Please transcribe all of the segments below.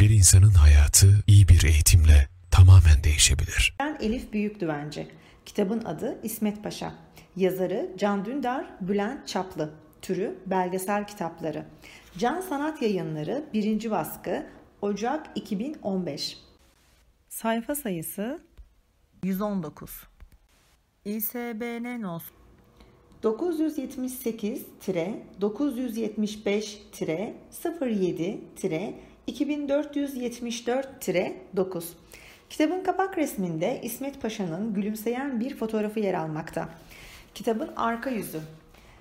Bir insanın hayatı iyi bir eğitimle tamamen değişebilir. Ben Elif Büyükdüvenci. Kitabın adı İsmet Paşa. Yazarı Can Dündar, Bülent Çaplı. Türü belgesel kitapları. Can Sanat Yayınları 1. baskı Ocak 2015. Sayfa sayısı 119. İSBN NOS 978-975-07-2474-9 Kitabın kapak resminde İsmet Paşa'nın gülümseyen bir fotoğrafı yer almakta. Kitabın arka yüzü.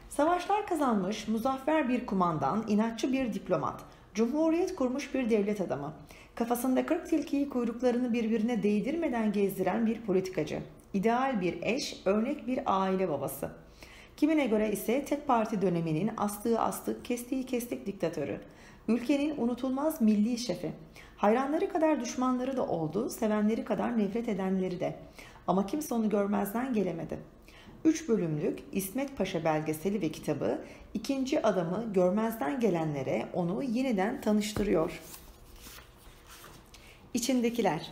Savaşlar kazanmış, muzaffer bir kumandan, inatçı bir diplomat, cumhuriyet kurmuş bir devlet adamı, kafasında kırk tilkiyi kuyruklarını birbirine değdirmeden gezdiren bir politikacı, ideal bir eş, örnek bir aile babası. Kimine göre ise tek parti döneminin astığı astık, kestiği kestik diktatörü, ülkenin unutulmaz milli şefi. Hayranları kadar düşmanları da oldu, sevenleri kadar nefret edenleri de. Ama kimse onu görmezden gelemedi. 3 bölümlük İsmet Paşa belgeseli ve kitabı ikinci adamı görmezden gelenlere onu yeniden tanıştırıyor. İçindekiler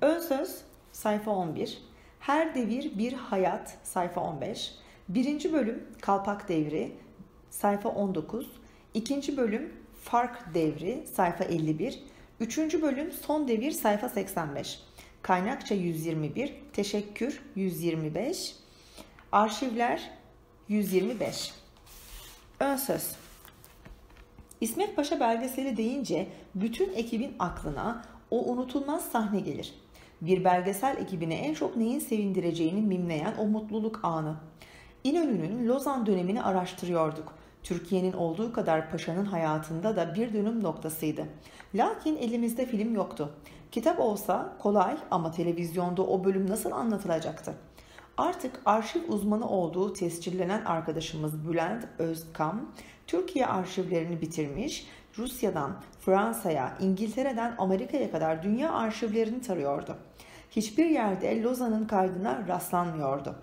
Ön söz sayfa 11 Her devir bir hayat sayfa 15 Birinci bölüm Kalpak Devri sayfa 19 İkinci bölüm Fark Devri sayfa 51 Üçüncü bölüm Son Devir sayfa 85 Kaynakça 121, Teşekkür 125, Arşivler 125. Ön söz. İsmet Paşa belgeseli deyince bütün ekibin aklına o unutulmaz sahne gelir. Bir belgesel ekibine en çok neyin sevindireceğini mimleyen o mutluluk anı. İnönü'nün Lozan dönemini araştırıyorduk. Türkiye'nin olduğu kadar paşanın hayatında da bir dönüm noktasıydı. Lakin elimizde film yoktu. Kitap olsa kolay ama televizyonda o bölüm nasıl anlatılacaktı? Artık arşiv uzmanı olduğu tescillenen arkadaşımız Bülent Özkam, Türkiye arşivlerini bitirmiş, Rusya'dan Fransa'ya, İngiltere'den Amerika'ya kadar dünya arşivlerini tarıyordu. Hiçbir yerde Lozan'ın kaydına rastlanmıyordu.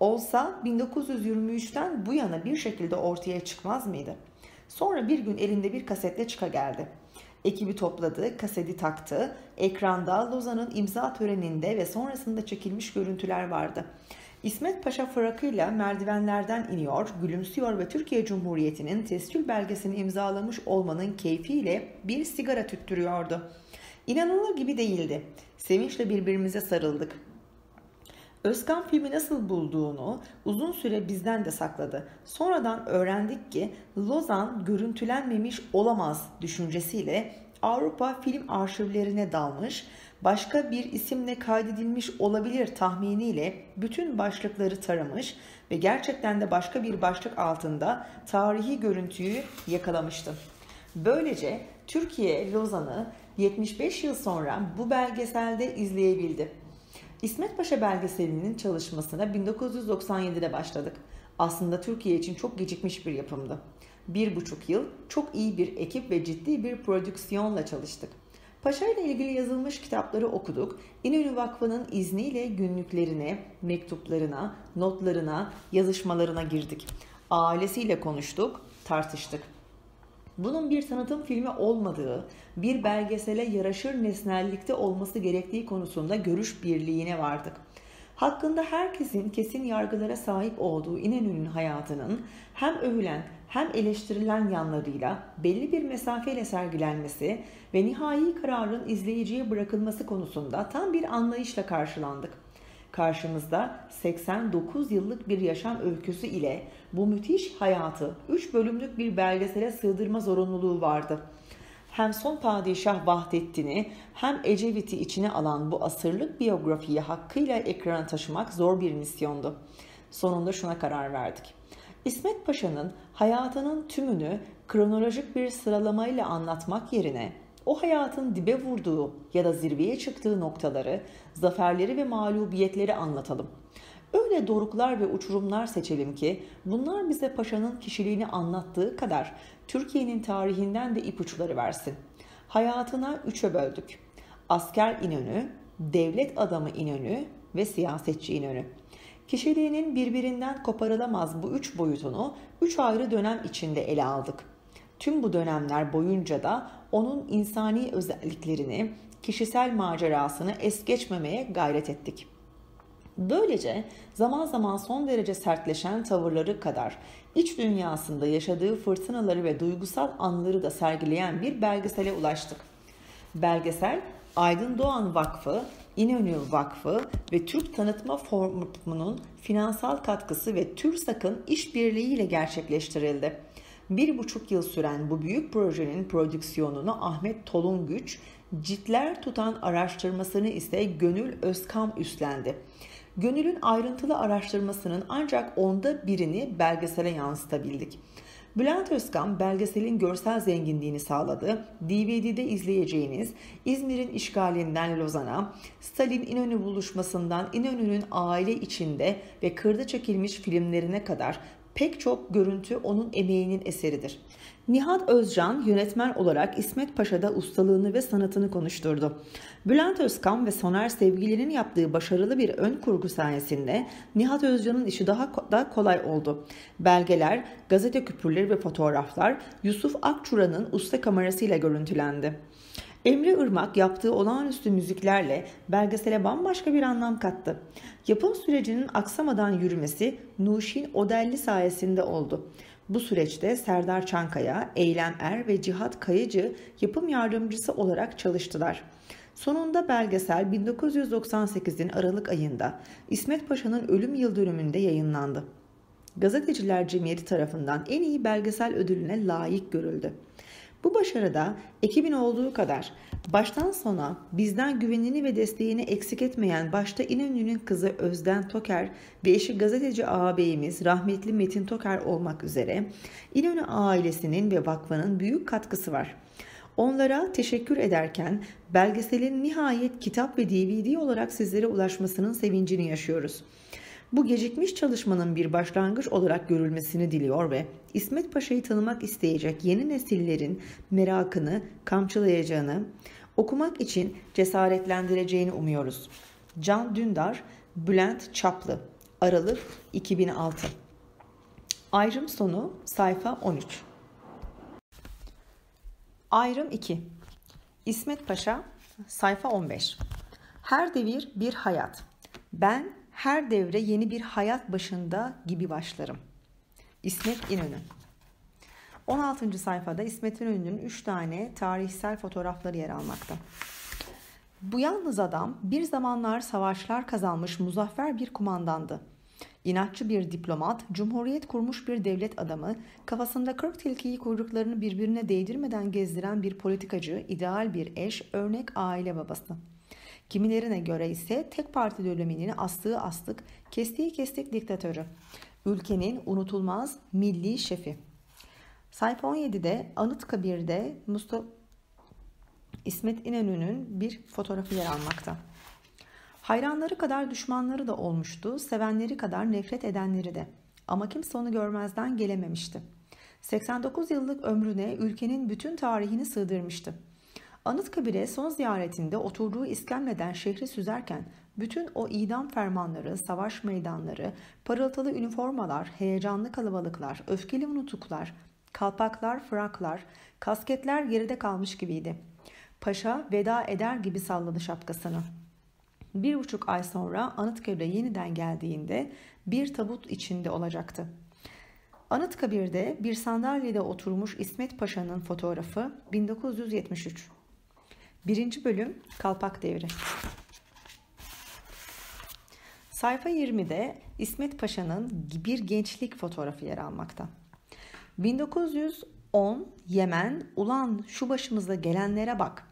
Olsa 1923'ten bu yana bir şekilde ortaya çıkmaz mıydı? Sonra bir gün elinde bir kasetle çıka geldi. Ekibi topladı, kaseti taktı. Ekranda Lozan'ın imza töreninde ve sonrasında çekilmiş görüntüler vardı. İsmet Paşa fırakıyla merdivenlerden iniyor, gülümsüyor ve Türkiye Cumhuriyeti'nin tescil belgesini imzalamış olmanın keyfiyle bir sigara tüttürüyordu. İnanılır gibi değildi. Sevinçle birbirimize sarıldık. Özkan filmi nasıl bulduğunu uzun süre bizden de sakladı. Sonradan öğrendik ki Lozan görüntülenmemiş olamaz düşüncesiyle Avrupa film arşivlerine dalmış, başka bir isimle kaydedilmiş olabilir tahminiyle bütün başlıkları taramış ve gerçekten de başka bir başlık altında tarihi görüntüyü yakalamıştı. Böylece Türkiye Lozan'ı 75 yıl sonra bu belgeselde izleyebildi. İsmet Paşa belgeselinin çalışmasına 1997'de başladık. Aslında Türkiye için çok gecikmiş bir yapımdı. Bir buçuk yıl çok iyi bir ekip ve ciddi bir prodüksiyonla çalıştık. Paşa ile ilgili yazılmış kitapları okuduk. İnönü Vakfı'nın izniyle günlüklerine, mektuplarına, notlarına, yazışmalarına girdik. Ailesiyle konuştuk, tartıştık. Bunun bir tanıtım filmi olmadığı, bir belgesele yaraşır nesnellikte olması gerektiği konusunda görüş birliğine vardık. Hakkında herkesin kesin yargılara sahip olduğu İnönü'nün hayatının hem övülen hem eleştirilen yanlarıyla belli bir mesafeyle sergilenmesi ve nihai kararın izleyiciye bırakılması konusunda tam bir anlayışla karşılandık. Karşımızda 89 yıllık bir yaşam öyküsü ile bu müthiş hayatı 3 bölümlük bir belgesele sığdırma zorunluluğu vardı. Hem son padişah Vahdettin'i hem Ecevit'i içine alan bu asırlık biyografiyi hakkıyla ekrana taşımak zor bir misyondu. Sonunda şuna karar verdik. İsmet Paşa'nın hayatının tümünü kronolojik bir sıralamayla anlatmak yerine o hayatın dibe vurduğu ya da zirveye çıktığı noktaları, zaferleri ve mağlubiyetleri anlatalım. Öyle doruklar ve uçurumlar seçelim ki bunlar bize paşanın kişiliğini anlattığı kadar Türkiye'nin tarihinden de ipuçları versin. Hayatına üçe böldük. Asker İnönü, devlet adamı İnönü ve siyasetçi İnönü. Kişiliğinin birbirinden koparılamaz bu üç boyutunu üç ayrı dönem içinde ele aldık. Tüm bu dönemler boyunca da onun insani özelliklerini, kişisel macerasını es geçmemeye gayret ettik. Böylece zaman zaman son derece sertleşen tavırları kadar iç dünyasında yaşadığı fırtınaları ve duygusal anları da sergileyen bir belgesele ulaştık. Belgesel Aydın Doğan Vakfı, İnönü Vakfı ve Türk Tanıtma Forumu'nun finansal katkısı ve TÜRSAK'ın işbirliğiyle gerçekleştirildi. Bir buçuk yıl süren bu büyük projenin prodüksiyonunu Ahmet Tolungüç, Ciltler Tutan araştırmasını ise Gönül Özkam üstlendi. Gönül'ün ayrıntılı araştırmasının ancak onda birini belgesele yansıtabildik. Bülent Özkan belgeselin görsel zenginliğini sağladı. DVD'de izleyeceğiniz İzmir'in işgalinden Lozan'a, Stalin İnönü buluşmasından İnönü'nün aile içinde ve kırda çekilmiş filmlerine kadar pek çok görüntü onun emeğinin eseridir. Nihat Özcan yönetmen olarak İsmet Paşa'da ustalığını ve sanatını konuşturdu. Bülent Özkan ve Soner Sevgili'nin yaptığı başarılı bir ön kurgu sayesinde Nihat Özcan'ın işi daha da kolay oldu. Belgeler, gazete küpürleri ve fotoğraflar Yusuf Akçura'nın usta kamerasıyla görüntülendi. Emre Irmak yaptığı olağanüstü müziklerle belgesele bambaşka bir anlam kattı. Yapım sürecinin aksamadan yürümesi Nuşin Odelli sayesinde oldu. Bu süreçte Serdar Çankaya, Eylem Er ve Cihat Kayıcı yapım yardımcısı olarak çalıştılar. Sonunda belgesel 1998'in Aralık ayında İsmet Paşa'nın ölüm yıl dönümünde yayınlandı. Gazeteciler Cemiyeti tarafından en iyi belgesel ödülüne layık görüldü. Bu başarıda ekibin olduğu kadar baştan sona bizden güvenini ve desteğini eksik etmeyen başta İnönü'nün kızı Özden Toker ve eşi gazeteci ağabeyimiz rahmetli Metin Toker olmak üzere İnönü ailesinin ve vakfının büyük katkısı var. Onlara teşekkür ederken belgeselin nihayet kitap ve DVD olarak sizlere ulaşmasının sevincini yaşıyoruz. Bu gecikmiş çalışmanın bir başlangıç olarak görülmesini diliyor ve İsmet Paşa'yı tanımak isteyecek yeni nesillerin merakını kamçılayacağını, okumak için cesaretlendireceğini umuyoruz. Can Dündar, Bülent Çaplı, Aralık 2006 Ayrım sonu sayfa 13 Ayrım 2 İsmet Paşa sayfa 15 Her devir bir hayat. Ben her devre yeni bir hayat başında gibi başlarım. İsmet İnönü 16. sayfada İsmet İnönü'nün 3 tane tarihsel fotoğrafları yer almakta. Bu yalnız adam bir zamanlar savaşlar kazanmış muzaffer bir kumandandı. İnatçı bir diplomat, cumhuriyet kurmuş bir devlet adamı, kafasında kırk tilkiyi kuyruklarını birbirine değdirmeden gezdiren bir politikacı, ideal bir eş, örnek aile babası. Kimilerine göre ise tek parti döneminin astığı astık, kestiği kestik diktatörü. Ülkenin unutulmaz milli şefi. Sayfa 17'de Anıtkabir'de Mustafa İsmet İnönü'nün bir fotoğrafı yer almakta. Hayranları kadar düşmanları da olmuştu, sevenleri kadar nefret edenleri de. Ama kimse onu görmezden gelememişti. 89 yıllık ömrüne ülkenin bütün tarihini sığdırmıştı. Anıtkabir'e son ziyaretinde oturduğu iskemleden şehri süzerken bütün o idam fermanları, savaş meydanları, parıltılı üniformalar, heyecanlı kalabalıklar, öfkeli unutuklar, kalpaklar, fraklar, kasketler geride kalmış gibiydi. Paşa veda eder gibi salladı şapkasını. Bir buçuk ay sonra Anıtkabir'e yeniden geldiğinde bir tabut içinde olacaktı. Anıtkabir'de bir sandalyede oturmuş İsmet Paşa'nın fotoğrafı 1973. Birinci bölüm Kalpak Devri. Sayfa 20'de İsmet Paşa'nın bir gençlik fotoğrafı yer almakta. 1910 Yemen, ulan şu başımıza gelenlere bak.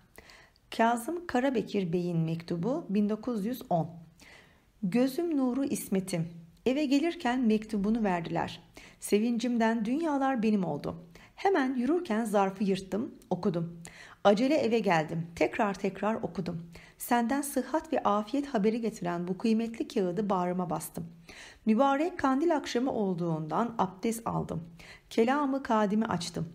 Kazım Karabekir Bey'in mektubu 1910. Gözüm nuru İsmet'im. Eve gelirken mektubunu verdiler. Sevincimden dünyalar benim oldu. Hemen yürürken zarfı yırttım, okudum. Acele eve geldim. Tekrar tekrar okudum. Senden sıhhat ve afiyet haberi getiren bu kıymetli kağıdı bağrıma bastım. Mübarek kandil akşamı olduğundan abdest aldım. Kelamı kadimi açtım.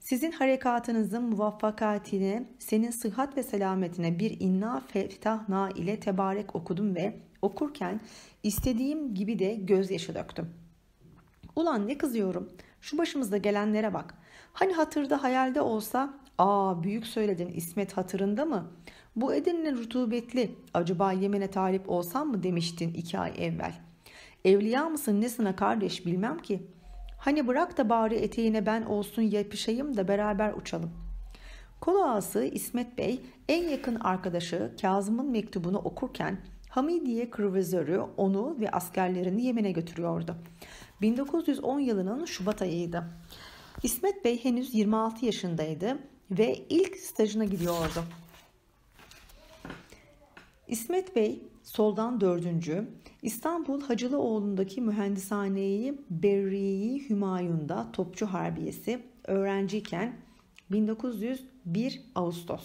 Sizin harekatınızın muvaffakatine, senin sıhhat ve selametine bir inna feftahna ile tebarek okudum ve okurken istediğim gibi de gözyaşı döktüm. Ulan ne kızıyorum. Şu başımızda gelenlere bak. Hani hatırda hayalde olsa Aa büyük söyledin İsmet hatırında mı? Bu Edirne rutubetli. Acaba Yemen'e talip olsam mı demiştin iki ay evvel. Evliya mısın nesine kardeş bilmem ki. Hani bırak da bari eteğine ben olsun yapışayım da beraber uçalım. Kol ağası İsmet Bey en yakın arkadaşı Kazım'ın mektubunu okurken Hamidiye Kruvizörü onu ve askerlerini Yemen'e götürüyordu. 1910 yılının Şubat ayıydı. İsmet Bey henüz 26 yaşındaydı ve ilk stajına gidiyordu. İsmet Bey soldan dördüncü, İstanbul Hacılıoğlu'ndaki mühendishaneyi Berriyi Hümayun'da Topçu Harbiyesi öğrenciyken 1901 Ağustos.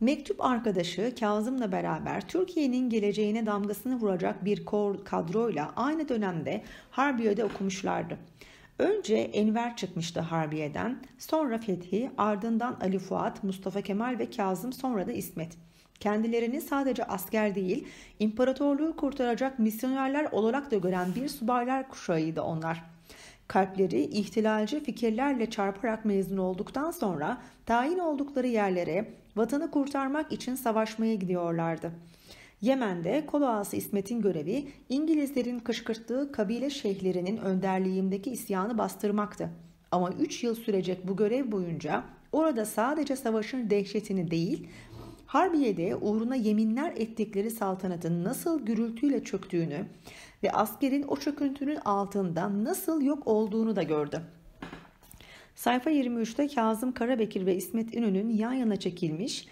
Mektup arkadaşı Kazım'la beraber Türkiye'nin geleceğine damgasını vuracak bir kadroyla aynı dönemde Harbiye'de okumuşlardı. Önce Enver çıkmıştı Harbiye'den, sonra Fethi, ardından Ali Fuat, Mustafa Kemal ve Kazım sonra da İsmet. Kendilerini sadece asker değil, imparatorluğu kurtaracak misyonerler olarak da gören bir subaylar kuşağıydı onlar. Kalpleri ihtilalci fikirlerle çarparak mezun olduktan sonra tayin oldukları yerlere vatanı kurtarmak için savaşmaya gidiyorlardı. Yemen'de kol İsmet'in görevi İngilizlerin kışkırttığı kabile şeyhlerinin önderliğindeki isyanı bastırmaktı. Ama 3 yıl sürecek bu görev boyunca orada sadece savaşın dehşetini değil, Harbiye'de uğruna yeminler ettikleri saltanatın nasıl gürültüyle çöktüğünü ve askerin o çöküntünün altında nasıl yok olduğunu da gördü. Sayfa 23'te Kazım Karabekir ve İsmet İnönü'nün yan yana çekilmiş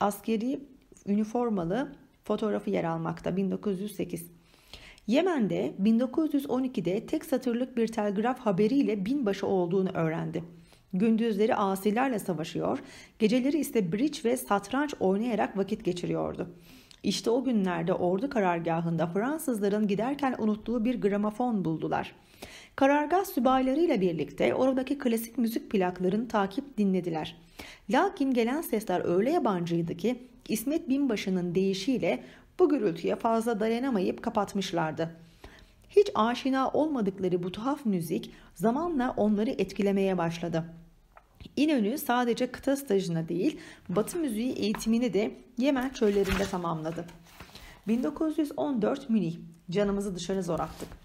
askeri üniformalı fotoğrafı yer almakta 1908. Yemen'de 1912'de tek satırlık bir telgraf haberiyle binbaşı olduğunu öğrendi. Gündüzleri asilerle savaşıyor, geceleri ise bridge ve satranç oynayarak vakit geçiriyordu. İşte o günlerde ordu karargahında Fransızların giderken unuttuğu bir gramofon buldular. Karargah sübaylarıyla birlikte oradaki klasik müzik plaklarını takip dinlediler. Lakin gelen sesler öyle yabancıydı ki İsmet Binbaşı'nın deyişiyle bu gürültüye fazla dayanamayıp kapatmışlardı. Hiç aşina olmadıkları bu tuhaf müzik zamanla onları etkilemeye başladı. İnönü sadece kıta stajına değil, Batı müziği eğitimini de Yemen çöllerinde tamamladı. 1914 Münih, canımızı dışarı zor attık.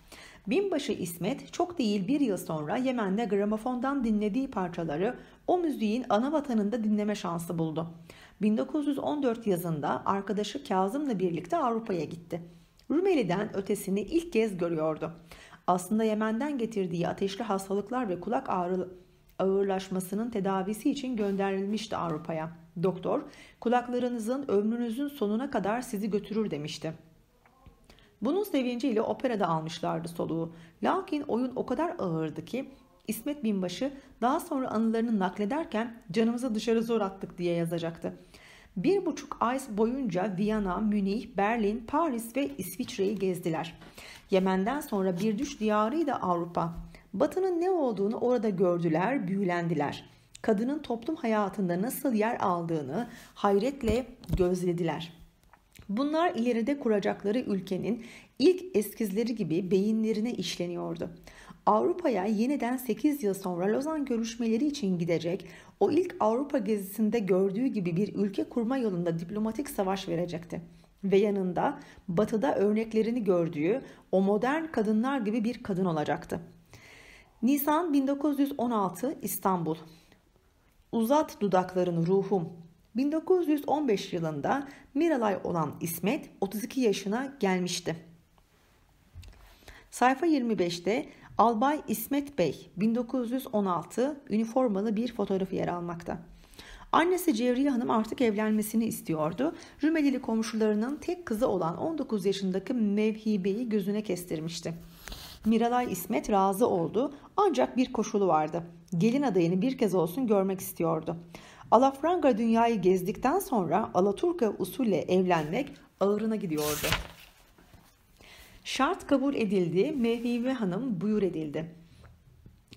Binbaşı İsmet çok değil bir yıl sonra Yemen'de gramofondan dinlediği parçaları o müziğin ana vatanında dinleme şansı buldu. 1914 yazında arkadaşı Kazım'la birlikte Avrupa'ya gitti. Rumeli'den ötesini ilk kez görüyordu. Aslında Yemen'den getirdiği ateşli hastalıklar ve kulak ağrı, ağırlaşmasının tedavisi için gönderilmişti Avrupa'ya. Doktor, kulaklarınızın ömrünüzün sonuna kadar sizi götürür demişti. Bunun sevinciyle operada almışlardı soluğu. Lakin oyun o kadar ağırdı ki İsmet Binbaşı daha sonra anılarını naklederken canımızı dışarı zor attık diye yazacaktı. Bir buçuk ay boyunca Viyana, Münih, Berlin, Paris ve İsviçre'yi gezdiler. Yemen'den sonra bir düş diyarıydı Avrupa. Batının ne olduğunu orada gördüler, büyülendiler. Kadının toplum hayatında nasıl yer aldığını hayretle gözlediler. Bunlar ileride kuracakları ülkenin ilk eskizleri gibi beyinlerine işleniyordu. Avrupa'ya yeniden 8 yıl sonra Lozan görüşmeleri için gidecek, o ilk Avrupa gezisinde gördüğü gibi bir ülke kurma yolunda diplomatik savaş verecekti. Ve yanında batıda örneklerini gördüğü o modern kadınlar gibi bir kadın olacaktı. Nisan 1916 İstanbul Uzat dudaklarını ruhum 1915 yılında Miralay olan İsmet 32 yaşına gelmişti. Sayfa 25'te Albay İsmet Bey 1916 üniformalı bir fotoğrafı yer almakta. Annesi Cevriye Hanım artık evlenmesini istiyordu. Rümelili komşularının tek kızı olan 19 yaşındaki Mevhibe'yi gözüne kestirmişti. Miralay İsmet razı oldu ancak bir koşulu vardı. Gelin adayını bir kez olsun görmek istiyordu. Alafranga dünyayı gezdikten sonra Alaturka usulle evlenmek ağırına gidiyordu. Şart kabul edildi, Mevhibe Hanım buyur edildi.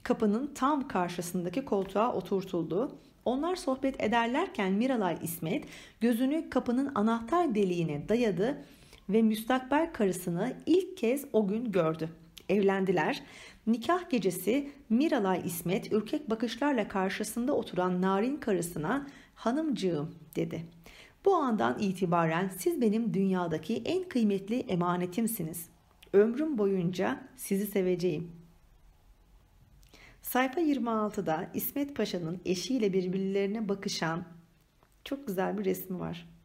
Kapının tam karşısındaki koltuğa oturtuldu. Onlar sohbet ederlerken Miralay İsmet gözünü kapının anahtar deliğine dayadı ve müstakbel karısını ilk kez o gün gördü. Evlendiler. Nikah gecesi Miralay İsmet ürkek bakışlarla karşısında oturan narin karısına hanımcığım dedi. Bu andan itibaren siz benim dünyadaki en kıymetli emanetimsiniz. Ömrüm boyunca sizi seveceğim. Sayfa 26'da İsmet Paşa'nın eşiyle birbirlerine bakışan çok güzel bir resmi var.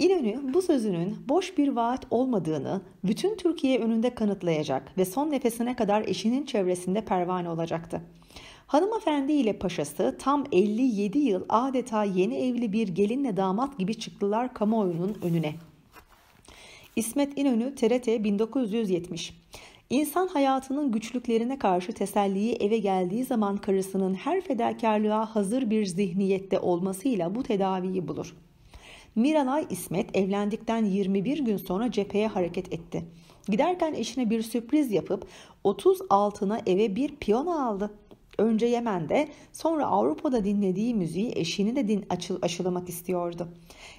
İnönü bu sözünün boş bir vaat olmadığını bütün Türkiye önünde kanıtlayacak ve son nefesine kadar eşinin çevresinde pervane olacaktı. Hanımefendi ile paşası tam 57 yıl adeta yeni evli bir gelinle damat gibi çıktılar kamuoyunun önüne. İsmet İnönü TRT 1970 İnsan hayatının güçlüklerine karşı teselliyi eve geldiği zaman karısının her fedakarlığa hazır bir zihniyette olmasıyla bu tedaviyi bulur. Miralay İsmet evlendikten 21 gün sonra cepheye hareket etti. Giderken eşine bir sürpriz yapıp 30 altına eve bir piyano aldı. Önce Yemen'de sonra Avrupa'da dinlediği müziği eşini de din açıl aşılamak istiyordu.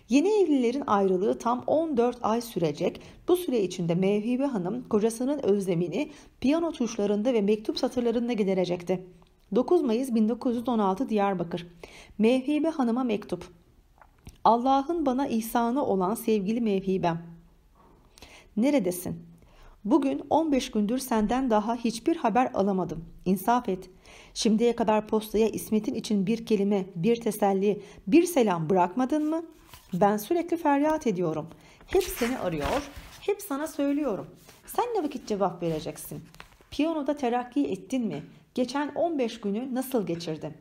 Yeni evlilerin ayrılığı tam 14 ay sürecek. Bu süre içinde Mevhibe Hanım kocasının özlemini piyano tuşlarında ve mektup satırlarında giderecekti. 9 Mayıs 1916 Diyarbakır. Mevhibe Hanım'a mektup. Allah'ın bana ihsanı olan sevgili Mevhibem. Neredesin? Bugün 15 gündür senden daha hiçbir haber alamadım. İnsaf et. Şimdiye kadar postaya İsmet'in için bir kelime, bir teselli, bir selam bırakmadın mı? Ben sürekli feryat ediyorum. Hep seni arıyor, hep sana söylüyorum. Sen ne vakit cevap vereceksin? Piyanoda terakki ettin mi? Geçen 15 günü nasıl geçirdin?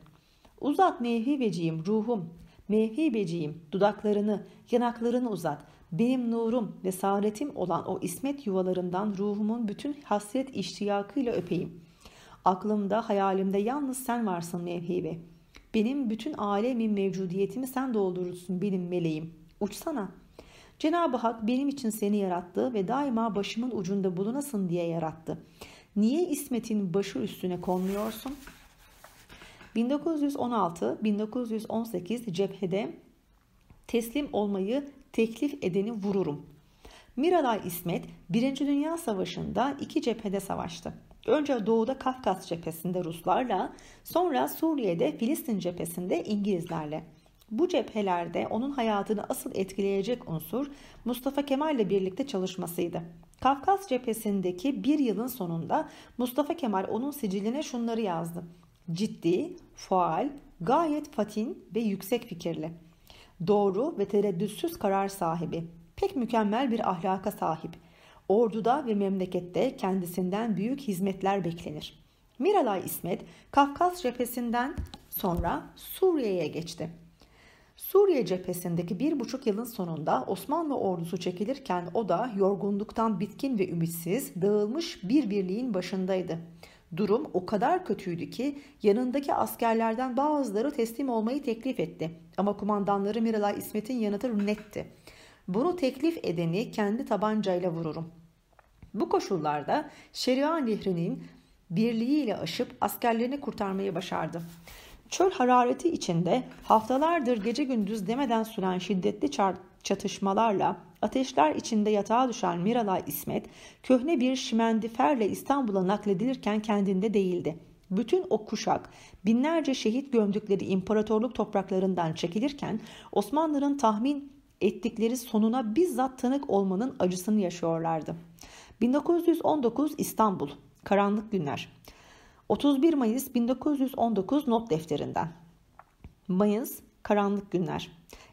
Uzat mevhibeciğim ruhum, mevhibeciğim dudaklarını, yanaklarını uzat. Benim nurum ve saadetim olan o ismet yuvalarından ruhumun bütün hasret iştiyakıyla öpeyim. Aklımda, hayalimde yalnız sen varsın mevhibe. Benim bütün alemin mevcudiyetimi sen doldurursun benim meleğim. Uçsana. Cenab-ı Hak benim için seni yarattı ve daima başımın ucunda bulunasın diye yarattı. Niye İsmet'in başı üstüne konmuyorsun? 1916-1918 cephede teslim olmayı teklif edeni vururum. Miralay İsmet 1. Dünya Savaşı'nda iki cephede savaştı. Önce doğuda Kafkas cephesinde Ruslarla, sonra Suriye'de Filistin cephesinde İngilizlerle. Bu cephelerde onun hayatını asıl etkileyecek unsur Mustafa Kemal ile birlikte çalışmasıydı. Kafkas cephesindeki bir yılın sonunda Mustafa Kemal onun siciline şunları yazdı. Ciddi, faal, gayet fatin ve yüksek fikirli. Doğru ve tereddütsüz karar sahibi. Pek mükemmel bir ahlaka sahip orduda ve memlekette kendisinden büyük hizmetler beklenir. Miralay İsmet Kafkas cephesinden sonra Suriye'ye geçti. Suriye cephesindeki bir buçuk yılın sonunda Osmanlı ordusu çekilirken o da yorgunluktan bitkin ve ümitsiz dağılmış bir birliğin başındaydı. Durum o kadar kötüydü ki yanındaki askerlerden bazıları teslim olmayı teklif etti. Ama kumandanları Miralay İsmet'in yanıtı netti. Bunu teklif edeni kendi tabancayla vururum. Bu koşullarda Şerian Nehri'nin birliğiyle aşıp askerlerini kurtarmayı başardı. Çöl harareti içinde haftalardır gece gündüz demeden süren şiddetli çatışmalarla ateşler içinde yatağa düşen Miralay İsmet, köhne bir şimendiferle İstanbul'a nakledilirken kendinde değildi. Bütün o kuşak binlerce şehit gömdükleri imparatorluk topraklarından çekilirken Osmanlı'nın tahmin ettikleri sonuna bizzat tanık olmanın acısını yaşıyorlardı. 1919 İstanbul Karanlık Günler 31 Mayıs 1919 not defterinden Mayıs Karanlık Günler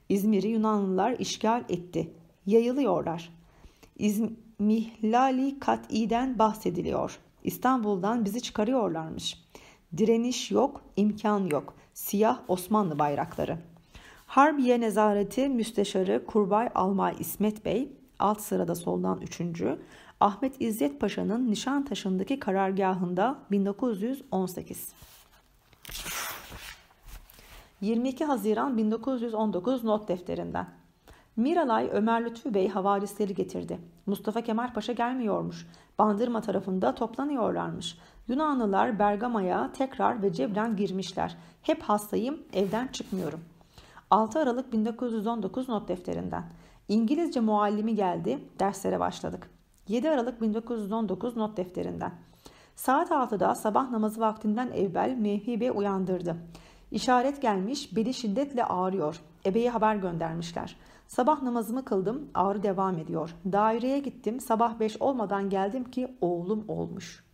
İzmir'i Yunanlılar işgal etti. Yayılıyorlar. İzmihlali kat'iden bahsediliyor. İstanbul'dan bizi çıkarıyorlarmış. Direniş yok, imkan yok. Siyah Osmanlı bayrakları. Harbiye Nezareti Müsteşarı Kurbay Almay İsmet Bey, alt sırada soldan üçüncü, Ahmet İzzet Paşa'nın Nişantaşı'ndaki karargahında 1918. 22 Haziran 1919 not defterinden. Miralay Ömer Lütfü Bey havalisleri getirdi. Mustafa Kemal Paşa gelmiyormuş. Bandırma tarafında toplanıyorlarmış. Yunanlılar Bergama'ya tekrar ve cebren girmişler. Hep hastayım, evden çıkmıyorum. 6 Aralık 1919 not defterinden. İngilizce muallimi geldi, derslere başladık. 7 Aralık 1919 not defterinden. Saat 6'da sabah namazı vaktinden evvel Mevhibe uyandırdı. İşaret gelmiş, beli şiddetle ağrıyor. Ebeye haber göndermişler. Sabah namazımı kıldım, ağrı devam ediyor. Daireye gittim, sabah 5 olmadan geldim ki oğlum olmuş.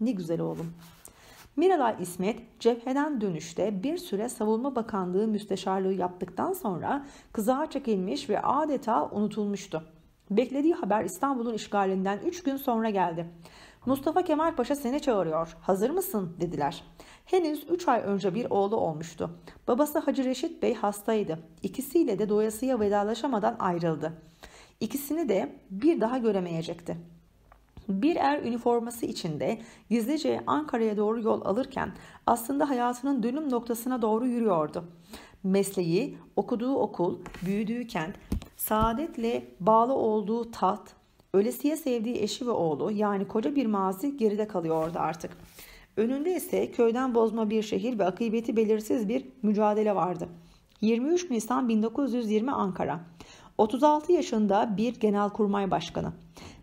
Ne güzel oğlum. Miralay İsmet cepheden dönüşte bir süre Savunma Bakanlığı müsteşarlığı yaptıktan sonra kızağa çekilmiş ve adeta unutulmuştu. Beklediği haber İstanbul'un işgalinden 3 gün sonra geldi. Mustafa Kemal Paşa seni çağırıyor. Hazır mısın? dediler. Henüz 3 ay önce bir oğlu olmuştu. Babası Hacı Reşit Bey hastaydı. İkisiyle de doyasıya vedalaşamadan ayrıldı. İkisini de bir daha göremeyecekti. Bir er üniforması içinde gizlice Ankara'ya doğru yol alırken aslında hayatının dönüm noktasına doğru yürüyordu. Mesleği, okuduğu okul, büyüdüğü kent, saadetle bağlı olduğu taht, ölesiye sevdiği eşi ve oğlu yani koca bir mazi geride kalıyordu artık. Önünde ise köyden bozma bir şehir ve akıbeti belirsiz bir mücadele vardı. 23 Nisan 1920 Ankara. 36 yaşında bir genelkurmay başkanı.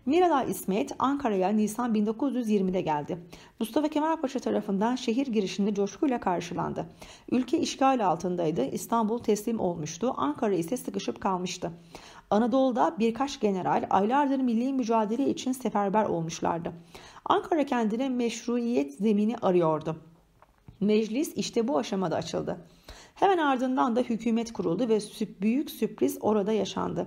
Miralay İsmet Ankara'ya Nisan 1920'de geldi. Mustafa Kemal Paşa tarafından şehir girişinde coşkuyla karşılandı. Ülke işgal altındaydı. İstanbul teslim olmuştu. Ankara ise sıkışıp kalmıştı. Anadolu'da birkaç general aylardır milli mücadele için seferber olmuşlardı. Ankara kendine meşruiyet zemini arıyordu. Meclis işte bu aşamada açıldı. Hemen ardından da hükümet kuruldu ve büyük sürpriz orada yaşandı.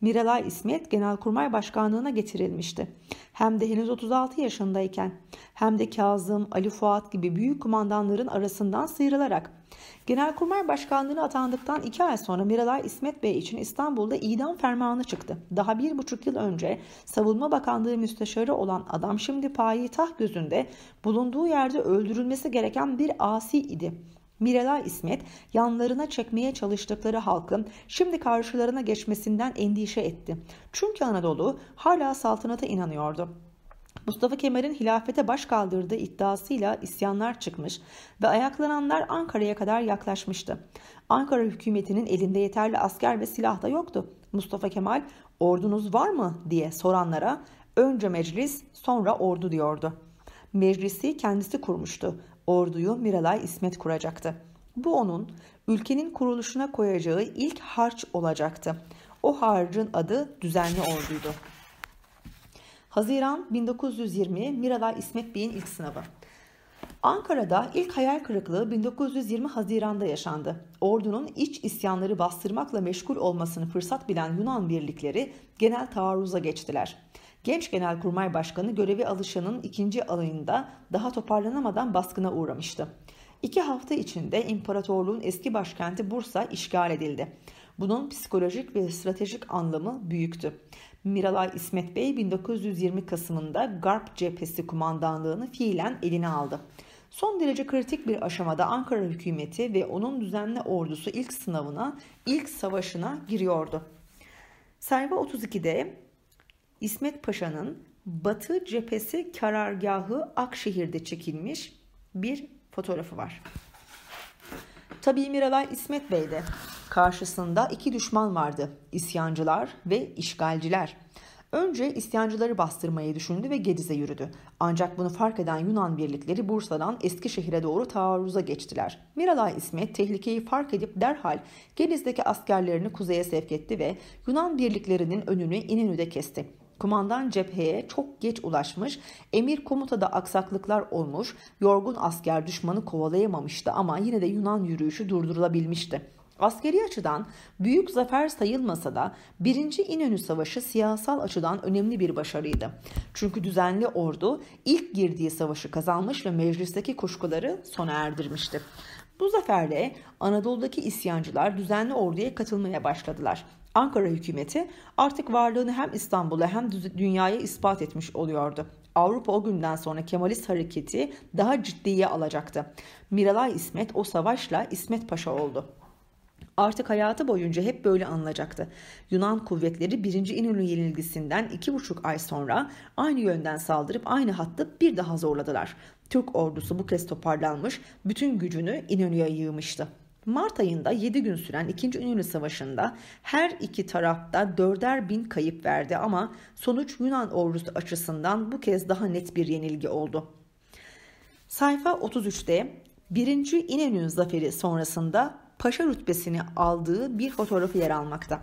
Miralay İsmet Genelkurmay Başkanlığına getirilmişti. Hem de henüz 36 yaşındayken hem de Kazım, Ali Fuat gibi büyük kumandanların arasından sıyrılarak. Genelkurmay Başkanlığı'na atandıktan iki ay sonra Miralay İsmet Bey için İstanbul'da idam fermanı çıktı. Daha bir buçuk yıl önce Savunma Bakanlığı Müsteşarı olan adam şimdi payitaht gözünde bulunduğu yerde öldürülmesi gereken bir asi idi. Miralay İsmet yanlarına çekmeye çalıştıkları halkın şimdi karşılarına geçmesinden endişe etti. Çünkü Anadolu hala saltanata inanıyordu. Mustafa Kemal'in hilafete baş kaldırdığı iddiasıyla isyanlar çıkmış ve ayaklananlar Ankara'ya kadar yaklaşmıştı. Ankara hükümetinin elinde yeterli asker ve silah da yoktu. Mustafa Kemal ordunuz var mı diye soranlara önce meclis sonra ordu diyordu. Meclisi kendisi kurmuştu orduyu Miralay İsmet kuracaktı. Bu onun ülkenin kuruluşuna koyacağı ilk harç olacaktı. O harcın adı düzenli orduydu. Haziran 1920 Miralay İsmet Bey'in ilk sınavı. Ankara'da ilk hayal kırıklığı 1920 Haziran'da yaşandı. Ordunun iç isyanları bastırmakla meşgul olmasını fırsat bilen Yunan birlikleri genel taarruza geçtiler. Genç Genelkurmay Başkanı görevi alışanın ikinci alayında daha toparlanamadan baskına uğramıştı. İki hafta içinde imparatorluğun eski başkenti Bursa işgal edildi. Bunun psikolojik ve stratejik anlamı büyüktü. Miralay İsmet Bey 1920 Kasım'ında Garp cephesi kumandanlığını fiilen eline aldı. Son derece kritik bir aşamada Ankara hükümeti ve onun düzenli ordusu ilk sınavına, ilk savaşına giriyordu. Sayfa 32'de İsmet Paşa'nın Batı cephesi karargahı Akşehir'de çekilmiş bir fotoğrafı var. Tabii Miralay İsmet Bey'de karşısında iki düşman vardı. İsyancılar ve işgalciler. Önce isyancıları bastırmayı düşündü ve Gediz'e yürüdü. Ancak bunu fark eden Yunan birlikleri Bursa'dan Eskişehir'e doğru taarruza geçtiler. Miralay İsmet tehlikeyi fark edip derhal Gediz'deki askerlerini kuzeye sevk etti ve Yunan birliklerinin önünü İnönü'de kesti. Kumandan cepheye çok geç ulaşmış, emir komutada aksaklıklar olmuş, yorgun asker düşmanı kovalayamamıştı ama yine de Yunan yürüyüşü durdurulabilmişti. Askeri açıdan büyük zafer sayılmasa da 1. İnönü Savaşı siyasal açıdan önemli bir başarıydı. Çünkü düzenli ordu ilk girdiği savaşı kazanmış ve meclisteki kuşkuları sona erdirmişti. Bu zaferle Anadolu'daki isyancılar düzenli orduya katılmaya başladılar. Ankara hükümeti artık varlığını hem İstanbul'a hem dünyaya ispat etmiş oluyordu. Avrupa o günden sonra Kemalist hareketi daha ciddiye alacaktı. Miralay İsmet o savaşla İsmet Paşa oldu. Artık hayatı boyunca hep böyle anılacaktı. Yunan kuvvetleri 1. İnönü yenilgisinden 2,5 ay sonra aynı yönden saldırıp aynı hattı bir daha zorladılar. Türk ordusu bu kez toparlanmış, bütün gücünü İnönü'ye yığmıştı. Mart ayında 7 gün süren 2. İnönü Savaşı'nda her iki tarafta dörder bin kayıp verdi ama sonuç Yunan ordusu açısından bu kez daha net bir yenilgi oldu. Sayfa 33'te 1. İnönü zaferi sonrasında paşa rütbesini aldığı bir fotoğrafı yer almakta.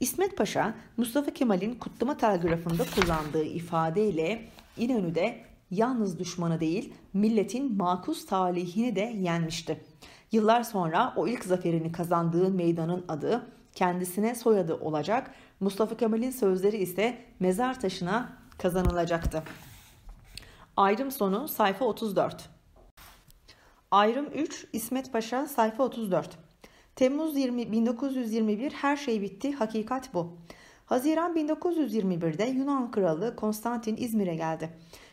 İsmet Paşa, Mustafa Kemal'in kutlama telgrafında kullandığı ifadeyle İnönü'de yalnız düşmanı değil, milletin makus talihini de yenmişti. Yıllar sonra o ilk zaferini kazandığı meydanın adı kendisine soyadı olacak, Mustafa Kemal'in sözleri ise mezar taşına kazanılacaktı. Ayrım sonu sayfa 34. Ayrım 3 İsmet Paşa sayfa 34. Temmuz 20, 1921 her şey bitti hakikat bu. Haziran 1921'de Yunan kralı Konstantin İzmir'e geldi.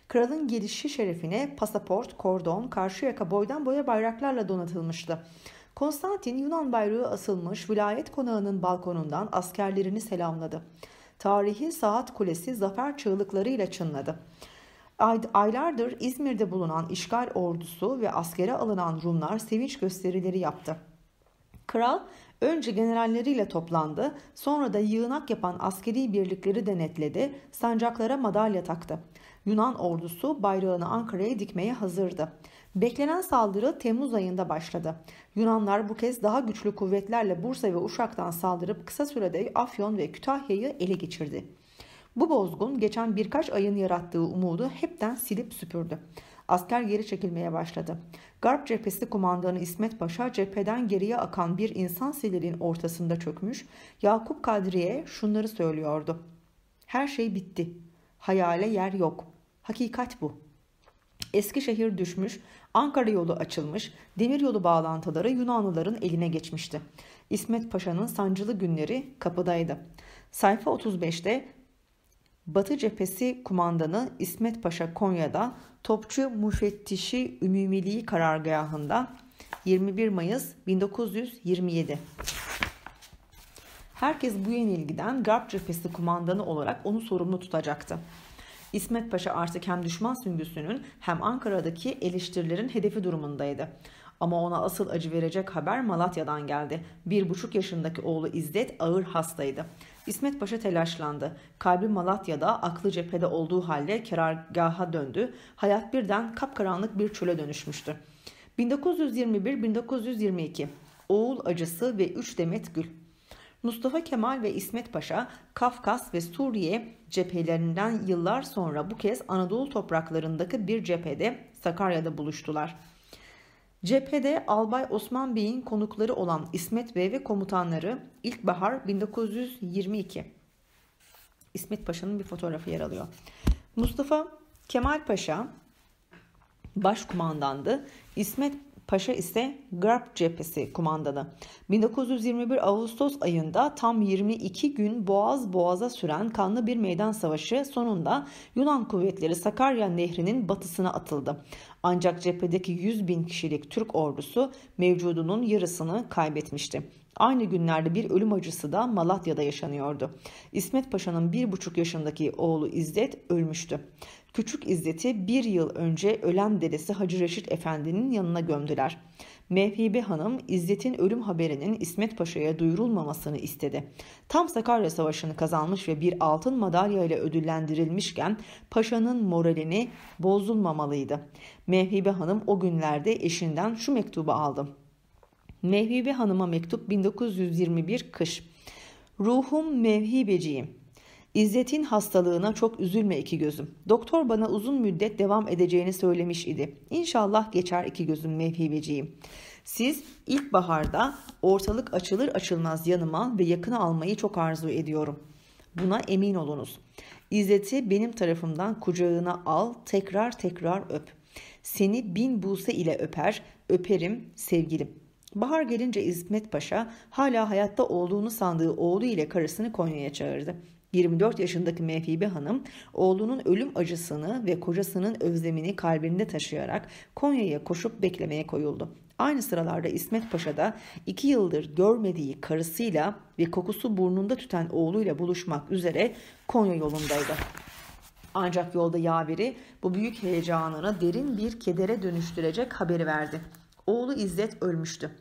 Kralın gelişi şerefine pasaport, kordon, karşı yaka boydan boya bayraklarla donatılmıştı. Konstantin Yunan bayrağı asılmış vilayet konağının balkonundan askerlerini selamladı. Tarihi saat kulesi zafer çığlıklarıyla çınladı. Aylardır İzmir'de bulunan işgal ordusu ve askere alınan Rumlar sevinç gösterileri yaptı. Kral önce generalleriyle toplandı, sonra da yığınak yapan askeri birlikleri denetledi, sancaklara madalya taktı. Yunan ordusu bayrağını Ankara'ya dikmeye hazırdı. Beklenen saldırı Temmuz ayında başladı. Yunanlar bu kez daha güçlü kuvvetlerle Bursa ve Uşak'tan saldırıp kısa sürede Afyon ve Kütahya'yı ele geçirdi. Bu bozgun geçen birkaç ayın yarattığı umudu hepten silip süpürdü. Asker geri çekilmeye başladı. Garp cephesi kumandanı İsmet Paşa cepheden geriye akan bir insan selinin ortasında çökmüş, Yakup Kadri'ye şunları söylüyordu. Her şey bitti. Hayale yer yok. Hakikat bu. Eskişehir düşmüş, Ankara yolu açılmış, demiryolu bağlantıları Yunanlıların eline geçmişti. İsmet Paşa'nın sancılı günleri kapıdaydı. Sayfa 35'te Batı cephesi kumandanı İsmet Paşa Konya'da Topçu Müfettişi Ümumiliği karargahında 21 Mayıs 1927. Herkes bu yenilgiden Garp cephesi kumandanı olarak onu sorumlu tutacaktı. İsmet Paşa artık hem düşman süngüsünün hem Ankara'daki eleştirilerin hedefi durumundaydı. Ama ona asıl acı verecek haber Malatya'dan geldi. Bir buçuk yaşındaki oğlu İzzet ağır hastaydı. İsmet Paşa telaşlandı. Kalbi Malatya'da, aklı cephede olduğu halde kerargaha döndü. Hayat birden kapkaranlık bir çöle dönüşmüştü. 1921-1922 Oğul acısı ve üç demet gül. Mustafa Kemal ve İsmet Paşa Kafkas ve Suriye cephelerinden yıllar sonra bu kez Anadolu topraklarındaki bir cephede Sakarya'da buluştular. Cephede Albay Osman Bey'in konukları olan İsmet Bey ve komutanları İlkbahar 1922. İsmet Paşa'nın bir fotoğrafı yer alıyor. Mustafa Kemal Paşa başkumandandı. İsmet Paşa ise Garp cephesi kumandanı. 1921 Ağustos ayında tam 22 gün boğaz boğaza süren kanlı bir meydan savaşı sonunda Yunan kuvvetleri Sakarya Nehri'nin batısına atıldı. Ancak cephedeki 100 bin kişilik Türk ordusu mevcudunun yarısını kaybetmişti. Aynı günlerde bir ölüm acısı da Malatya'da yaşanıyordu. İsmet Paşa'nın bir buçuk yaşındaki oğlu İzzet ölmüştü. Küçük İzzet'i bir yıl önce ölen dedesi Hacı Reşit Efendi'nin yanına gömdüler. Mevhibe Hanım İzzet'in ölüm haberinin İsmet Paşa'ya duyurulmamasını istedi. Tam Sakarya Savaşı'nı kazanmış ve bir altın madalya ile ödüllendirilmişken Paşa'nın moralini bozulmamalıydı. Mevhibe Hanım o günlerde eşinden şu mektubu aldı. Mevhibe Hanım'a mektup 1921 kış. Ruhum mevhibeciğim. İzzet'in hastalığına çok üzülme iki gözüm. Doktor bana uzun müddet devam edeceğini söylemiş idi. İnşallah geçer iki gözüm mevhibeciğim. Siz ilkbaharda ortalık açılır açılmaz yanıma ve yakına almayı çok arzu ediyorum. Buna emin olunuz. İzzet'i benim tarafımdan kucağına al, tekrar tekrar öp. Seni bin buse ile öper, öperim sevgilim. Bahar gelince İsmet Paşa hala hayatta olduğunu sandığı oğlu ile karısını Konya'ya çağırdı. 24 yaşındaki Mevhibe Hanım oğlunun ölüm acısını ve kocasının özlemini kalbinde taşıyarak Konya'ya koşup beklemeye koyuldu. Aynı sıralarda İsmet Paşa da iki yıldır görmediği karısıyla ve kokusu burnunda tüten oğluyla buluşmak üzere Konya yolundaydı. Ancak yolda yaveri bu büyük heyecanını derin bir kedere dönüştürecek haberi verdi. Oğlu İzzet ölmüştü.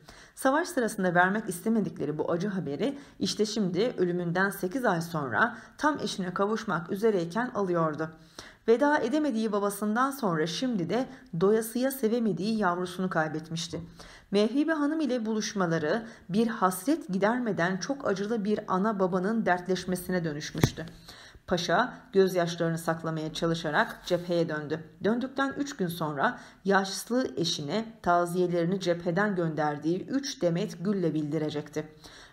Savaş sırasında vermek istemedikleri bu acı haberi işte şimdi ölümünden 8 ay sonra tam eşine kavuşmak üzereyken alıyordu. Veda edemediği babasından sonra şimdi de doyasıya sevemediği yavrusunu kaybetmişti. Mevhibe Hanım ile buluşmaları bir hasret gidermeden çok acılı bir ana babanın dertleşmesine dönüşmüştü. Paşa gözyaşlarını saklamaya çalışarak cepheye döndü. Döndükten üç gün sonra yaşlı eşine taziyelerini cepheden gönderdiği üç demet gülle bildirecekti.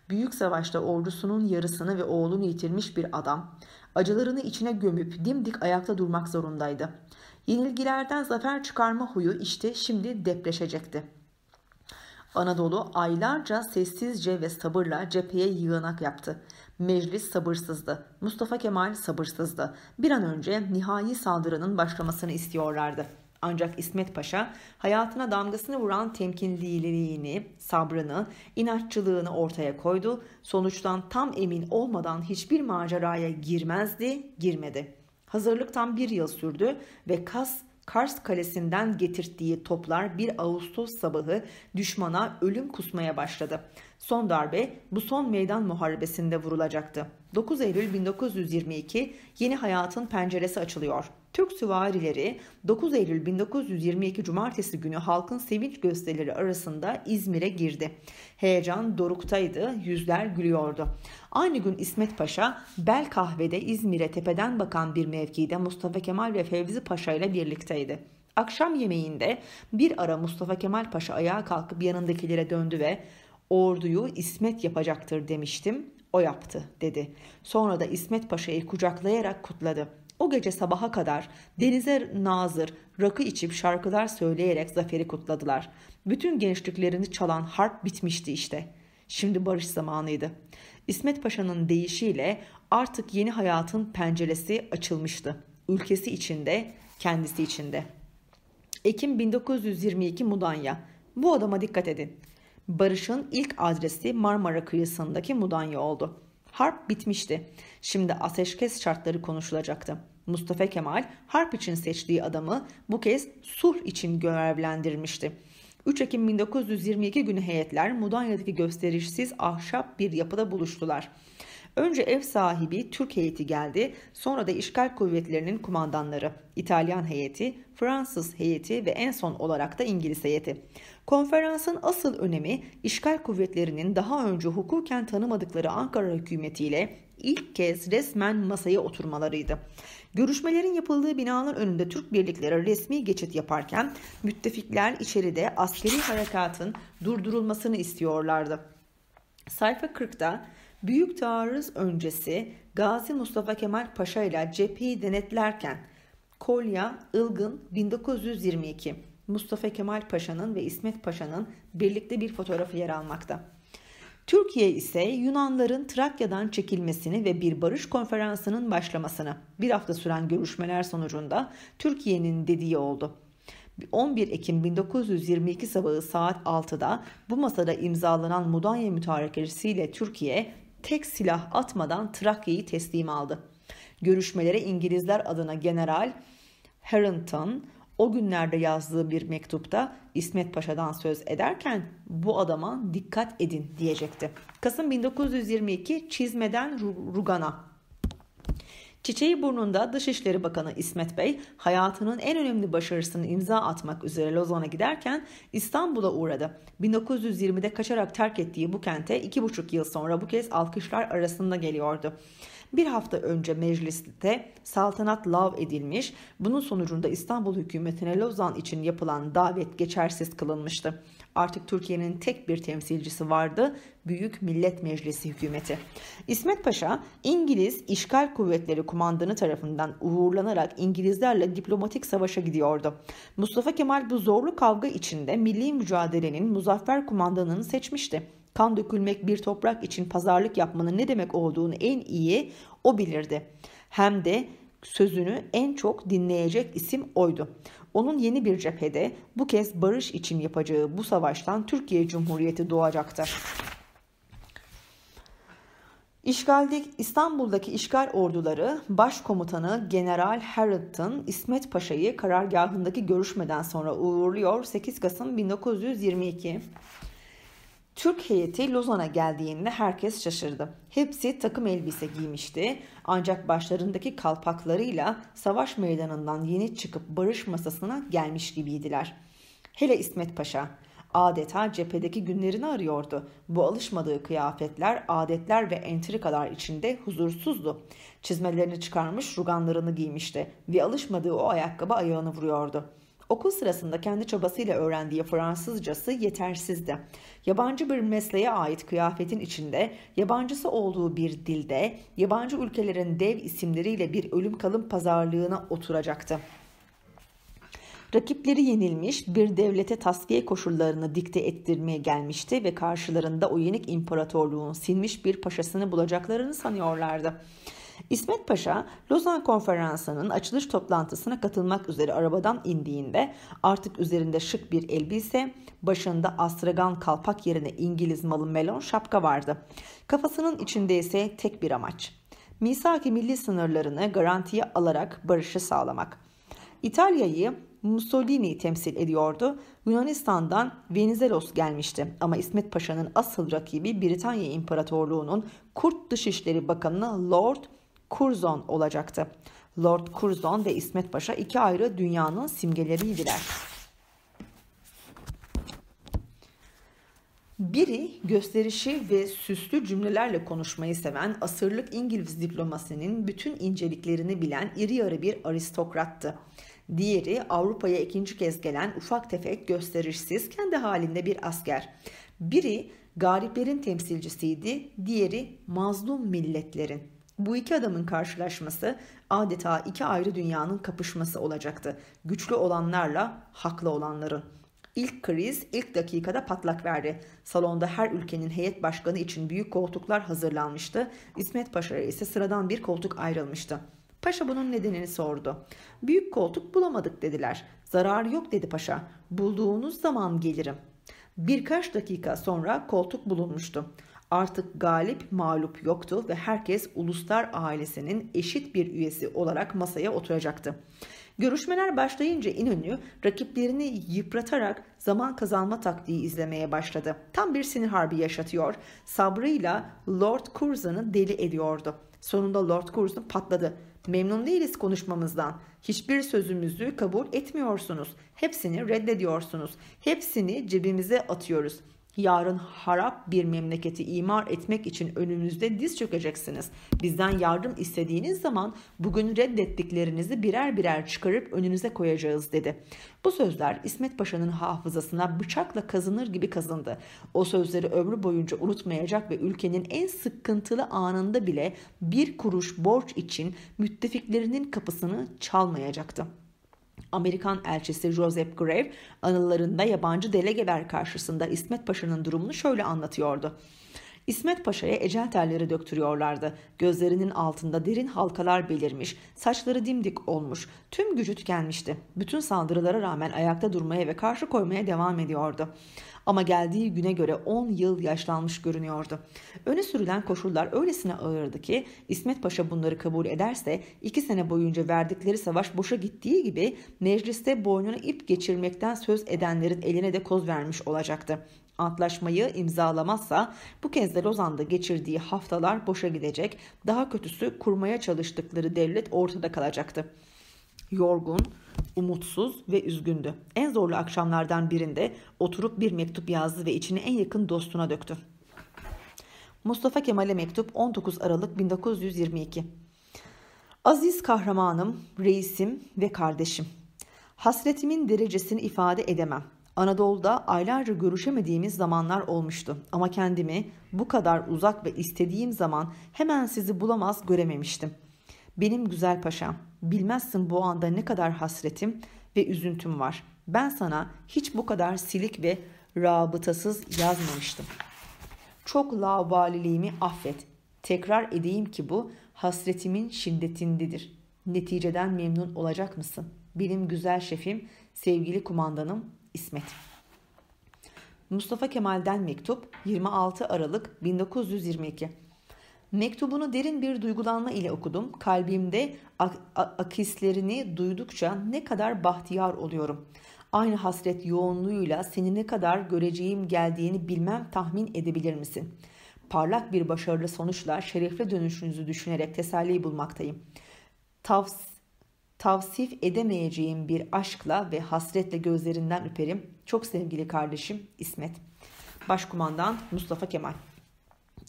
Büyük savaşta ordusunun yarısını ve oğlunu yitirmiş bir adam, acılarını içine gömüp dimdik ayakta durmak zorundaydı. Yenilgilerden zafer çıkarma huyu işte şimdi depreşecekti. Anadolu aylarca sessizce ve sabırla cepheye yığınak yaptı. Meclis sabırsızdı. Mustafa Kemal sabırsızdı. Bir an önce nihai saldırının başlamasını istiyorlardı. Ancak İsmet Paşa hayatına damgasını vuran temkinliliğini, sabrını, inatçılığını ortaya koydu. Sonuçtan tam emin olmadan hiçbir maceraya girmezdi, girmedi. Hazırlık tam bir yıl sürdü ve Kas Kars Kalesi'nden getirttiği toplar bir Ağustos sabahı düşmana ölüm kusmaya başladı. Son darbe bu son meydan muharebesinde vurulacaktı. 9 Eylül 1922 yeni hayatın penceresi açılıyor. Türk süvarileri 9 Eylül 1922 Cumartesi günü halkın sevinç gösterileri arasında İzmir'e girdi. Heyecan doruktaydı, yüzler gülüyordu. Aynı gün İsmet Paşa Bel Kahve'de İzmir'e tepeden bakan bir mevkide Mustafa Kemal ve Fevzi Paşa ile birlikteydi. Akşam yemeğinde bir ara Mustafa Kemal Paşa ayağa kalkıp yanındakilere döndü ve orduyu İsmet yapacaktır demiştim. O yaptı dedi. Sonra da İsmet Paşa'yı kucaklayarak kutladı. O gece sabaha kadar denize nazır, rakı içip şarkılar söyleyerek zaferi kutladılar. Bütün gençliklerini çalan harp bitmişti işte. Şimdi barış zamanıydı. İsmet Paşa'nın deyişiyle artık yeni hayatın penceresi açılmıştı. Ülkesi içinde, kendisi içinde. Ekim 1922 Mudanya. Bu adama dikkat edin. Barış'ın ilk adresi Marmara kıyısındaki Mudanya oldu. Harp bitmişti. Şimdi ateşkes şartları konuşulacaktı. Mustafa Kemal harp için seçtiği adamı bu kez sulh için görevlendirmişti. 3 Ekim 1922 günü heyetler Mudanya'daki gösterişsiz ahşap bir yapıda buluştular. Önce ev sahibi Türk heyeti geldi, sonra da işgal kuvvetlerinin kumandanları, İtalyan heyeti, Fransız heyeti ve en son olarak da İngiliz heyeti. Konferansın asıl önemi işgal kuvvetlerinin daha önce hukuken tanımadıkları Ankara hükümetiyle ilk kez resmen masaya oturmalarıydı. Görüşmelerin yapıldığı binanın önünde Türk birlikleri resmi geçit yaparken müttefikler içeride askeri harekatın durdurulmasını istiyorlardı. Sayfa 40'da Büyük taarruz öncesi Gazi Mustafa Kemal Paşa ile cepheyi denetlerken Kolya Ilgın 1922 Mustafa Kemal Paşa'nın ve İsmet Paşa'nın birlikte bir fotoğrafı yer almakta. Türkiye ise Yunanların Trakya'dan çekilmesini ve bir barış konferansının başlamasını bir hafta süren görüşmeler sonucunda Türkiye'nin dediği oldu. 11 Ekim 1922 sabahı saat 6'da bu masada imzalanan Mudanya Mütarekesi'yle Türkiye tek silah atmadan Trakya'yı teslim aldı. Görüşmelere İngilizler adına General Harrington o günlerde yazdığı bir mektupta İsmet Paşa'dan söz ederken bu adama dikkat edin diyecekti. Kasım 1922 Çizmeden Rugan'a Çiçeği burnunda Dışişleri Bakanı İsmet Bey hayatının en önemli başarısını imza atmak üzere Lozan'a giderken İstanbul'a uğradı. 1920'de kaçarak terk ettiği bu kente iki buçuk yıl sonra bu kez alkışlar arasında geliyordu. Bir hafta önce mecliste saltanat lav edilmiş, bunun sonucunda İstanbul hükümetine Lozan için yapılan davet geçersiz kılınmıştı. Artık Türkiye'nin tek bir temsilcisi vardı, Büyük Millet Meclisi hükümeti. İsmet Paşa, İngiliz işgal kuvvetleri kumandanı tarafından uğurlanarak İngilizlerle diplomatik savaşa gidiyordu. Mustafa Kemal bu zorlu kavga içinde milli mücadelenin muzaffer kumandanını seçmişti kan dökülmek bir toprak için pazarlık yapmanın ne demek olduğunu en iyi o bilirdi. Hem de sözünü en çok dinleyecek isim oydu. Onun yeni bir cephede bu kez barış için yapacağı bu savaştan Türkiye Cumhuriyeti doğacaktı. İşgalde İstanbul'daki işgal orduları Başkomutanı General Harrington İsmet Paşa'yı karargahındaki görüşmeden sonra uğurluyor 8 Kasım 1922. Türk heyeti Lozan'a geldiğinde herkes şaşırdı. Hepsi takım elbise giymişti ancak başlarındaki kalpaklarıyla savaş meydanından yeni çıkıp barış masasına gelmiş gibiydiler. Hele İsmet Paşa adeta cephedeki günlerini arıyordu. Bu alışmadığı kıyafetler, adetler ve entrikalar içinde huzursuzdu. Çizmelerini çıkarmış, ruganlarını giymişti ve alışmadığı o ayakkabı ayağını vuruyordu. Okul sırasında kendi çabasıyla öğrendiği Fransızcası yetersizdi. Yabancı bir mesleğe ait kıyafetin içinde, yabancısı olduğu bir dilde, yabancı ülkelerin dev isimleriyle bir ölüm kalım pazarlığına oturacaktı. Rakipleri yenilmiş bir devlete tasfiye koşullarını dikte ettirmeye gelmişti ve karşılarında o yenik imparatorluğun sinmiş bir paşasını bulacaklarını sanıyorlardı. İsmet Paşa, Lozan Konferansı'nın açılış toplantısına katılmak üzere arabadan indiğinde artık üzerinde şık bir elbise, başında astragan kalpak yerine İngiliz malı melon şapka vardı. Kafasının içinde ise tek bir amaç. Misak-ı milli sınırlarını garantiye alarak barışı sağlamak. İtalya'yı Mussolini temsil ediyordu. Yunanistan'dan Venizelos gelmişti ama İsmet Paşa'nın asıl rakibi Britanya İmparatorluğu'nun Kurt Dışişleri Bakanı Lord Curzon olacaktı. Lord Curzon ve İsmet Paşa iki ayrı dünyanın simgeleriydiler. Biri gösterişi ve süslü cümlelerle konuşmayı seven asırlık İngiliz diplomasinin bütün inceliklerini bilen iri yarı bir aristokrattı. Diğeri Avrupa'ya ikinci kez gelen ufak tefek gösterişsiz kendi halinde bir asker. Biri gariplerin temsilcisiydi, diğeri mazlum milletlerin. Bu iki adamın karşılaşması adeta iki ayrı dünyanın kapışması olacaktı. Güçlü olanlarla haklı olanların. İlk kriz ilk dakikada patlak verdi. Salonda her ülkenin heyet başkanı için büyük koltuklar hazırlanmıştı. İsmet Paşa'ya ise sıradan bir koltuk ayrılmıştı. Paşa bunun nedenini sordu. Büyük koltuk bulamadık dediler. Zarar yok dedi paşa. Bulduğunuz zaman gelirim. Birkaç dakika sonra koltuk bulunmuştu. Artık galip mağlup yoktu ve herkes uluslar ailesinin eşit bir üyesi olarak masaya oturacaktı. Görüşmeler başlayınca İnönü rakiplerini yıpratarak zaman kazanma taktiği izlemeye başladı. Tam bir sinir harbi yaşatıyor, sabrıyla Lord Curzon'ı deli ediyordu. Sonunda Lord Curzon patladı. Memnun değiliz konuşmamızdan. Hiçbir sözümüzü kabul etmiyorsunuz. Hepsini reddediyorsunuz. Hepsini cebimize atıyoruz. Yarın harap bir memleketi imar etmek için önümüzde diz çökeceksiniz. Bizden yardım istediğiniz zaman bugün reddettiklerinizi birer birer çıkarıp önünüze koyacağız dedi. Bu sözler İsmet Paşa'nın hafızasına bıçakla kazınır gibi kazındı. O sözleri ömrü boyunca unutmayacak ve ülkenin en sıkıntılı anında bile bir kuruş borç için müttefiklerinin kapısını çalmayacaktı. Amerikan elçisi Joseph Grave anılarında yabancı delegeler karşısında İsmet Paşa'nın durumunu şöyle anlatıyordu. İsmet Paşa'ya ecel telleri döktürüyorlardı. Gözlerinin altında derin halkalar belirmiş, saçları dimdik olmuş, tüm gücü tükenmişti. Bütün saldırılara rağmen ayakta durmaya ve karşı koymaya devam ediyordu. Ama geldiği güne göre 10 yıl yaşlanmış görünüyordu. Öne sürülen koşullar öylesine ağırdı ki İsmet Paşa bunları kabul ederse 2 sene boyunca verdikleri savaş boşa gittiği gibi mecliste boynuna ip geçirmekten söz edenlerin eline de koz vermiş olacaktı. Antlaşmayı imzalamazsa bu kez de Lozan'da geçirdiği haftalar boşa gidecek. Daha kötüsü kurmaya çalıştıkları devlet ortada kalacaktı. Yorgun, umutsuz ve üzgündü. En zorlu akşamlardan birinde oturup bir mektup yazdı ve içini en yakın dostuna döktü. Mustafa Kemal'e mektup 19 Aralık 1922. Aziz kahramanım, reisim ve kardeşim. Hasretimin derecesini ifade edemem. Anadolu'da aylarca görüşemediğimiz zamanlar olmuştu ama kendimi bu kadar uzak ve istediğim zaman hemen sizi bulamaz görememiştim. Benim güzel paşam, bilmezsin bu anda ne kadar hasretim ve üzüntüm var. Ben sana hiç bu kadar silik ve rabıtasız yazmamıştım. Çok laubaliliğimi affet. Tekrar edeyim ki bu hasretimin şiddetindedir. Neticeden memnun olacak mısın? Benim güzel şefim, sevgili kumandanım İsmet. Mustafa Kemal'den mektup 26 Aralık 1922. Mektubunu derin bir duygulanma ile okudum. Kalbimde ak- akislerini duydukça ne kadar bahtiyar oluyorum. Aynı hasret yoğunluğuyla seni ne kadar göreceğim geldiğini bilmem tahmin edebilir misin? Parlak bir başarılı sonuçla şerefli dönüşünüzü düşünerek teselli bulmaktayım. Tavs tavsif edemeyeceğim bir aşkla ve hasretle gözlerinden öperim. Çok sevgili kardeşim İsmet. Başkumandan Mustafa Kemal.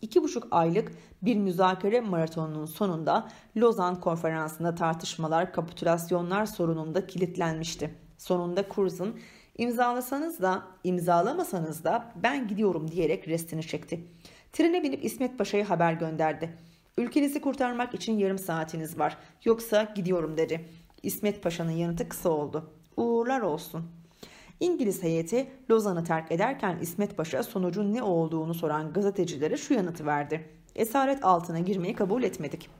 İki buçuk aylık bir müzakere maratonunun sonunda Lozan konferansında tartışmalar, kapitülasyonlar sorununda kilitlenmişti. Sonunda Kurz'un imzalasanız da imzalamasanız da ben gidiyorum diyerek restini çekti. Trene binip İsmet Paşa'ya haber gönderdi. Ülkenizi kurtarmak için yarım saatiniz var. Yoksa gidiyorum dedi. İsmet Paşa'nın yanıtı kısa oldu. Uğurlar olsun. İngiliz heyeti Lozan'ı terk ederken İsmet Paşa sonucun ne olduğunu soran gazetecilere şu yanıtı verdi. Esaret altına girmeyi kabul etmedik.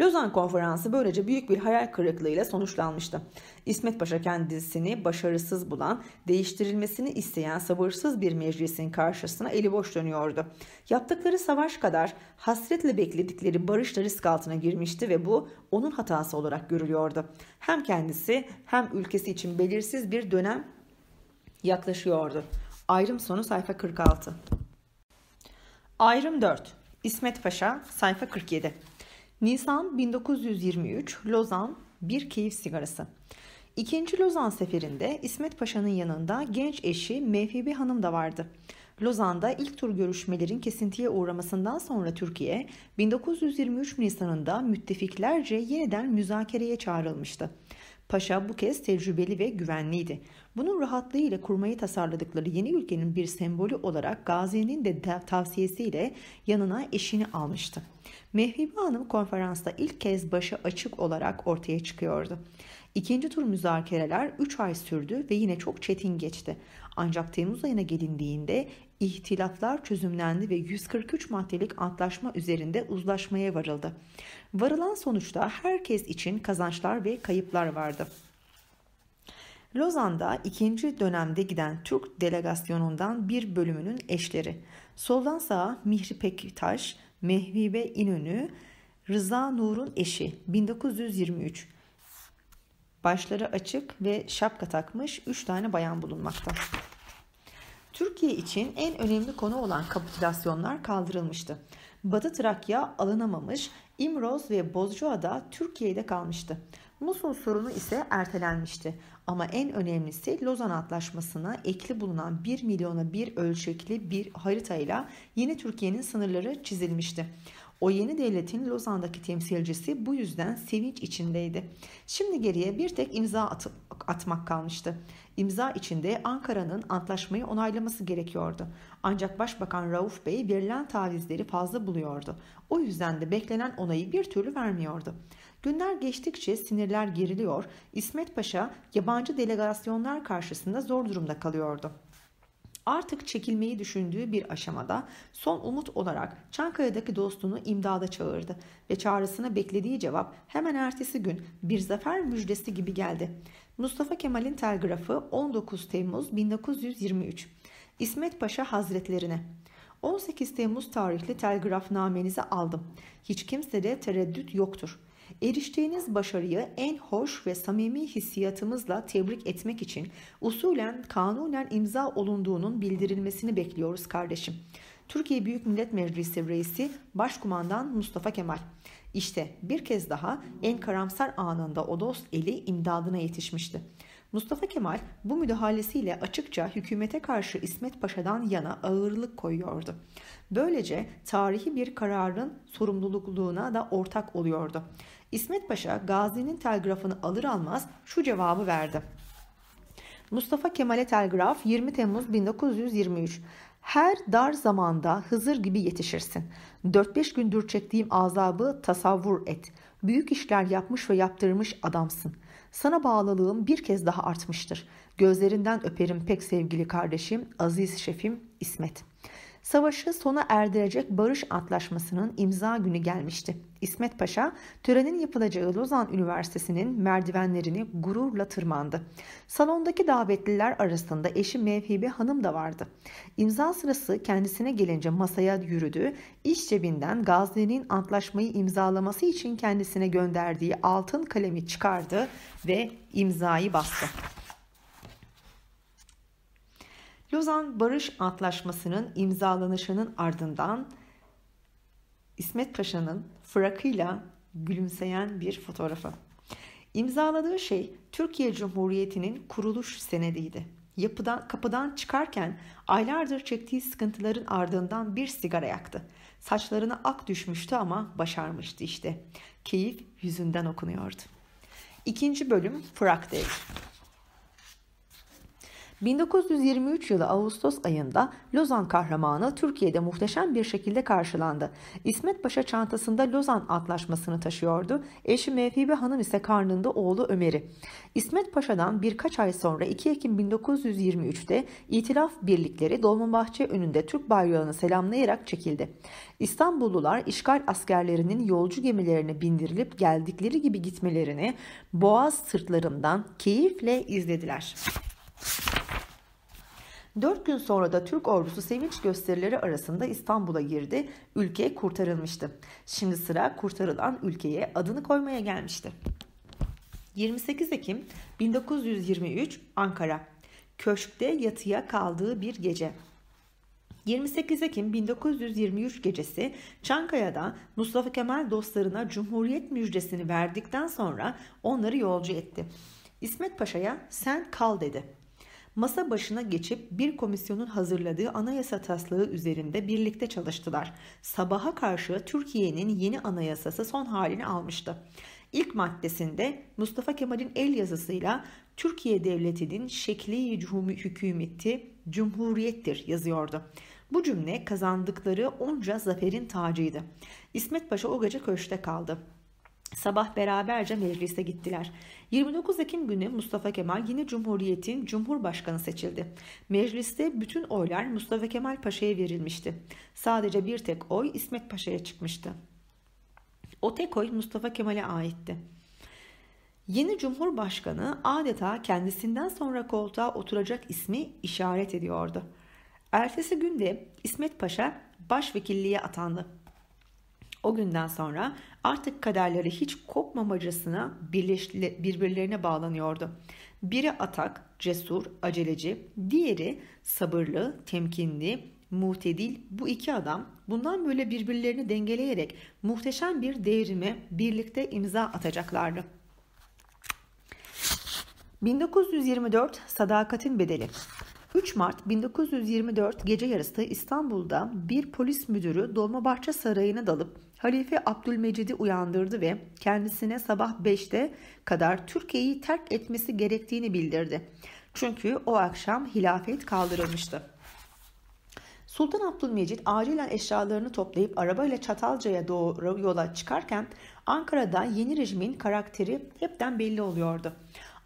Lozan Konferansı böylece büyük bir hayal kırıklığıyla sonuçlanmıştı. İsmet Paşa kendisini başarısız bulan, değiştirilmesini isteyen sabırsız bir meclisin karşısına eli boş dönüyordu. Yaptıkları savaş kadar hasretle bekledikleri barış da risk altına girmişti ve bu onun hatası olarak görülüyordu. Hem kendisi hem ülkesi için belirsiz bir dönem yaklaşıyordu. Ayrım sonu sayfa 46. Ayrım 4. İsmet Paşa sayfa 47. Nisan 1923 Lozan bir keyif sigarası. İkinci Lozan seferinde İsmet Paşa'nın yanında genç eşi Mevhibi Hanım da vardı. Lozan'da ilk tur görüşmelerin kesintiye uğramasından sonra Türkiye 1923 Nisan'ında müttefiklerce yeniden müzakereye çağrılmıştı. Paşa bu kez tecrübeli ve güvenliydi. Bunun rahatlığıyla kurmayı tasarladıkları yeni ülkenin bir sembolü olarak Gazi'nin de tavsiyesiyle yanına eşini almıştı. Mehribe Hanım konferansta ilk kez başı açık olarak ortaya çıkıyordu. İkinci tur müzakereler 3 ay sürdü ve yine çok çetin geçti. Ancak Temmuz ayına gelindiğinde ihtilaflar çözümlendi ve 143 maddelik antlaşma üzerinde uzlaşmaya varıldı. Varılan sonuçta herkes için kazançlar ve kayıplar vardı. Lozan'da ikinci dönemde giden Türk delegasyonundan bir bölümünün eşleri. Soldan sağa Mihri Pektaş, Mehvibe İnönü, Rıza Nur'un eşi 1923. Başları açık ve şapka takmış 3 tane bayan bulunmakta. Türkiye için en önemli konu olan kapitülasyonlar kaldırılmıştı. Batı Trakya alınamamış, İmroz ve Bozcaada Türkiye'de kalmıştı. Musul sorunu ise ertelenmişti. Ama en önemlisi Lozan Antlaşması'na ekli bulunan 1 milyona bir ölçekli bir haritayla yeni Türkiye'nin sınırları çizilmişti. O yeni devletin Lozan'daki temsilcisi bu yüzden sevinç içindeydi. Şimdi geriye bir tek imza atıp atmak kalmıştı. İmza içinde Ankara'nın antlaşmayı onaylaması gerekiyordu. Ancak Başbakan Rauf Bey verilen tavizleri fazla buluyordu. O yüzden de beklenen onayı bir türlü vermiyordu. Günler geçtikçe sinirler geriliyor, İsmet Paşa yabancı delegasyonlar karşısında zor durumda kalıyordu. Artık çekilmeyi düşündüğü bir aşamada son umut olarak Çankaya'daki dostunu imdada çağırdı ve çağrısına beklediği cevap hemen ertesi gün bir zafer müjdesi gibi geldi. Mustafa Kemal'in telgrafı 19 Temmuz 1923. İsmet Paşa Hazretlerine 18 Temmuz tarihli telgrafnamenizi aldım. Hiç kimsede tereddüt yoktur. Eriştiğiniz başarıyı en hoş ve samimi hissiyatımızla tebrik etmek için usulen kanunen imza olunduğunun bildirilmesini bekliyoruz kardeşim. Türkiye Büyük Millet Meclisi Reisi Başkumandan Mustafa Kemal. İşte bir kez daha en karamsar anında o dost eli imdadına yetişmişti. Mustafa Kemal bu müdahalesiyle açıkça hükümete karşı İsmet Paşa'dan yana ağırlık koyuyordu. Böylece tarihi bir kararın sorumluluğuna da ortak oluyordu. İsmet Paşa Gazi'nin telgrafını alır almaz şu cevabı verdi. Mustafa Kemal'e telgraf 20 Temmuz 1923. Her dar zamanda Hızır gibi yetişirsin. 4-5 gündür çektiğim azabı tasavvur et. Büyük işler yapmış ve yaptırmış adamsın. Sana bağlılığım bir kez daha artmıştır. Gözlerinden öperim pek sevgili kardeşim, aziz şefim İsmet.'' Savaşı sona erdirecek barış antlaşmasının imza günü gelmişti. İsmet Paşa törenin yapılacağı Lozan Üniversitesi'nin merdivenlerini gururla tırmandı. Salondaki davetliler arasında eşi Mevhibe Hanım da vardı. İmza sırası kendisine gelince masaya yürüdü. İş cebinden Gazi'nin antlaşmayı imzalaması için kendisine gönderdiği altın kalemi çıkardı ve imzayı bastı. Lozan Barış Antlaşması'nın imzalanışının ardından İsmet Paşa'nın frakıyla gülümseyen bir fotoğrafı. İmzaladığı şey Türkiye Cumhuriyeti'nin kuruluş senediydi. Yapıdan, kapıdan çıkarken aylardır çektiği sıkıntıların ardından bir sigara yaktı. Saçlarına ak düşmüştü ama başarmıştı işte. Keyif yüzünden okunuyordu. İkinci bölüm Fırak Devri. 1923 yılı Ağustos ayında Lozan kahramanı Türkiye'de muhteşem bir şekilde karşılandı. İsmet Paşa çantasında Lozan Antlaşması'nı taşıyordu. Eşi Mevhibe Hanım ise karnında oğlu Ömer'i. İsmet Paşa'dan birkaç ay sonra 2 Ekim 1923'te İtilaf birlikleri Dolmabahçe önünde Türk bayrağını selamlayarak çekildi. İstanbullular işgal askerlerinin yolcu gemilerine bindirilip geldikleri gibi gitmelerini boğaz sırtlarından keyifle izlediler. Dört gün sonra da Türk ordusu sevinç gösterileri arasında İstanbul'a girdi. Ülke kurtarılmıştı. Şimdi sıra kurtarılan ülkeye adını koymaya gelmişti. 28 Ekim 1923 Ankara. Köşkte yatıya kaldığı bir gece. 28 Ekim 1923 gecesi Çankaya'da Mustafa Kemal dostlarına Cumhuriyet müjdesini verdikten sonra onları yolcu etti. İsmet Paşa'ya sen kal dedi. Masa başına geçip bir komisyonun hazırladığı anayasa taslağı üzerinde birlikte çalıştılar. Sabaha karşı Türkiye'nin yeni anayasası son halini almıştı. İlk maddesinde Mustafa Kemal'in el yazısıyla Türkiye Devleti'nin şekli hükümeti cumhuriyettir yazıyordu. Bu cümle kazandıkları onca zaferin tacıydı. İsmet Paşa o gece köşte kaldı. Sabah beraberce meclise gittiler. 29 Ekim günü Mustafa Kemal yine Cumhuriyet'in Cumhurbaşkanı seçildi. Mecliste bütün oylar Mustafa Kemal Paşa'ya verilmişti. Sadece bir tek oy İsmet Paşa'ya çıkmıştı. O tek oy Mustafa Kemal'e aitti. Yeni Cumhurbaşkanı adeta kendisinden sonra koltuğa oturacak ismi işaret ediyordu. Ertesi günde İsmet Paşa başvekilliğe atandı. O günden sonra artık kaderleri hiç kopmamacasına birbirlerine bağlanıyordu. Biri atak, cesur, aceleci, diğeri sabırlı, temkinli, muhtedil bu iki adam bundan böyle birbirlerini dengeleyerek muhteşem bir devrime birlikte imza atacaklardı. 1924 Sadakatin Bedeli 3 Mart 1924 gece yarısı İstanbul'da bir polis müdürü Dolmabahçe Sarayı'na dalıp Halife Abdülmecid'i uyandırdı ve kendisine sabah 5'te kadar Türkiye'yi terk etmesi gerektiğini bildirdi. Çünkü o akşam hilafet kaldırılmıştı. Sultan Abdülmecit acilen eşyalarını toplayıp arabayla Çatalca'ya doğru yola çıkarken Ankara'da yeni rejimin karakteri hepten belli oluyordu.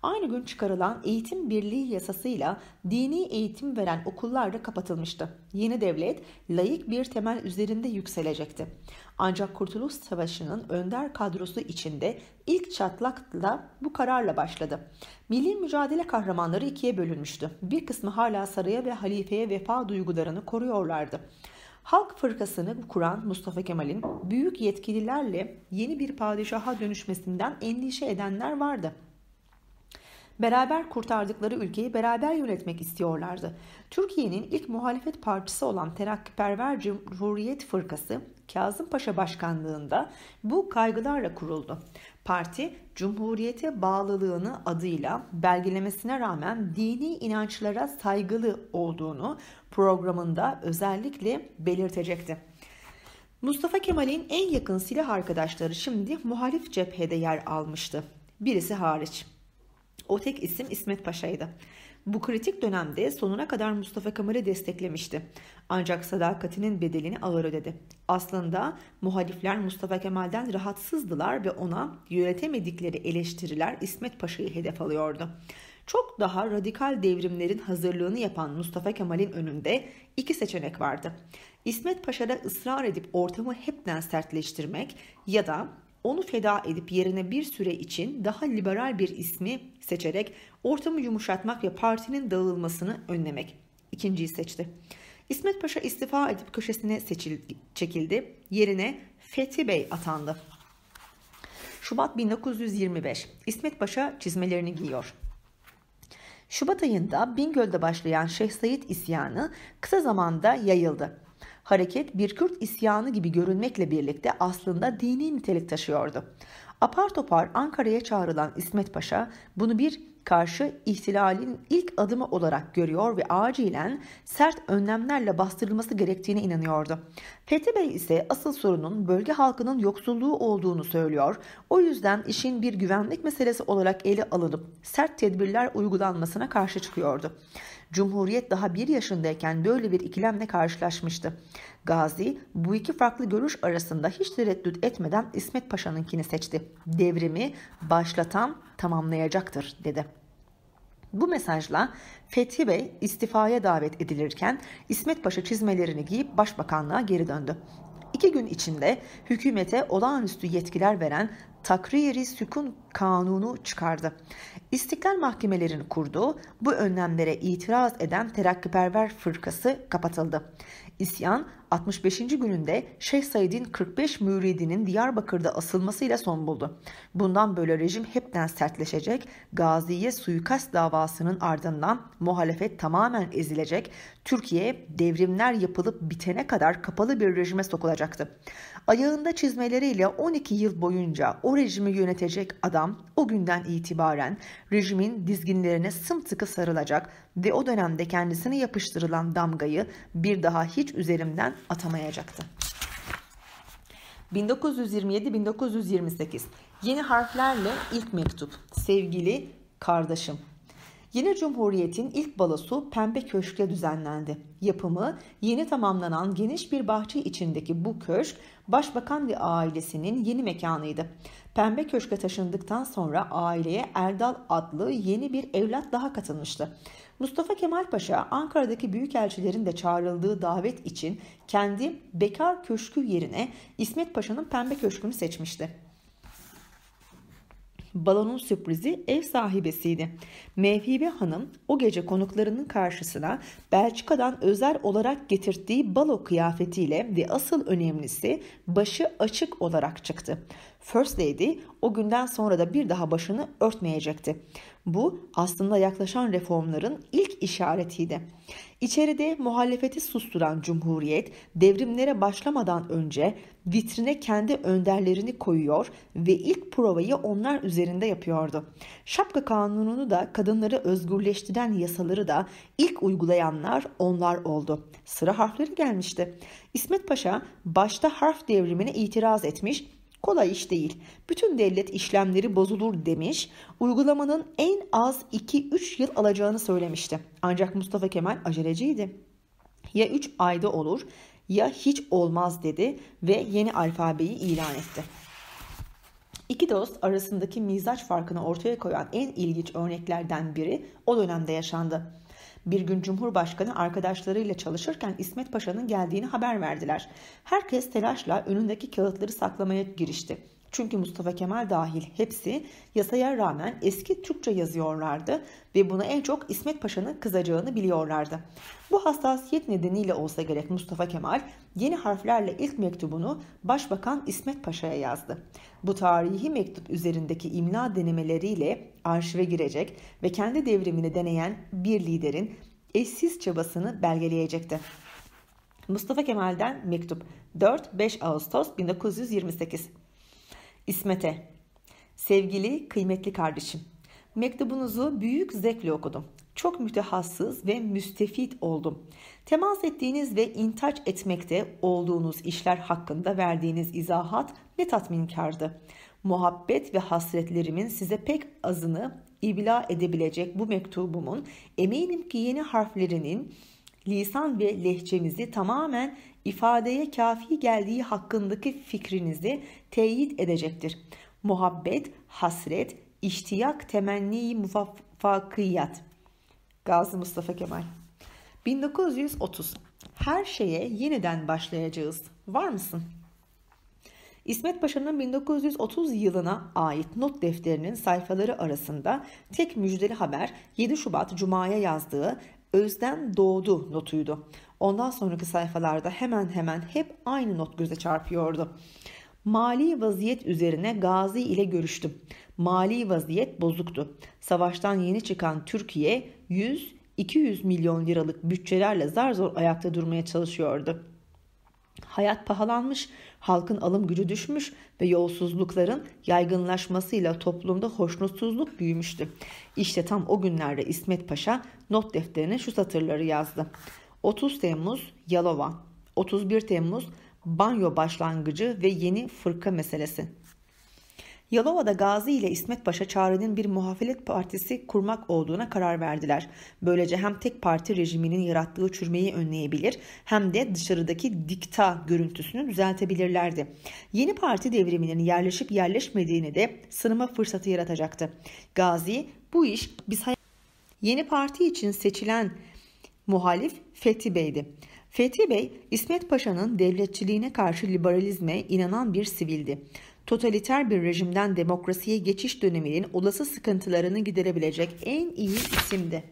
Aynı gün çıkarılan eğitim birliği yasasıyla dini eğitim veren okullar da kapatılmıştı. Yeni devlet layık bir temel üzerinde yükselecekti. Ancak Kurtuluş Savaşı'nın önder kadrosu içinde ilk çatlakla bu kararla başladı. Milli mücadele kahramanları ikiye bölünmüştü. Bir kısmı hala saraya ve halifeye vefa duygularını koruyorlardı. Halk fırkasını kuran Mustafa Kemal'in büyük yetkililerle yeni bir padişaha dönüşmesinden endişe edenler vardı. Beraber kurtardıkları ülkeyi beraber yönetmek istiyorlardı. Türkiye'nin ilk muhalefet partisi olan Terakkiperver Cumhuriyet Fırkası Kazım Paşa başkanlığında bu kaygılarla kuruldu. Parti Cumhuriyete bağlılığını adıyla belgelemesine rağmen dini inançlara saygılı olduğunu programında özellikle belirtecekti. Mustafa Kemal'in en yakın silah arkadaşları şimdi muhalif cephede yer almıştı. Birisi hariç. O tek isim İsmet Paşa'ydı. Bu kritik dönemde sonuna kadar Mustafa Kemal'i desteklemişti. Ancak sadakatinin bedelini ağır ödedi. Aslında muhalifler Mustafa Kemal'den rahatsızdılar ve ona yönetemedikleri eleştiriler İsmet Paşa'yı hedef alıyordu. Çok daha radikal devrimlerin hazırlığını yapan Mustafa Kemal'in önünde iki seçenek vardı. İsmet Paşa'da ısrar edip ortamı hepten sertleştirmek ya da onu feda edip yerine bir süre için daha liberal bir ismi seçerek ortamı yumuşatmak ve partinin dağılmasını önlemek. İkinciyi seçti. İsmet Paşa istifa edip köşesine seçildi, çekildi. Yerine Fethi Bey atandı. Şubat 1925. İsmet Paşa çizmelerini giyiyor. Şubat ayında Bingöl'de başlayan Şeyh Said isyanı kısa zamanda yayıldı. Hareket bir Kürt isyanı gibi görünmekle birlikte aslında dini nitelik taşıyordu. Apar topar Ankara'ya çağrılan İsmet Paşa bunu bir karşı ihtilalin ilk adımı olarak görüyor ve acilen sert önlemlerle bastırılması gerektiğine inanıyordu. Fethi Bey ise asıl sorunun bölge halkının yoksulluğu olduğunu söylüyor. O yüzden işin bir güvenlik meselesi olarak ele alınıp sert tedbirler uygulanmasına karşı çıkıyordu. Cumhuriyet daha bir yaşındayken böyle bir ikilemle karşılaşmıştı. Gazi bu iki farklı görüş arasında hiç tereddüt etmeden İsmet Paşa'nınkini seçti. Devrimi başlatan tamamlayacaktır dedi. Bu mesajla Fethi Bey istifaya davet edilirken İsmet Paşa çizmelerini giyip başbakanlığa geri döndü. İki gün içinde hükümete olağanüstü yetkiler veren Takriri Sükun Kanunu çıkardı. İstiklal mahkemelerini kurdu. Bu önlemlere itiraz eden terakkiperver fırkası kapatıldı. İsyan 65. gününde Şeyh Said'in 45 müridinin Diyarbakır'da asılmasıyla son buldu. Bundan böyle rejim hepten sertleşecek, Gazi'ye suikast davasının ardından muhalefet tamamen ezilecek, Türkiye devrimler yapılıp bitene kadar kapalı bir rejime sokulacaktı. Ayağında çizmeleriyle 12 yıl boyunca o rejimi yönetecek adam o günden itibaren rejimin dizginlerine sımsıkı sarılacak ve o dönemde kendisine yapıştırılan damgayı bir daha hiç üzerimden atamayacaktı. 1927-1928 Yeni harflerle ilk mektup. Sevgili kardeşim. Yeni Cumhuriyet'in ilk balosu Pembe Köşk'te düzenlendi. Yapımı yeni tamamlanan geniş bir bahçe içindeki bu köşk Başbakan ve ailesinin yeni mekanıydı. Pembe Köşk'e taşındıktan sonra aileye Erdal adlı yeni bir evlat daha katılmıştı. Mustafa Kemal Paşa Ankara'daki büyükelçilerin de çağrıldığı davet için kendi Bekar Köşkü yerine İsmet Paşa'nın Pembe Köşkü'nü seçmişti. Balonun sürprizi ev sahibesiydi. Mevhibe Hanım o gece konuklarının karşısına Belçika'dan özel olarak getirdiği balo kıyafetiyle ve asıl önemlisi başı açık olarak çıktı. First Lady o günden sonra da bir daha başını örtmeyecekti. Bu aslında yaklaşan reformların ilk işaretiydi. İçeride muhalefeti susturan Cumhuriyet devrimlere başlamadan önce vitrine kendi önderlerini koyuyor ve ilk provayı onlar üzerinde yapıyordu. Şapka kanununu da kadınları özgürleştiren yasaları da ilk uygulayanlar onlar oldu. Sıra harfleri gelmişti. İsmet Paşa başta harf devrimine itiraz etmiş kolay iş değil. Bütün devlet işlemleri bozulur demiş. Uygulamanın en az 2-3 yıl alacağını söylemişti. Ancak Mustafa Kemal aceleciydi. Ya 3 ayda olur ya hiç olmaz dedi ve yeni alfabeyi ilan etti. İki dost arasındaki mizaç farkını ortaya koyan en ilginç örneklerden biri o dönemde yaşandı. Bir gün Cumhurbaşkanı arkadaşlarıyla çalışırken İsmet Paşa'nın geldiğini haber verdiler. Herkes telaşla önündeki kağıtları saklamaya girişti. Çünkü Mustafa Kemal dahil hepsi yasaya rağmen eski Türkçe yazıyorlardı ve buna en çok İsmet Paşa'nın kızacağını biliyorlardı. Bu hassasiyet nedeniyle olsa gerek Mustafa Kemal yeni harflerle ilk mektubunu Başbakan İsmet Paşa'ya yazdı. Bu tarihi mektup üzerindeki imla denemeleriyle arşive girecek ve kendi devrimini deneyen bir liderin eşsiz çabasını belgeleyecekti. Mustafa Kemal'den mektup 4-5 Ağustos 1928 İsmet'e Sevgili kıymetli kardeşim Mektubunuzu büyük zevkle okudum. Çok mütehassız ve müstefit oldum. Temas ettiğiniz ve intaç etmekte olduğunuz işler hakkında verdiğiniz izahat ne tatminkardı. Muhabbet ve hasretlerimin size pek azını ibla edebilecek bu mektubumun eminim ki yeni harflerinin lisan ve lehçemizi tamamen ifadeye kafi geldiği hakkındaki fikrinizi teyit edecektir. Muhabbet, hasret, iştiyak, temenni, muvaffakiyat. Gazi Mustafa Kemal 1930 Her şeye yeniden başlayacağız. Var mısın? İsmet Paşa'nın 1930 yılına ait not defterinin sayfaları arasında tek müjdeli haber 7 Şubat Cuma'ya yazdığı Özden doğdu notuydu. Ondan sonraki sayfalarda hemen hemen hep aynı not göze çarpıyordu. Mali vaziyet üzerine Gazi ile görüştüm. Mali vaziyet bozuktu. Savaştan yeni çıkan Türkiye 100-200 milyon liralık bütçelerle zar zor ayakta durmaya çalışıyordu. Hayat pahalanmış, halkın alım gücü düşmüş ve yolsuzlukların yaygınlaşmasıyla toplumda hoşnutsuzluk büyümüştü. İşte tam o günlerde İsmet Paşa not defterine şu satırları yazdı. 30 Temmuz Yalova, 31 Temmuz banyo başlangıcı ve yeni fırka meselesi. Yalova'da Gazi ile İsmet Paşa çarenin bir muhalefet partisi kurmak olduğuna karar verdiler. Böylece hem tek parti rejiminin yarattığı çürmeyi önleyebilir hem de dışarıdaki dikta görüntüsünü düzeltebilirlerdi. Yeni parti devriminin yerleşip yerleşmediğini de sınıma fırsatı yaratacaktı. Gazi bu iş biz Yeni parti için seçilen muhalif Fethi Bey'di. Fethi Bey, İsmet Paşa'nın devletçiliğine karşı liberalizme inanan bir sivildi totaliter bir rejimden demokrasiye geçiş döneminin olası sıkıntılarını giderebilecek en iyi isimdi.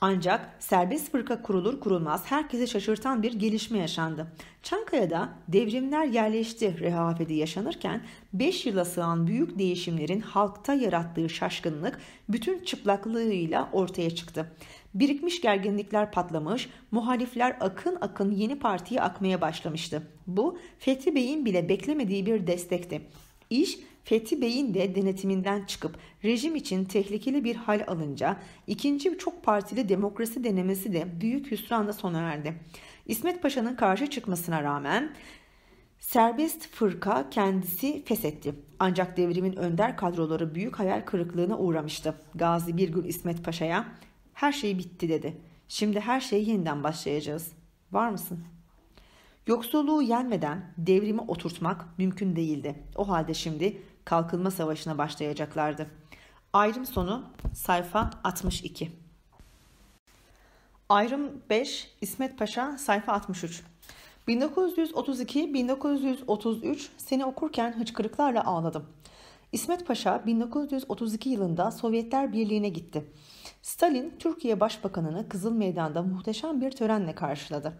Ancak serbest fırka kurulur kurulmaz herkesi şaşırtan bir gelişme yaşandı. Çankaya'da devrimler yerleşti rehaveti yaşanırken 5 yıla sığan büyük değişimlerin halkta yarattığı şaşkınlık bütün çıplaklığıyla ortaya çıktı. Birikmiş gerginlikler patlamış, muhalifler akın akın yeni partiye akmaya başlamıştı. Bu Fethi Bey'in bile beklemediği bir destekti. İş Fethi Bey'in de denetiminden çıkıp rejim için tehlikeli bir hal alınca ikinci çok partili demokrasi denemesi de büyük hüsranla sona erdi. İsmet Paşa'nın karşı çıkmasına rağmen Serbest fırka kendisi feshetti. Ancak devrimin önder kadroları büyük hayal kırıklığına uğramıştı. Gazi bir gün İsmet Paşa'ya her şey bitti dedi. Şimdi her şeyi yeniden başlayacağız. Var mısın? Yoksulluğu yenmeden devrimi oturtmak mümkün değildi. O halde şimdi kalkınma savaşına başlayacaklardı. Ayrım sonu sayfa 62. Ayrım 5 İsmet Paşa sayfa 63. 1932-1933 seni okurken hıçkırıklarla ağladım. İsmet Paşa 1932 yılında Sovyetler Birliği'ne gitti. Stalin Türkiye Başbakanını Kızıl Meydan'da muhteşem bir törenle karşıladı.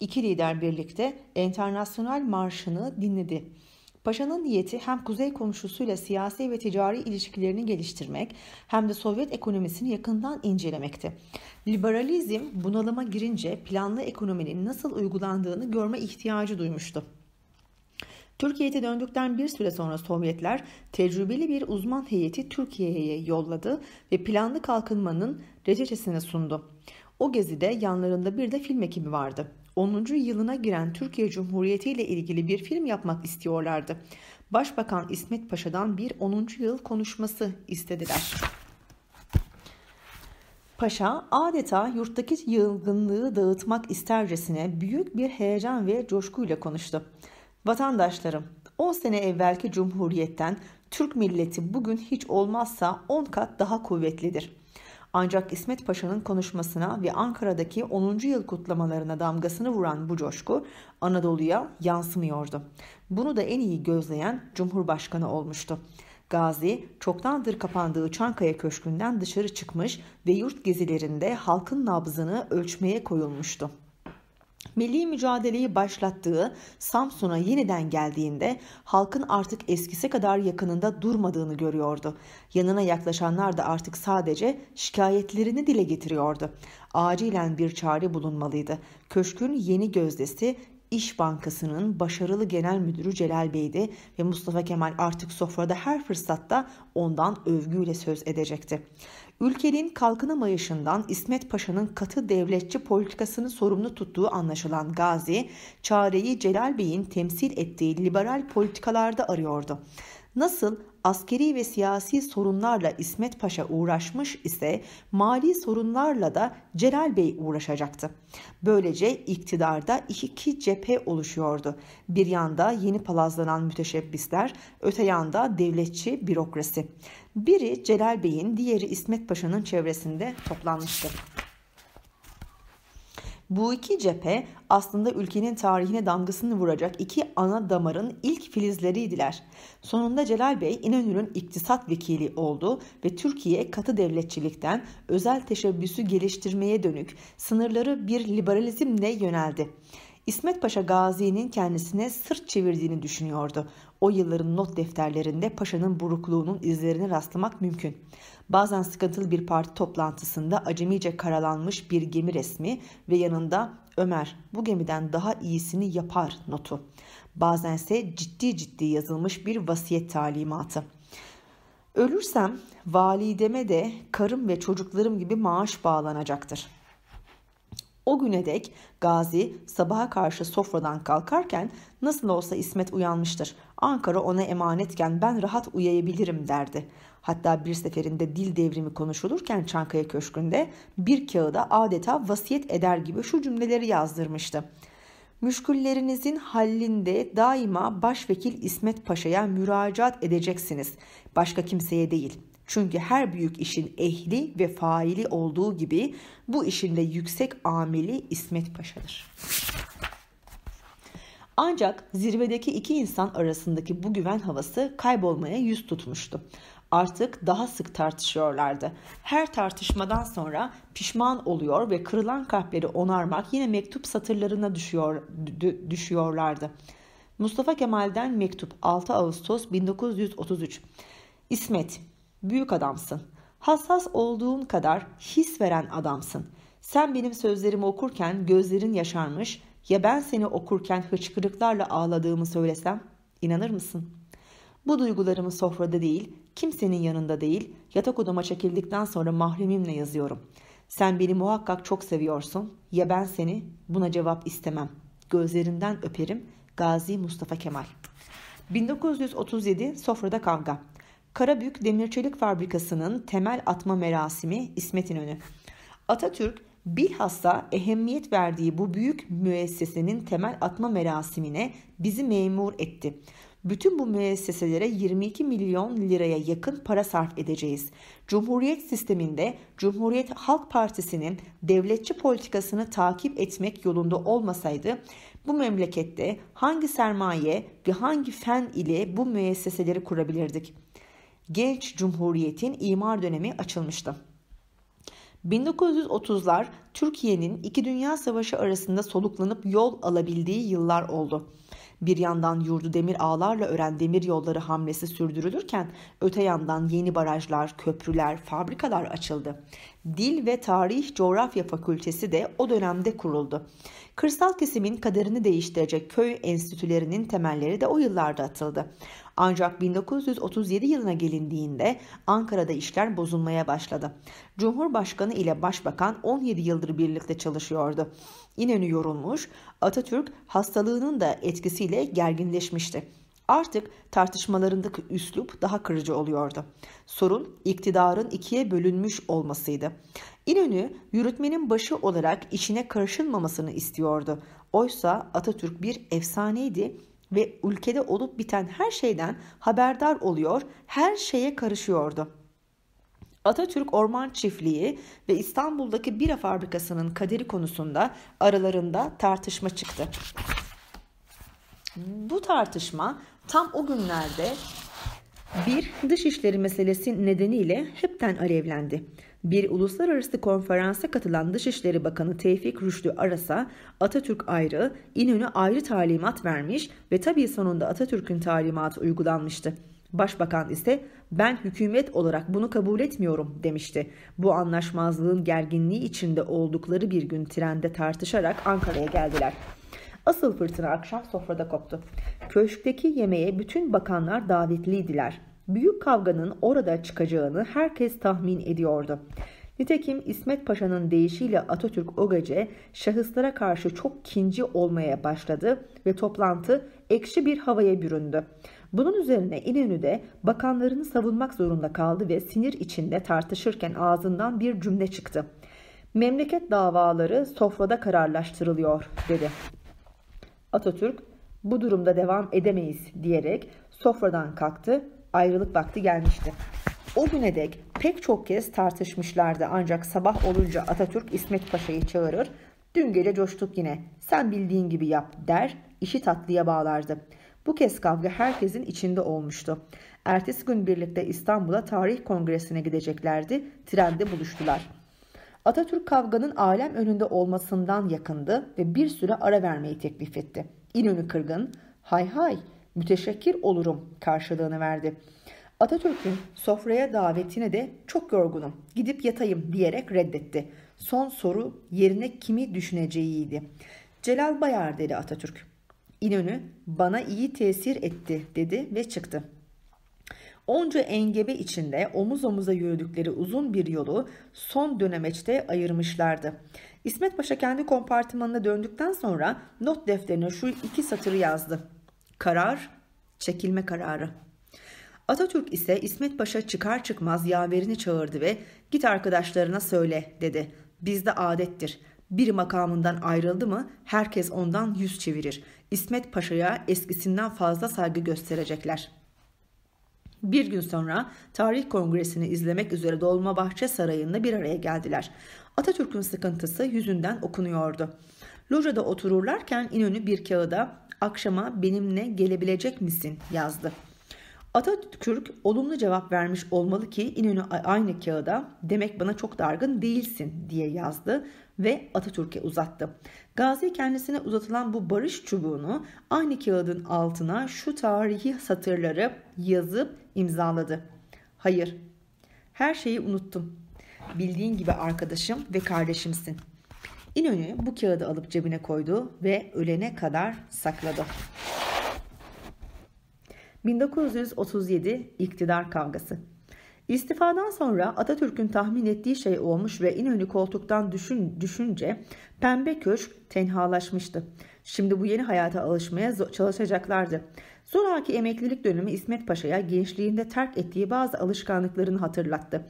İki lider birlikte Enternasyonal Marşı'nı dinledi. Paşa'nın niyeti hem kuzey komşusuyla siyasi ve ticari ilişkilerini geliştirmek hem de Sovyet ekonomisini yakından incelemekti. Liberalizm bunalıma girince planlı ekonominin nasıl uygulandığını görme ihtiyacı duymuştu. Türkiye'ye döndükten bir süre sonra Sovyetler tecrübeli bir uzman heyeti Türkiye'ye yolladı ve planlı kalkınmanın reçetesini sundu. O gezide yanlarında bir de film ekibi vardı. 10. yılına giren Türkiye Cumhuriyeti ile ilgili bir film yapmak istiyorlardı. Başbakan İsmet Paşa'dan bir 10. yıl konuşması istediler. Paşa adeta yurttaki yılgınlığı dağıtmak istercesine büyük bir heyecan ve coşkuyla konuştu. Vatandaşlarım, 10 sene evvelki cumhuriyetten Türk milleti bugün hiç olmazsa 10 kat daha kuvvetlidir. Ancak İsmet Paşa'nın konuşmasına ve Ankara'daki 10. yıl kutlamalarına damgasını vuran bu coşku Anadolu'ya yansımıyordu. Bunu da en iyi gözleyen Cumhurbaşkanı olmuştu. Gazi çoktandır kapandığı Çankaya Köşkü'nden dışarı çıkmış ve yurt gezilerinde halkın nabzını ölçmeye koyulmuştu. Milli mücadeleyi başlattığı Samsun'a yeniden geldiğinde halkın artık eskisi kadar yakınında durmadığını görüyordu. Yanına yaklaşanlar da artık sadece şikayetlerini dile getiriyordu. Acilen bir çare bulunmalıydı. Köşkün yeni gözdesi İş Bankası'nın başarılı genel müdürü Celal Bey'di ve Mustafa Kemal artık sofrada her fırsatta ondan övgüyle söz edecekti. Ülkenin kalkınamayışından İsmet Paşa'nın katı devletçi politikasını sorumlu tuttuğu anlaşılan Gazi, çareyi Celal Bey'in temsil ettiği liberal politikalarda arıyordu. Nasıl askeri ve siyasi sorunlarla İsmet Paşa uğraşmış ise mali sorunlarla da Celal Bey uğraşacaktı. Böylece iktidarda iki cephe oluşuyordu. Bir yanda yeni palazlanan müteşebbisler, öte yanda devletçi bürokrasi. Biri Celal Bey'in, diğeri İsmet Paşa'nın çevresinde toplanmıştı. Bu iki cephe aslında ülkenin tarihine damgasını vuracak iki ana damarın ilk filizleriydiler. Sonunda Celal Bey İnönü'nün iktisat vekili oldu ve Türkiye katı devletçilikten özel teşebbüsü geliştirmeye dönük sınırları bir liberalizmle yöneldi. İsmet Paşa Gazi'nin kendisine sırt çevirdiğini düşünüyordu. O yılların not defterlerinde paşanın burukluğunun izlerini rastlamak mümkün. Bazen sıkıntılı bir parti toplantısında acemice karalanmış bir gemi resmi ve yanında Ömer bu gemiden daha iyisini yapar notu. Bazense ciddi ciddi yazılmış bir vasiyet talimatı. Ölürsem valideme de karım ve çocuklarım gibi maaş bağlanacaktır. O güne dek Gazi sabaha karşı sofradan kalkarken nasıl olsa İsmet uyanmıştır. Ankara ona emanetken ben rahat uyuyabilirim derdi. Hatta bir seferinde dil devrimi konuşulurken Çankaya Köşkü'nde bir kağıda adeta vasiyet eder gibi şu cümleleri yazdırmıştı. Müşküllerinizin hallində daima Başvekil İsmet Paşa'ya müracaat edeceksiniz. Başka kimseye değil. Çünkü her büyük işin ehli ve faili olduğu gibi bu işin de yüksek ameli İsmet Paşa'dır. Ancak zirvedeki iki insan arasındaki bu güven havası kaybolmaya yüz tutmuştu. Artık daha sık tartışıyorlardı. Her tartışmadan sonra pişman oluyor ve kırılan kalpleri onarmak yine mektup satırlarına düşüyor, düşüyorlardı. Mustafa Kemal'den mektup 6 Ağustos 1933. İsmet, büyük adamsın. Hassas olduğun kadar his veren adamsın. Sen benim sözlerimi okurken gözlerin yaşarmış, ya ben seni okurken hıçkırıklarla ağladığımı söylesem inanır mısın? Bu duygularımı sofrada değil, kimsenin yanında değil, yatak odama çekildikten sonra mahremimle yazıyorum. Sen beni muhakkak çok seviyorsun. Ya ben seni? Buna cevap istemem. Gözlerinden öperim. Gazi Mustafa Kemal 1937 Sofrada Kavga Karabük Demirçelik Fabrikası'nın temel atma merasimi İsmet İnönü. Atatürk bilhassa ehemmiyet verdiği bu büyük müessesenin temel atma merasimine bizi memur etti. Bütün bu müesseselere 22 milyon liraya yakın para sarf edeceğiz. Cumhuriyet sisteminde Cumhuriyet Halk Partisi'nin devletçi politikasını takip etmek yolunda olmasaydı bu memlekette hangi sermaye ve hangi fen ile bu müesseseleri kurabilirdik? Genç Cumhuriyet'in imar dönemi açılmıştı. 1930'lar Türkiye'nin iki dünya savaşı arasında soluklanıp yol alabildiği yıllar oldu. Bir yandan yurdu demir ağlarla ören demir yolları hamlesi sürdürülürken öte yandan yeni barajlar, köprüler, fabrikalar açıldı. Dil ve Tarih Coğrafya Fakültesi de o dönemde kuruldu. Kırsal kesimin kaderini değiştirecek köy enstitülerinin temelleri de o yıllarda atıldı. Ancak 1937 yılına gelindiğinde Ankara'da işler bozulmaya başladı. Cumhurbaşkanı ile Başbakan 17 yıldır birlikte çalışıyordu. İnönü yorulmuş, Atatürk hastalığının da etkisiyle gerginleşmişti. Artık tartışmalarındaki üslup daha kırıcı oluyordu. Sorun iktidarın ikiye bölünmüş olmasıydı. İnönü yürütmenin başı olarak işine karışılmamasını istiyordu. Oysa Atatürk bir efsaneydi ve ülkede olup biten her şeyden haberdar oluyor, her şeye karışıyordu. Atatürk Orman Çiftliği ve İstanbul'daki bira fabrikasının kaderi konusunda aralarında tartışma çıktı. Bu tartışma tam o günlerde bir dışişleri meselesi nedeniyle hepten alevlendi. Bir uluslararası konferansa katılan Dışişleri Bakanı Tevfik Rüştü Aras'a Atatürk ayrı, İnönü ayrı talimat vermiş ve tabii sonunda Atatürk'ün talimatı uygulanmıştı. Başbakan ise ben hükümet olarak bunu kabul etmiyorum demişti. Bu anlaşmazlığın gerginliği içinde oldukları bir gün trende tartışarak Ankara'ya geldiler. Asıl fırtına akşam sofrada koptu. Köşkteki yemeğe bütün bakanlar davetliydiler. Büyük kavganın orada çıkacağını herkes tahmin ediyordu. Nitekim İsmet Paşa'nın deyişiyle Atatürk o gece şahıslara karşı çok kinci olmaya başladı ve toplantı ekşi bir havaya büründü. Bunun üzerine İnönü de bakanlarını savunmak zorunda kaldı ve sinir içinde tartışırken ağzından bir cümle çıktı. Memleket davaları sofrada kararlaştırılıyor dedi. Atatürk bu durumda devam edemeyiz diyerek sofradan kalktı ayrılık vakti gelmişti. O güne dek pek çok kez tartışmışlardı ancak sabah olunca Atatürk İsmet Paşa'yı çağırır. Dün gece coştuk yine sen bildiğin gibi yap der işi tatlıya bağlardı. Bu kez kavga herkesin içinde olmuştu. Ertesi gün birlikte İstanbul'a tarih kongresine gideceklerdi. Trende buluştular. Atatürk kavganın alem önünde olmasından yakındı ve bir süre ara vermeyi teklif etti. İnönü kırgın, hay hay müteşekkir olurum karşılığını verdi. Atatürk'ün sofraya davetine de çok yorgunum gidip yatayım diyerek reddetti. Son soru yerine kimi düşüneceğiydi. Celal Bayar dedi Atatürk. İnönü bana iyi tesir etti dedi ve çıktı. Onca engebe içinde omuz omuza yürüdükleri uzun bir yolu son dönemeçte ayırmışlardı. İsmet Paşa kendi kompartımanına döndükten sonra not defterine şu iki satırı yazdı. Karar, çekilme kararı. Atatürk ise İsmet Paşa çıkar çıkmaz yaverini çağırdı ve git arkadaşlarına söyle dedi. Bizde adettir. Bir makamından ayrıldı mı herkes ondan yüz çevirir. İsmet Paşa'ya eskisinden fazla saygı gösterecekler. Bir gün sonra tarih kongresini izlemek üzere Dolmabahçe Sarayı'nda bir araya geldiler. Atatürk'ün sıkıntısı yüzünden okunuyordu. Lojada otururlarken İnönü bir kağıda akşama benimle gelebilecek misin yazdı. Atatürk olumlu cevap vermiş olmalı ki İnönü aynı kağıda demek bana çok dargın değilsin diye yazdı ve Atatürk'e uzattı. Gazi kendisine uzatılan bu barış çubuğunu aynı kağıdın altına şu tarihi satırları yazıp imzaladı. Hayır, her şeyi unuttum. Bildiğin gibi arkadaşım ve kardeşimsin. İnönü bu kağıdı alıp cebine koydu ve ölene kadar sakladı. 1937 iktidar kavgası. İstifadan sonra Atatürk'ün tahmin ettiği şey olmuş ve İnönü koltuktan düşün, düşünce Pembe Köşk tenhalaşmıştı. Şimdi bu yeni hayata alışmaya çalışacaklardı. Zoraki emeklilik dönemi İsmet Paşa'ya gençliğinde terk ettiği bazı alışkanlıklarını hatırlattı.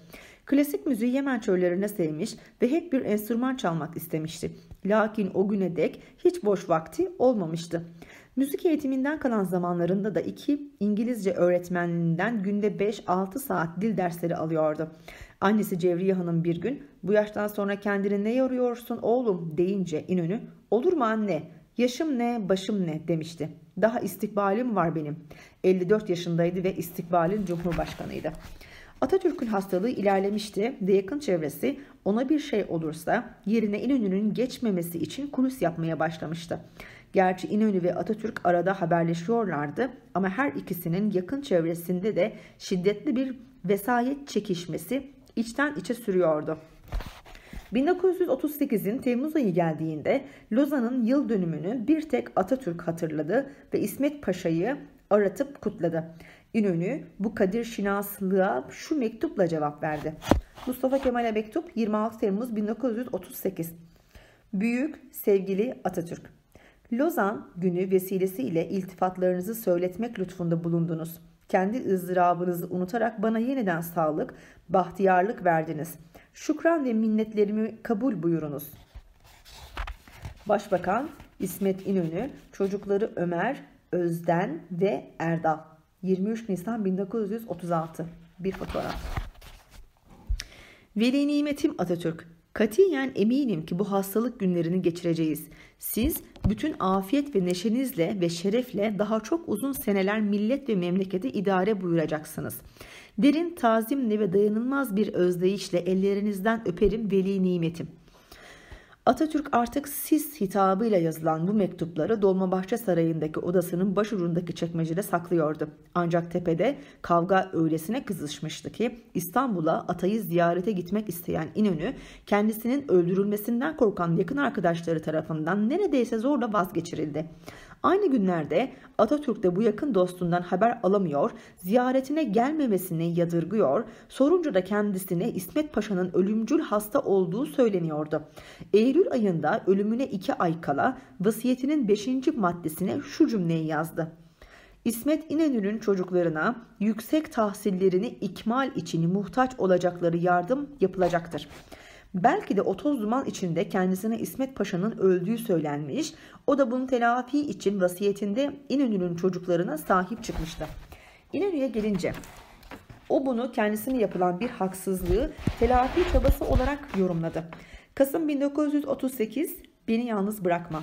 Klasik müziği Yemen çöllerine sevmiş ve hep bir enstrüman çalmak istemişti. Lakin o güne dek hiç boş vakti olmamıştı. Müzik eğitiminden kalan zamanlarında da iki İngilizce öğretmeninden günde 5-6 saat dil dersleri alıyordu. Annesi Cevriye Hanım bir gün bu yaştan sonra kendini ne yoruyorsun oğlum deyince İnönü olur mu anne yaşım ne başım ne demişti. Daha istikbalim var benim. 54 yaşındaydı ve istikbalin cumhurbaşkanıydı. Atatürk'ün hastalığı ilerlemişti ve yakın çevresi ona bir şey olursa yerine İnönü'nün geçmemesi için kulis yapmaya başlamıştı. Gerçi İnönü ve Atatürk arada haberleşiyorlardı ama her ikisinin yakın çevresinde de şiddetli bir vesayet çekişmesi içten içe sürüyordu. 1938'in Temmuz ayı geldiğinde Lozan'ın yıl dönümünü bir tek Atatürk hatırladı ve İsmet Paşa'yı aratıp kutladı. İnönü bu Kadir Şinaslığa şu mektupla cevap verdi. Mustafa Kemal'e mektup 26 Temmuz 1938. Büyük sevgili Atatürk. Lozan günü vesilesiyle iltifatlarınızı söyletmek lütfunda bulundunuz. Kendi ızdırabınızı unutarak bana yeniden sağlık, bahtiyarlık verdiniz. Şükran ve minnetlerimi kabul buyurunuz. Başbakan İsmet İnönü, çocukları Ömer, Özden ve Erdal. 23 Nisan 1936. Bir fotoğraf. Veli Nimetim Atatürk. Katiyen eminim ki bu hastalık günlerini geçireceğiz. Siz bütün afiyet ve neşenizle ve şerefle daha çok uzun seneler millet ve memleketi idare buyuracaksınız. Derin tazimle ve dayanılmaz bir özdeyişle ellerinizden öperim veli nimetim. Atatürk artık siz hitabıyla yazılan bu mektupları Dolmabahçe Sarayı'ndaki odasının başucundaki çekmecede saklıyordu. Ancak tepede kavga öylesine kızışmıştı ki İstanbul'a Atay'ı ziyarete gitmek isteyen İnönü kendisinin öldürülmesinden korkan yakın arkadaşları tarafından neredeyse zorla vazgeçirildi. Aynı günlerde Atatürk de bu yakın dostundan haber alamıyor, ziyaretine gelmemesini yadırgıyor, sorunca da kendisine İsmet Paşa'nın ölümcül hasta olduğu söyleniyordu. Eylül ayında ölümüne iki ay kala vasiyetinin beşinci maddesine şu cümleyi yazdı. İsmet İnönü'nün çocuklarına yüksek tahsillerini ikmal için muhtaç olacakları yardım yapılacaktır. Belki de o toz duman içinde kendisine İsmet Paşa'nın öldüğü söylenmiş. O da bunun telafi için vasiyetinde İnönü'nün çocuklarına sahip çıkmıştı. İnönü'ye gelince o bunu kendisine yapılan bir haksızlığı telafi çabası olarak yorumladı. Kasım 1938 beni yalnız bırakma.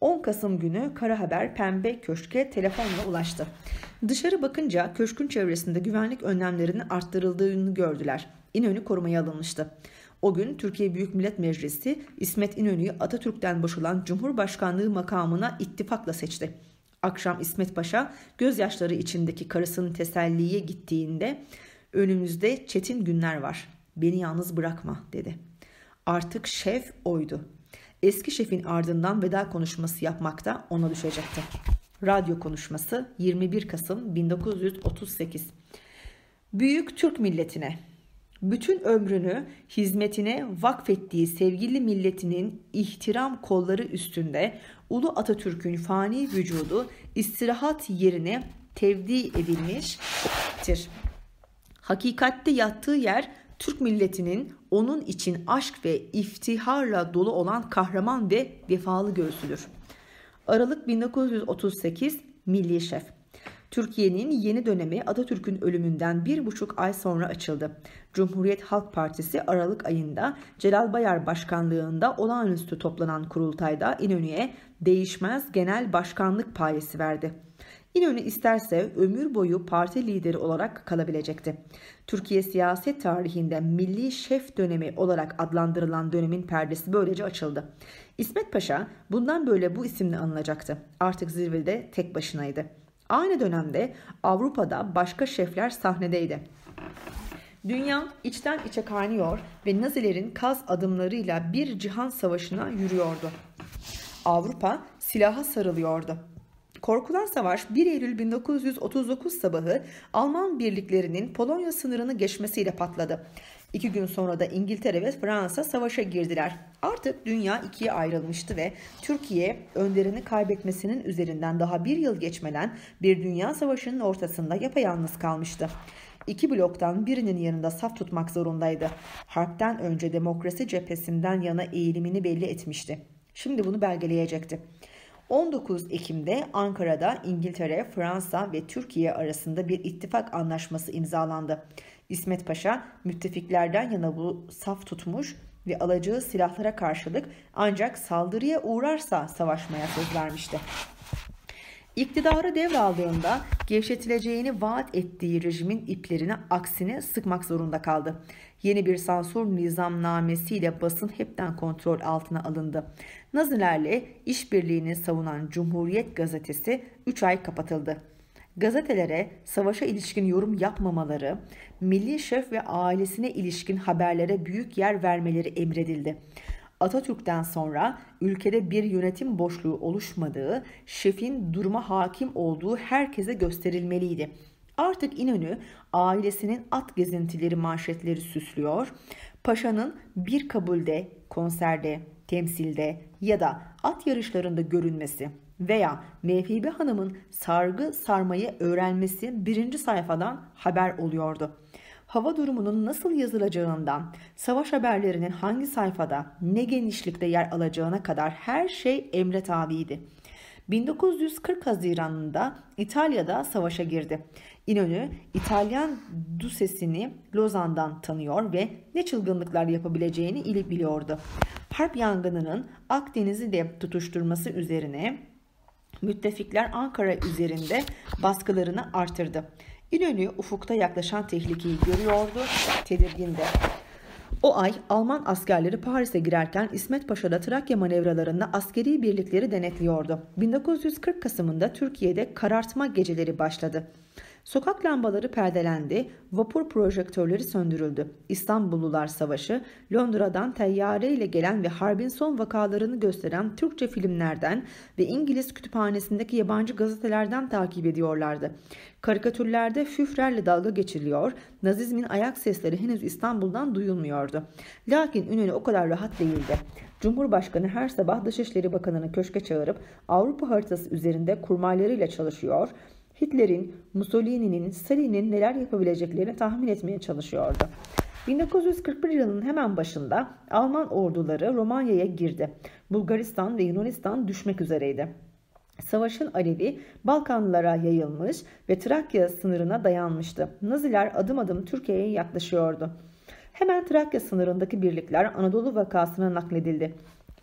10 Kasım günü Kara Haber Pembe Köşk'e telefonla ulaştı. Dışarı bakınca köşkün çevresinde güvenlik önlemlerinin arttırıldığını gördüler. İnönü korumaya alınmıştı. O gün Türkiye Büyük Millet Meclisi İsmet İnönü'yü Atatürk'ten boşalan Cumhurbaşkanlığı makamına ittifakla seçti. Akşam İsmet Paşa gözyaşları içindeki karısının teselliye gittiğinde önümüzde çetin günler var. Beni yalnız bırakma dedi. Artık şef oydu. Eski şefin ardından veda konuşması yapmakta ona düşecekti. Radyo konuşması 21 Kasım 1938. Büyük Türk milletine bütün ömrünü hizmetine vakfettiği sevgili milletinin ihtiram kolları üstünde Ulu Atatürk'ün fani vücudu istirahat yerine tevdi edilmiştir. Hakikatte yattığı yer Türk milletinin onun için aşk ve iftiharla dolu olan kahraman ve vefalı göğsüdür. Aralık 1938 Milli Şef Türkiye'nin yeni dönemi Atatürk'ün ölümünden bir buçuk ay sonra açıldı. Cumhuriyet Halk Partisi Aralık ayında Celal Bayar başkanlığında olağanüstü toplanan kurultayda İnönü'ye değişmez genel başkanlık payesi verdi. İnönü isterse ömür boyu parti lideri olarak kalabilecekti. Türkiye siyaset tarihinde milli şef dönemi olarak adlandırılan dönemin perdesi böylece açıldı. İsmet Paşa bundan böyle bu isimle anılacaktı. Artık zirvede tek başınaydı. Aynı dönemde Avrupa'da başka şefler sahnedeydi. Dünya içten içe kaynıyor ve Nazilerin kaz adımlarıyla bir cihan savaşına yürüyordu. Avrupa silaha sarılıyordu. Korkulan savaş 1 Eylül 1939 sabahı Alman birliklerinin Polonya sınırını geçmesiyle patladı. İki gün sonra da İngiltere ve Fransa savaşa girdiler. Artık dünya ikiye ayrılmıştı ve Türkiye önderini kaybetmesinin üzerinden daha bir yıl geçmeden bir dünya savaşının ortasında yapayalnız kalmıştı. İki bloktan birinin yanında saf tutmak zorundaydı. Harpten önce demokrasi cephesinden yana eğilimini belli etmişti. Şimdi bunu belgeleyecekti. 19 Ekim'de Ankara'da İngiltere, Fransa ve Türkiye arasında bir ittifak anlaşması imzalandı. İsmet Paşa müttefiklerden yana bu saf tutmuş ve alacağı silahlara karşılık ancak saldırıya uğrarsa savaşmaya söz vermişti. İktidarı devraldığında gevşetileceğini vaat ettiği rejimin iplerini aksine sıkmak zorunda kaldı. Yeni bir sansür nizamnamesiyle basın hepten kontrol altına alındı. Nazilerle işbirliğini savunan Cumhuriyet gazetesi 3 ay kapatıldı. Gazetelere savaşa ilişkin yorum yapmamaları, milli şef ve ailesine ilişkin haberlere büyük yer vermeleri emredildi. Atatürk'ten sonra ülkede bir yönetim boşluğu oluşmadığı, şefin duruma hakim olduğu herkese gösterilmeliydi. Artık İnönü ailesinin at gezintileri manşetleri süslüyor. Paşa'nın bir kabulde, konserde, temsilde ya da at yarışlarında görünmesi veya Mevhibe Hanım'ın sargı sarmayı öğrenmesi birinci sayfadan haber oluyordu. Hava durumunun nasıl yazılacağından, savaş haberlerinin hangi sayfada, ne genişlikte yer alacağına kadar her şey emre tabiydi. 1940 Haziran'ında İtalya'da savaşa girdi. İnönü İtalyan Dusesini Lozan'dan tanıyor ve ne çılgınlıklar yapabileceğini ili biliyordu. Harp yangınının Akdeniz'i de tutuşturması üzerine müttefikler Ankara üzerinde baskılarını artırdı. İnönü ufukta yaklaşan tehlikeyi görüyordu, tedirgindi. O ay Alman askerleri Paris'e girerken İsmet Paşa da Trakya manevralarında askeri birlikleri denetliyordu. 1940 Kasım'ında Türkiye'de karartma geceleri başladı. Sokak lambaları perdelendi, vapur projektörleri söndürüldü. İstanbullular Savaşı, Londra'dan teyyare ile gelen ve harbin son vakalarını gösteren Türkçe filmlerden ve İngiliz kütüphanesindeki yabancı gazetelerden takip ediyorlardı. Karikatürlerde füfrerle dalga geçiliyor, Nazizmin ayak sesleri henüz İstanbul'dan duyulmuyordu. Lakin Ünlü o kadar rahat değildi. Cumhurbaşkanı her sabah Dışişleri Bakanı'nı köşke çağırıp Avrupa haritası üzerinde kurmaylarıyla çalışıyor, Hitler'in, Mussolini'nin, Stalin'in neler yapabileceklerini tahmin etmeye çalışıyordu. 1941 yılının hemen başında Alman orduları Romanya'ya girdi. Bulgaristan ve Yunanistan düşmek üzereydi. Savaşın alevi Balkanlılara yayılmış ve Trakya sınırına dayanmıştı. Naziler adım adım Türkiye'ye yaklaşıyordu. Hemen Trakya sınırındaki birlikler Anadolu vakasına nakledildi.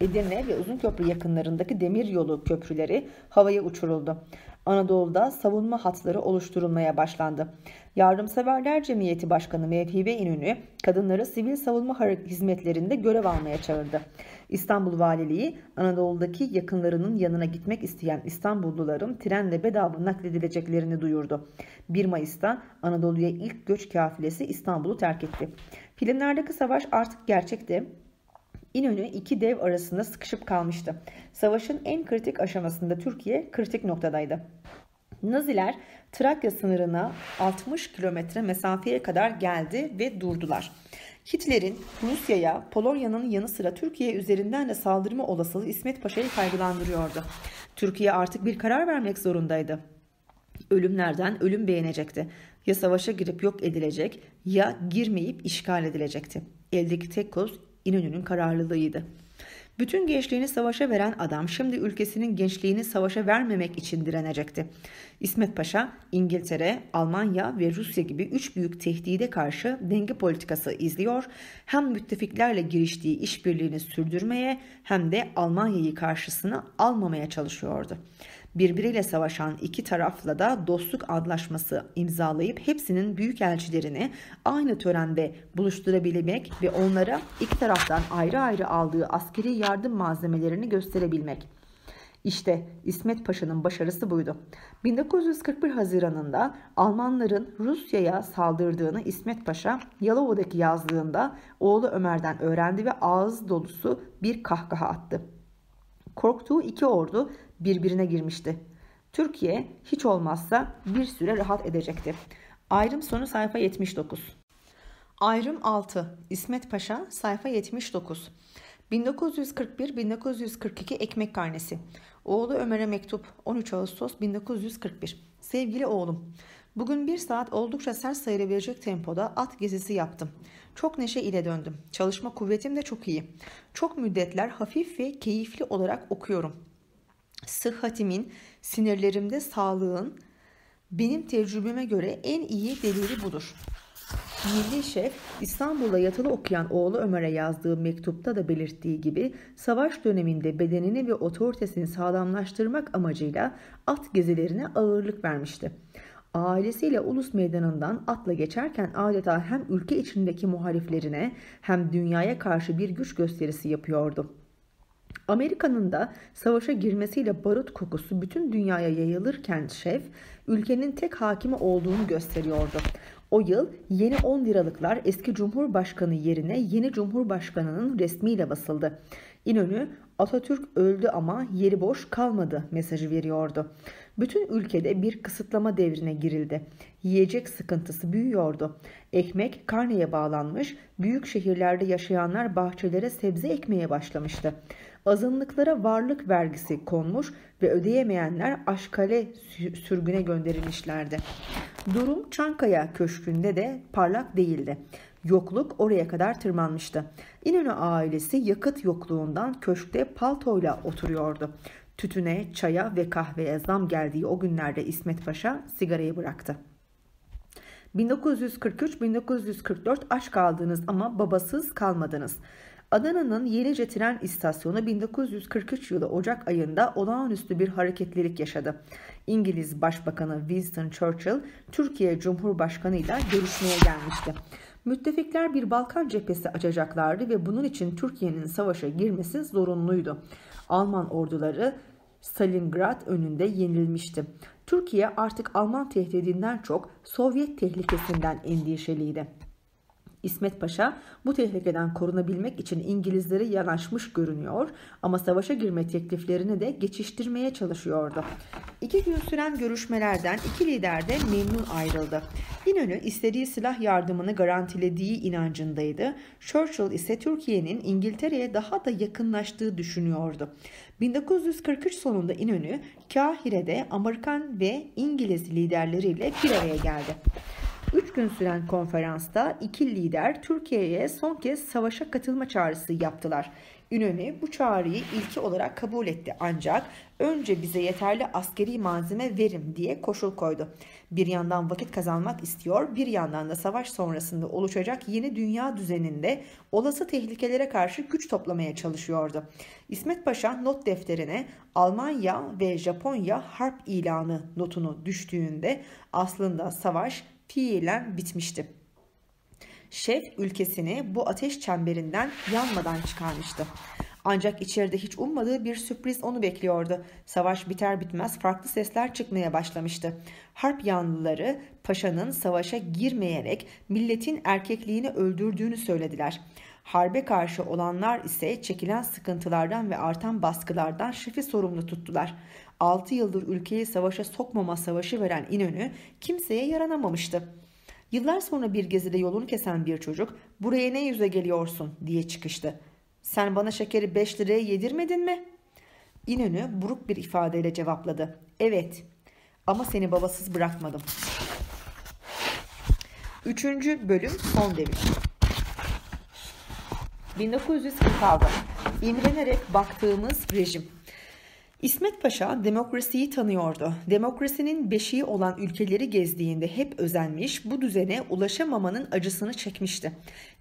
Edirne ve Uzunköprü yakınlarındaki demir yolu köprüleri havaya uçuruldu. Anadolu'da savunma hatları oluşturulmaya başlandı. Yardımseverler Cemiyeti Başkanı Mevhibe İnönü kadınları sivil savunma hizmetlerinde görev almaya çağırdı. İstanbul Valiliği Anadolu'daki yakınlarının yanına gitmek isteyen İstanbulluların trenle bedava nakledileceklerini duyurdu. 1 Mayıs'ta Anadolu'ya ilk göç kafilesi İstanbul'u terk etti. Filmlerdeki savaş artık gerçekti. İnönü iki dev arasında sıkışıp kalmıştı. Savaşın en kritik aşamasında Türkiye kritik noktadaydı. Naziler Trakya sınırına 60 kilometre mesafeye kadar geldi ve durdular. Hitler'in Rusya'ya, Polonya'nın yanı sıra Türkiye üzerinden de saldırma olasılığı İsmet Paşa'yı kaygılandırıyordu. Türkiye artık bir karar vermek zorundaydı. Ölümlerden ölüm beğenecekti. Ya savaşa girip yok edilecek ya girmeyip işgal edilecekti. Eldeki tek koz İnönü'nün kararlılığıydı. Bütün gençliğini savaşa veren adam şimdi ülkesinin gençliğini savaşa vermemek için direnecekti. İsmet Paşa, İngiltere, Almanya ve Rusya gibi üç büyük tehdide karşı denge politikası izliyor, hem müttefiklerle giriştiği işbirliğini sürdürmeye hem de Almanya'yı karşısına almamaya çalışıyordu birbiriyle savaşan iki tarafla da dostluk anlaşması imzalayıp hepsinin büyükelçilerini aynı törende buluşturabilmek ve onlara iki taraftan ayrı ayrı aldığı askeri yardım malzemelerini gösterebilmek. İşte İsmet Paşa'nın başarısı buydu. 1941 Haziran'ında Almanların Rusya'ya saldırdığını İsmet Paşa Yalova'daki yazlığında oğlu Ömer'den öğrendi ve ağız dolusu bir kahkaha attı. Korktuğu iki ordu birbirine girmişti. Türkiye hiç olmazsa bir süre rahat edecekti. Ayrım sonu sayfa 79. Ayrım 6. İsmet Paşa sayfa 79. 1941-1942 ekmek karnesi. Oğlu Ömer'e mektup 13 Ağustos 1941. Sevgili oğlum, bugün bir saat oldukça sert sayılabilecek tempoda at gezisi yaptım. Çok neşe ile döndüm. Çalışma kuvvetim de çok iyi. Çok müddetler hafif ve keyifli olarak okuyorum sıhhatimin, sinirlerimde sağlığın benim tecrübeme göre en iyi delili budur. Milli Şef İstanbul'da yatılı okuyan oğlu Ömer'e yazdığı mektupta da belirttiği gibi savaş döneminde bedenini ve otoritesini sağlamlaştırmak amacıyla at gezilerine ağırlık vermişti. Ailesiyle ulus meydanından atla geçerken adeta hem ülke içindeki muhaliflerine hem dünyaya karşı bir güç gösterisi yapıyordu. Amerika'nın da savaşa girmesiyle barut kokusu bütün dünyaya yayılırken şef ülkenin tek hakimi olduğunu gösteriyordu. O yıl yeni 10 liralıklar eski Cumhurbaşkanı yerine yeni Cumhurbaşkanının resmiyle basıldı. İnönü Atatürk öldü ama yeri boş kalmadı mesajı veriyordu. Bütün ülkede bir kısıtlama devrine girildi. Yiyecek sıkıntısı büyüyordu. Ekmek karneye bağlanmış, büyük şehirlerde yaşayanlar bahçelere sebze ekmeye başlamıştı azınlıklara varlık vergisi konmuş ve ödeyemeyenler Aşkale sürgüne gönderilmişlerdi. Durum Çankaya Köşkü'nde de parlak değildi. Yokluk oraya kadar tırmanmıştı. İnönü ailesi yakıt yokluğundan köşkte paltoyla oturuyordu. Tütüne, çaya ve kahveye zam geldiği o günlerde İsmet Paşa sigarayı bıraktı. 1943-1944 aç kaldınız ama babasız kalmadınız. Adana'nın Yenice tren istasyonu 1943 yılı Ocak ayında olağanüstü bir hareketlilik yaşadı. İngiliz Başbakanı Winston Churchill Türkiye Cumhurbaşkanı ile görüşmeye gelmişti. Müttefikler bir Balkan cephesi açacaklardı ve bunun için Türkiye'nin savaşa girmesi zorunluydu. Alman orduları Stalingrad önünde yenilmişti. Türkiye artık Alman tehdidinden çok Sovyet tehlikesinden endişeliydi. İsmet Paşa bu tehlikeden korunabilmek için İngilizlere yanaşmış görünüyor ama savaşa girme tekliflerini de geçiştirmeye çalışıyordu. İki gün süren görüşmelerden iki lider de memnun ayrıldı. İnönü istediği silah yardımını garantilediği inancındaydı. Churchill ise Türkiye'nin İngiltere'ye daha da yakınlaştığı düşünüyordu. 1943 sonunda İnönü Kahire'de Amerikan ve İngiliz liderleriyle bir araya geldi. Üç gün süren konferansta iki lider Türkiye'ye son kez savaşa katılma çağrısı yaptılar. İnönü bu çağrıyı ilki olarak kabul etti ancak önce bize yeterli askeri malzeme verin diye koşul koydu. Bir yandan vakit kazanmak istiyor, bir yandan da savaş sonrasında oluşacak yeni dünya düzeninde olası tehlikelere karşı güç toplamaya çalışıyordu. İsmet Paşa not defterine Almanya ve Japonya harp ilanı notunu düştüğünde aslında savaş fiilen bitmişti. Şef ülkesini bu ateş çemberinden yanmadan çıkarmıştı. Ancak içeride hiç ummadığı bir sürpriz onu bekliyordu. Savaş biter bitmez farklı sesler çıkmaya başlamıştı. Harp yanlıları paşanın savaşa girmeyerek milletin erkekliğini öldürdüğünü söylediler. Harbe karşı olanlar ise çekilen sıkıntılardan ve artan baskılardan şefi sorumlu tuttular. 6 yıldır ülkeyi savaşa sokmama savaşı veren İnönü kimseye yaranamamıştı. Yıllar sonra bir gezide yolunu kesen bir çocuk buraya ne yüze geliyorsun diye çıkıştı. Sen bana şekeri 5 liraya yedirmedin mi? İnönü buruk bir ifadeyle cevapladı. Evet ama seni babasız bırakmadım. Üçüncü bölüm son devir. 1946 İmrenerek baktığımız rejim. İsmet Paşa demokrasiyi tanıyordu. Demokrasinin beşiği olan ülkeleri gezdiğinde hep özenmiş, bu düzene ulaşamamanın acısını çekmişti.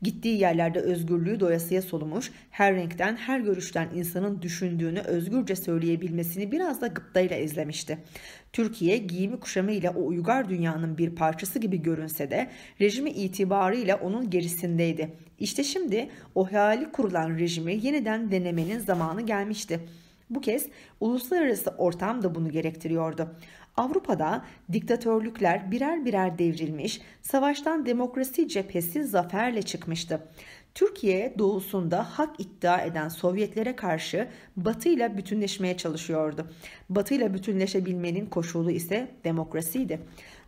Gittiği yerlerde özgürlüğü doyasıya solumuş, her renkten, her görüşten insanın düşündüğünü özgürce söyleyebilmesini biraz da gıptayla izlemişti. Türkiye giyimi kuşamıyla o uygar dünyanın bir parçası gibi görünse de rejimi itibarıyla onun gerisindeydi. İşte şimdi o hayali kurulan rejimi yeniden denemenin zamanı gelmişti. Bu kez uluslararası ortam da bunu gerektiriyordu. Avrupa'da diktatörlükler birer birer devrilmiş, savaştan demokrasi cephesi zaferle çıkmıştı. Türkiye doğusunda hak iddia eden Sovyetlere karşı Batı ile bütünleşmeye çalışıyordu. Batı ile bütünleşebilmenin koşulu ise demokrasiydi.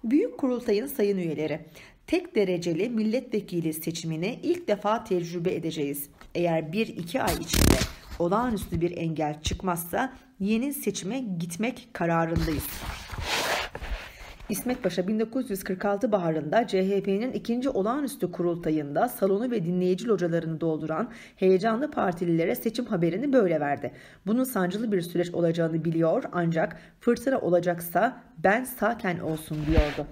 Büyük Kurultay'ın sayın üyeleri, tek dereceli milletvekili seçimini ilk defa tecrübe edeceğiz. Eğer bir iki ay içinde olağanüstü bir engel çıkmazsa yeni seçime gitmek kararındayız. İsmet Paşa 1946 baharında CHP'nin ikinci olağanüstü kurultayında salonu ve dinleyici localarını dolduran heyecanlı partililere seçim haberini böyle verdi. Bunun sancılı bir süreç olacağını biliyor ancak fırtına olacaksa ben saken olsun diyordu.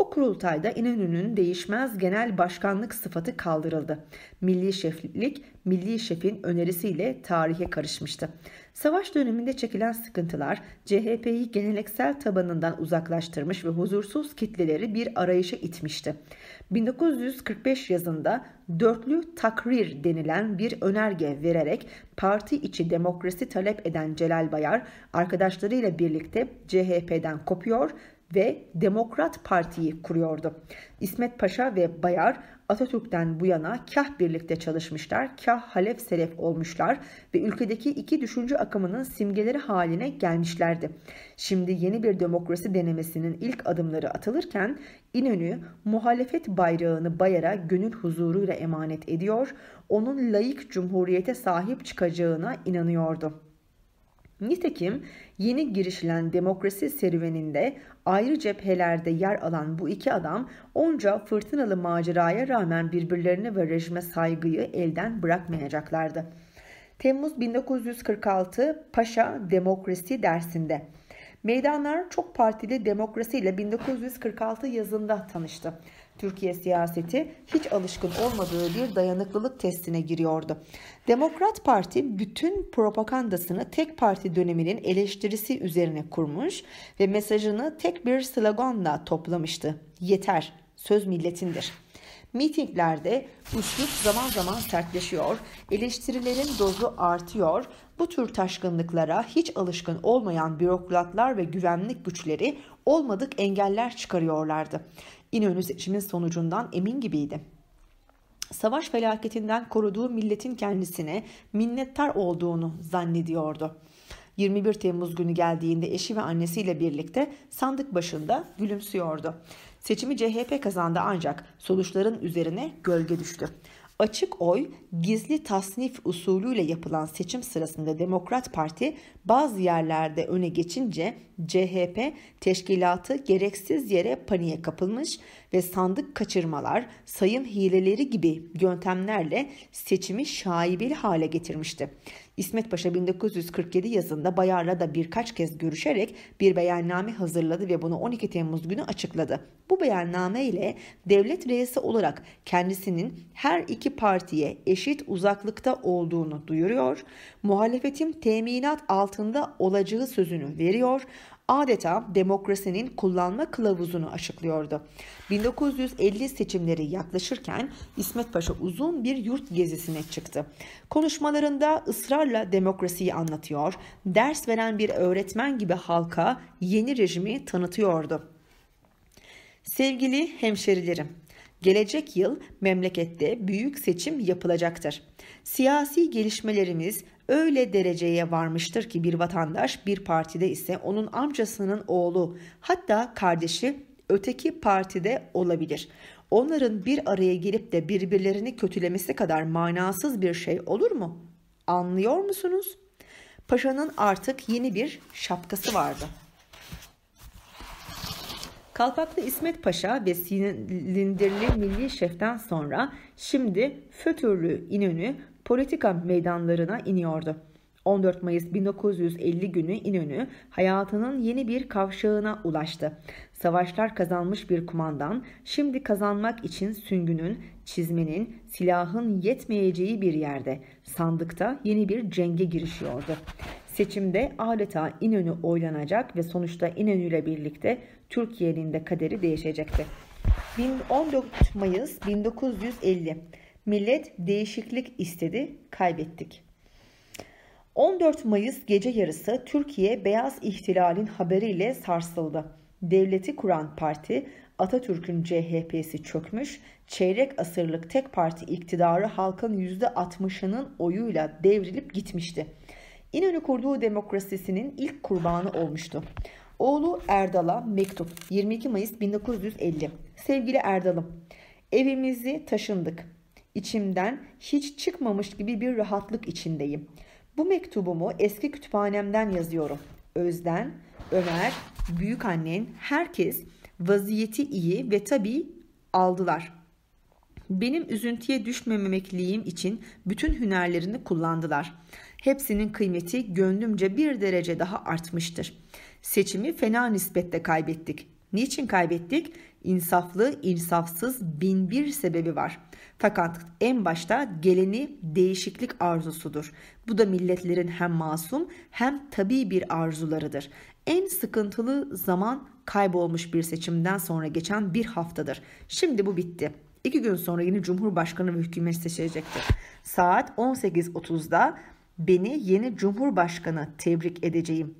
O kurultayda İnönü'nün değişmez genel başkanlık sıfatı kaldırıldı. Milli şeflik, milli şefin önerisiyle tarihe karışmıştı. Savaş döneminde çekilen sıkıntılar CHP'yi geleneksel tabanından uzaklaştırmış ve huzursuz kitleleri bir arayışa itmişti. 1945 yazında dörtlü takrir denilen bir önerge vererek parti içi demokrasi talep eden Celal Bayar arkadaşlarıyla birlikte CHP'den kopuyor ve Demokrat Parti'yi kuruyordu. İsmet Paşa ve Bayar Atatürk'ten bu yana kah birlikte çalışmışlar, kah halef selef olmuşlar ve ülkedeki iki düşünce akımının simgeleri haline gelmişlerdi. Şimdi yeni bir demokrasi denemesinin ilk adımları atılırken İnönü muhalefet bayrağını Bayar'a gönül huzuruyla emanet ediyor, onun layık cumhuriyete sahip çıkacağına inanıyordu. Nitekim yeni girişilen demokrasi serüveninde ayrı cephelerde yer alan bu iki adam onca fırtınalı maceraya rağmen birbirlerine ve rejime saygıyı elden bırakmayacaklardı. Temmuz 1946 Paşa Demokrasi dersinde Meydanlar çok partili demokrasiyle 1946 yazında tanıştı. Türkiye siyaseti hiç alışkın olmadığı bir dayanıklılık testine giriyordu. Demokrat Parti bütün propagandasını tek parti döneminin eleştirisi üzerine kurmuş ve mesajını tek bir sloganla toplamıştı. Yeter, söz milletindir. Mitinglerde üslup zaman zaman sertleşiyor, eleştirilerin dozu artıyor. Bu tür taşkınlıklara hiç alışkın olmayan bürokratlar ve güvenlik güçleri olmadık engeller çıkarıyorlardı. İnönü seçimin sonucundan emin gibiydi. Savaş felaketinden koruduğu milletin kendisine minnettar olduğunu zannediyordu. 21 Temmuz günü geldiğinde eşi ve annesiyle birlikte sandık başında gülümsüyordu. Seçimi CHP kazandı ancak sonuçların üzerine gölge düştü. Açık oy, gizli tasnif usulüyle yapılan seçim sırasında Demokrat Parti bazı yerlerde öne geçince CHP teşkilatı gereksiz yere paniğe kapılmış ve sandık kaçırmalar, sayım hileleri gibi yöntemlerle seçimi şaibeli hale getirmişti. İsmet Paşa 1947 yazında Bayar'la da birkaç kez görüşerek bir beyanname hazırladı ve bunu 12 Temmuz günü açıkladı. Bu beyanname ile devlet reisi olarak kendisinin her iki partiye eşit uzaklıkta olduğunu duyuruyor, muhalefetin teminat altında olacağı sözünü veriyor adeta demokrasinin kullanma kılavuzunu açıklıyordu. 1950 seçimleri yaklaşırken İsmet Paşa uzun bir yurt gezisine çıktı. Konuşmalarında ısrarla demokrasiyi anlatıyor, ders veren bir öğretmen gibi halka yeni rejimi tanıtıyordu. Sevgili hemşerilerim, gelecek yıl memlekette büyük seçim yapılacaktır. Siyasi gelişmelerimiz öyle dereceye varmıştır ki bir vatandaş bir partide ise onun amcasının oğlu hatta kardeşi öteki partide olabilir. Onların bir araya gelip de birbirlerini kötülemesi kadar manasız bir şey olur mu? Anlıyor musunuz? Paşa'nın artık yeni bir şapkası vardı. Kalpaklı İsmet Paşa ve silindirli Milli Şef'ten sonra şimdi fötürlü İnönü politika meydanlarına iniyordu. 14 Mayıs 1950 günü İnönü hayatının yeni bir kavşağına ulaştı. Savaşlar kazanmış bir kumandan şimdi kazanmak için süngünün, çizmenin, silahın yetmeyeceği bir yerde sandıkta yeni bir cenge girişiyordu. Seçimde adeta İnönü oylanacak ve sonuçta İnönü ile birlikte Türkiye'nin de kaderi değişecekti. 14 Mayıs 1950 Millet değişiklik istedi, kaybettik. 14 Mayıs gece yarısı Türkiye beyaz ihtilalin haberiyle sarsıldı. Devleti kuran parti Atatürk'ün CHP'si çökmüş, çeyrek asırlık tek parti iktidarı halkın %60'ının oyuyla devrilip gitmişti. İnönü kurduğu demokrasisinin ilk kurbanı olmuştu. Oğlu Erdal'a mektup 22 Mayıs 1950 Sevgili Erdal'ım evimizi taşındık. İçimden hiç çıkmamış gibi bir rahatlık içindeyim. Bu mektubumu eski kütüphanemden yazıyorum. Özden, Ömer, büyük annen, herkes vaziyeti iyi ve tabii aldılar. Benim üzüntüye düşmememekliğim için bütün hünerlerini kullandılar. Hepsinin kıymeti gönlümce bir derece daha artmıştır. Seçimi fena nispette kaybettik. Niçin kaybettik? İnsaflı, insafsız bin bir sebebi var. Fakat en başta geleni değişiklik arzusudur. Bu da milletlerin hem masum hem tabii bir arzularıdır. En sıkıntılı zaman kaybolmuş bir seçimden sonra geçen bir haftadır. Şimdi bu bitti. İki gün sonra yeni Cumhurbaşkanı ve hükümet seçilecektir. Saat 18.30'da beni yeni Cumhurbaşkanı tebrik edeceğim.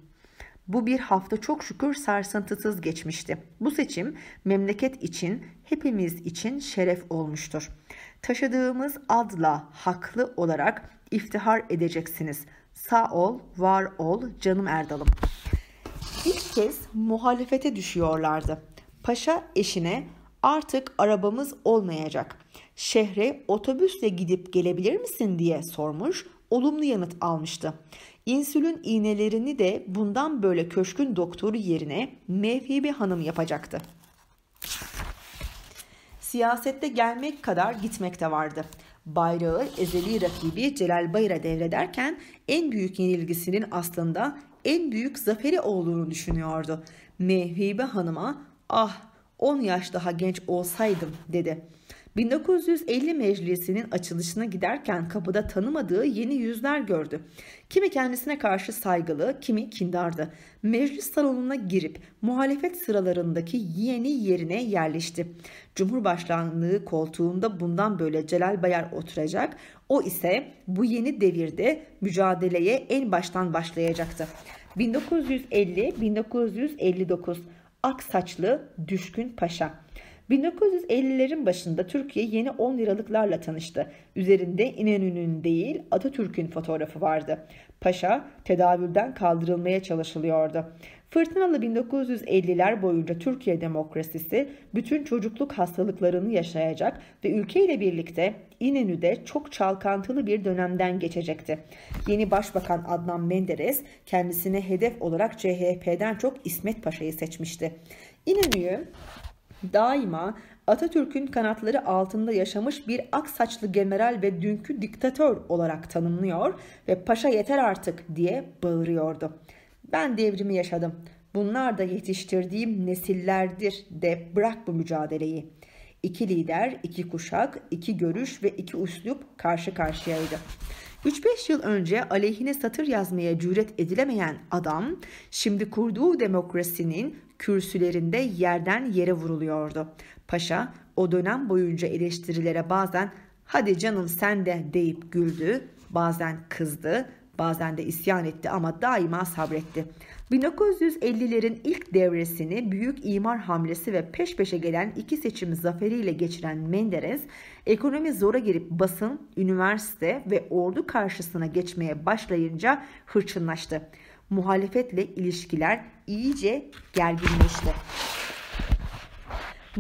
Bu bir hafta çok şükür sarsıntısız geçmişti. Bu seçim memleket için, hepimiz için şeref olmuştur. Taşıdığımız adla haklı olarak iftihar edeceksiniz. Sağ ol, var ol canım Erdal'ım. İlk kez muhalefete düşüyorlardı. Paşa eşine artık arabamız olmayacak. Şehre otobüsle gidip gelebilir misin diye sormuş. Olumlu yanıt almıştı. İnsülin iğnelerini de bundan böyle köşkün doktoru yerine Mevhibi Hanım yapacaktı. Siyasette gelmek kadar gitmek de vardı. Bayrağı ezeli rakibi Celal Bayır'a devrederken en büyük yenilgisinin aslında en büyük zaferi olduğunu düşünüyordu. Mevhibe Hanım'a ah 10 yaş daha genç olsaydım dedi. 1950 meclisinin açılışına giderken kapıda tanımadığı yeni yüzler gördü. Kimi kendisine karşı saygılı, kimi kindardı. Meclis salonuna girip muhalefet sıralarındaki yeni yerine yerleşti. Cumhurbaşkanlığı koltuğunda bundan böyle Celal Bayar oturacak. O ise bu yeni devirde mücadeleye en baştan başlayacaktı. 1950-1959 ak saçlı düşkün paşa. 1950'lerin başında Türkiye yeni 10 liralıklarla tanıştı. Üzerinde İnönü'nün değil Atatürk'ün fotoğrafı vardı. Paşa tedavülden kaldırılmaya çalışılıyordu. Fırtınalı 1950'ler boyunca Türkiye demokrasisi bütün çocukluk hastalıklarını yaşayacak ve ülkeyle birlikte İnönü'de çok çalkantılı bir dönemden geçecekti. Yeni Başbakan Adnan Menderes kendisine hedef olarak CHP'den çok İsmet Paşa'yı seçmişti. İnönü'yü daima Atatürk'ün kanatları altında yaşamış bir ak saçlı general ve dünkü diktatör olarak tanımlıyor ve paşa yeter artık diye bağırıyordu. Ben devrimi yaşadım. Bunlar da yetiştirdiğim nesillerdir de bırak bu mücadeleyi. İki lider, iki kuşak, iki görüş ve iki üslup karşı karşıyaydı. 3-5 yıl önce aleyhine satır yazmaya cüret edilemeyen adam şimdi kurduğu demokrasinin kürsülerinde yerden yere vuruluyordu. Paşa o dönem boyunca eleştirilere bazen hadi canım sen de deyip güldü, bazen kızdı, bazen de isyan etti ama daima sabretti. 1950'lerin ilk devresini büyük imar hamlesi ve peş peşe gelen iki seçim zaferiyle geçiren Menderes, ekonomi zora girip basın, üniversite ve ordu karşısına geçmeye başlayınca hırçınlaştı. Muhalefetle ilişkiler iyice gerginleşti.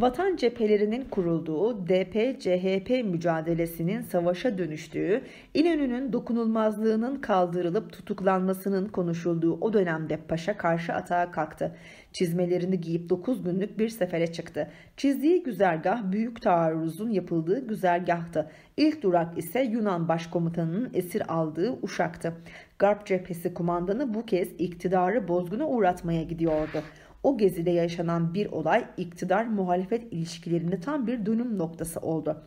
Vatan cephelerinin kurulduğu DP-CHP mücadelesinin savaşa dönüştüğü, İnönü'nün dokunulmazlığının kaldırılıp tutuklanmasının konuşulduğu o dönemde Paşa karşı atağa kalktı. Çizmelerini giyip 9 günlük bir sefere çıktı. Çizdiği güzergah büyük taarruzun yapıldığı güzergahtı. İlk durak ise Yunan başkomutanının esir aldığı Uşak'tı. Garp cephesi kumandanı bu kez iktidarı bozguna uğratmaya gidiyordu. O gezide yaşanan bir olay iktidar muhalefet ilişkilerinde tam bir dönüm noktası oldu.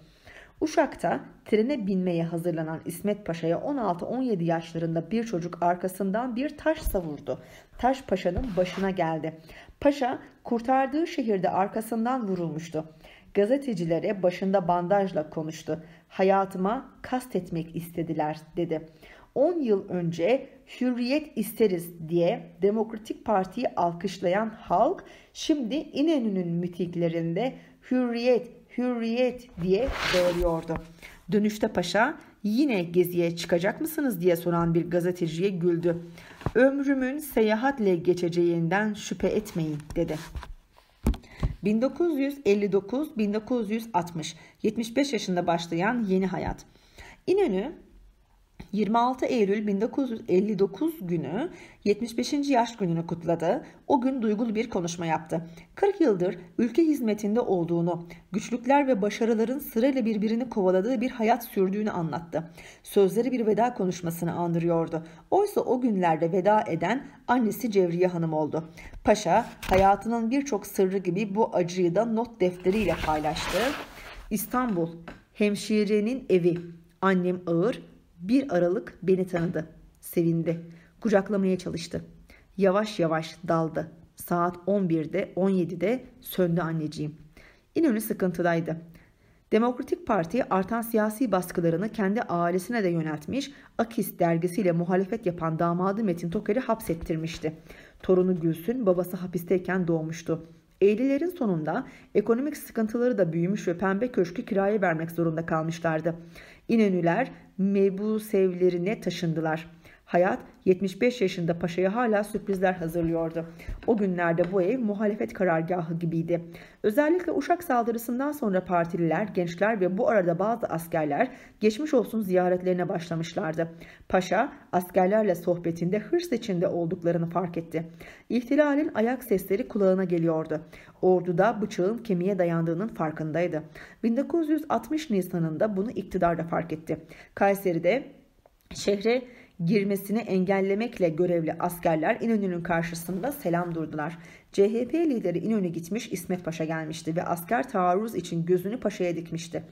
Uşak'ta trene binmeye hazırlanan İsmet Paşa'ya 16-17 yaşlarında bir çocuk arkasından bir taş savurdu. Taş Paşa'nın başına geldi. Paşa kurtardığı şehirde arkasından vurulmuştu. Gazetecilere başında bandajla konuştu. Hayatıma kastetmek istediler dedi. 10 yıl önce hürriyet isteriz diye Demokratik Parti'yi alkışlayan halk şimdi İnönü'nün mitiklerinde hürriyet, hürriyet diye bağırıyordu. Dönüşte paşa yine geziye çıkacak mısınız diye soran bir gazeteciye güldü. Ömrümün seyahatle geçeceğinden şüphe etmeyin dedi. 1959-1960 75 yaşında başlayan yeni hayat. İnönü 26 Eylül 1959 günü 75. yaş gününü kutladı. O gün duygulu bir konuşma yaptı. 40 yıldır ülke hizmetinde olduğunu, güçlükler ve başarıların sırayla birbirini kovaladığı bir hayat sürdüğünü anlattı. Sözleri bir veda konuşmasını andırıyordu. Oysa o günlerde veda eden annesi Cevriye Hanım oldu. Paşa hayatının birçok sırrı gibi bu acıyı da not defteriyle paylaştı. İstanbul, hemşirenin evi, annem ağır, bir Aralık beni tanıdı. Sevindi. Kucaklamaya çalıştı. Yavaş yavaş daldı. Saat 11'de 17'de söndü anneciğim. İnönü sıkıntıdaydı. Demokratik Parti artan siyasi baskılarını kendi ailesine de yöneltmiş, Akis dergisiyle muhalefet yapan damadı Metin Toker'i hapsettirmişti. Torunu Gülsün babası hapisteyken doğmuştu. Eylüllerin sonunda ekonomik sıkıntıları da büyümüş ve pembe köşkü kiraya vermek zorunda kalmışlardı. İnönüler mebusevlerine taşındılar. Hayat 75 yaşında paşaya hala sürprizler hazırlıyordu. O günlerde bu ev muhalefet karargahı gibiydi. Özellikle Uşak saldırısından sonra partililer, gençler ve bu arada bazı askerler geçmiş olsun ziyaretlerine başlamışlardı. Paşa askerlerle sohbetinde hırs içinde olduklarını fark etti. İhtilalin ayak sesleri kulağına geliyordu. Orduda bıçağın kemiğe dayandığının farkındaydı. 1960 Nisan'ında bunu iktidar da fark etti. Kayseri'de şehre girmesini engellemekle görevli askerler İnönü'nün karşısında selam durdular. CHP lideri İnönü gitmiş İsmet Paşa gelmişti ve asker taarruz için gözünü paşaya dikmişti.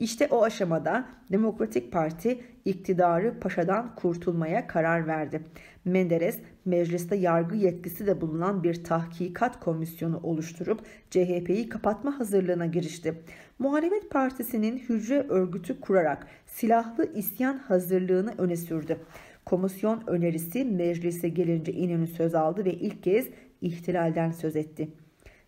İşte o aşamada Demokratik Parti iktidarı paşadan kurtulmaya karar verdi. Menderes mecliste yargı yetkisi de bulunan bir tahkikat komisyonu oluşturup CHP'yi kapatma hazırlığına girişti. Muhalefet Partisi'nin hücre örgütü kurarak silahlı isyan hazırlığını öne sürdü. Komisyon önerisi meclise gelince İnönü söz aldı ve ilk kez ihtilalden söz etti.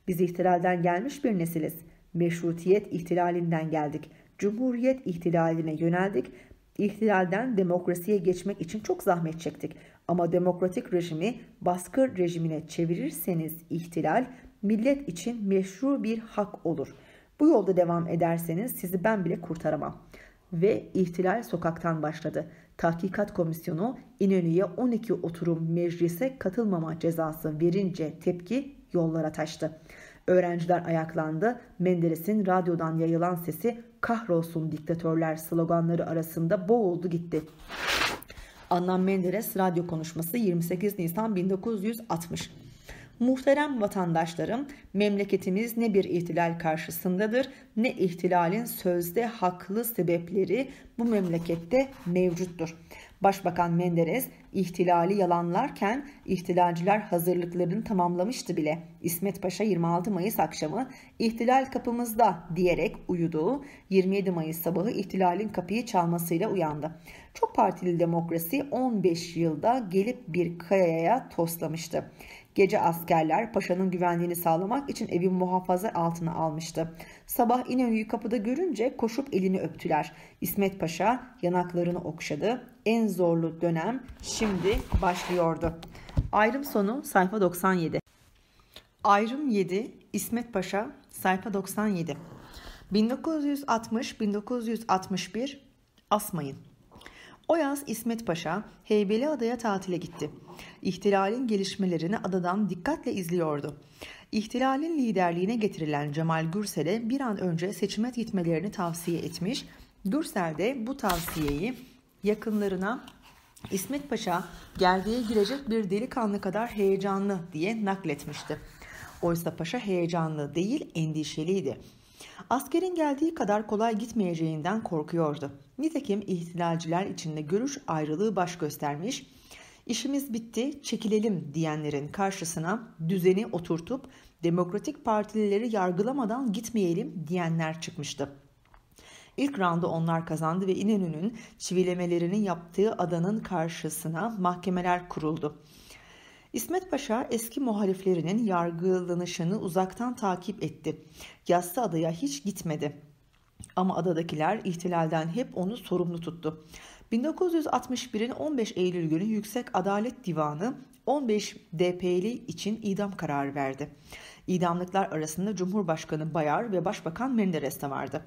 Biz ihtilalden gelmiş bir nesiliz. Meşrutiyet ihtilalinden geldik. Cumhuriyet ihtilaline yöneldik. İhtilalden demokrasiye geçmek için çok zahmet çektik. Ama demokratik rejimi baskı rejimine çevirirseniz ihtilal millet için meşru bir hak olur. Bu yolda devam ederseniz sizi ben bile kurtaramam. Ve ihtilal sokaktan başladı. Tahkikat Komisyonu İnönü'ye 12 oturum meclise katılmama cezası verince tepki yollara taştı. Öğrenciler ayaklandı. Menderes'in radyodan yayılan sesi kahrolsun diktatörler sloganları arasında boğuldu gitti. Adnan Menderes radyo konuşması 28 Nisan 1960. Muhterem vatandaşlarım, memleketimiz ne bir ihtilal karşısındadır ne ihtilalin sözde haklı sebepleri bu memlekette mevcuttur. Başbakan Menderes ihtilali yalanlarken ihtilalciler hazırlıklarını tamamlamıştı bile. İsmet Paşa 26 Mayıs akşamı ihtilal kapımızda diyerek uyudu. 27 Mayıs sabahı ihtilalin kapıyı çalmasıyla uyandı. Çok partili demokrasi 15 yılda gelip bir kayaya toslamıştı. Gece askerler paşanın güvenliğini sağlamak için evi muhafaza altına almıştı. Sabah İnönü'yü kapıda görünce koşup elini öptüler. İsmet Paşa yanaklarını okşadı. En zorlu dönem şimdi başlıyordu. Ayrım sonu sayfa 97. Ayrım 7 İsmet Paşa sayfa 97. 1960-1961 Asmayın. O yaz İsmet Paşa Heybeliada'ya tatile gitti. İhtilalin gelişmelerini adadan dikkatle izliyordu. İhtilalin liderliğine getirilen Cemal Gürsel'e bir an önce seçime gitmelerini tavsiye etmiş. Gürsel de bu tavsiyeyi yakınlarına İsmet Paşa gerdeğe girecek bir delikanlı kadar heyecanlı diye nakletmişti. Oysa paşa heyecanlı değil endişeliydi. Askerin geldiği kadar kolay gitmeyeceğinden korkuyordu. Nitekim ihtilalciler içinde görüş ayrılığı baş göstermiş, işimiz bitti çekilelim diyenlerin karşısına düzeni oturtup demokratik partilileri yargılamadan gitmeyelim diyenler çıkmıştı. İlk roundu onlar kazandı ve İnönü'nün çivilemelerini yaptığı adanın karşısına mahkemeler kuruldu. İsmet Paşa eski muhaliflerinin yargılanışını uzaktan takip etti. Yassı adaya hiç gitmedi. Ama adadakiler ihtilalden hep onu sorumlu tuttu. 1961'in 15 Eylül günü Yüksek Adalet Divanı 15 DP'li için idam kararı verdi. İdamlıklar arasında Cumhurbaşkanı Bayar ve Başbakan Menderes de vardı.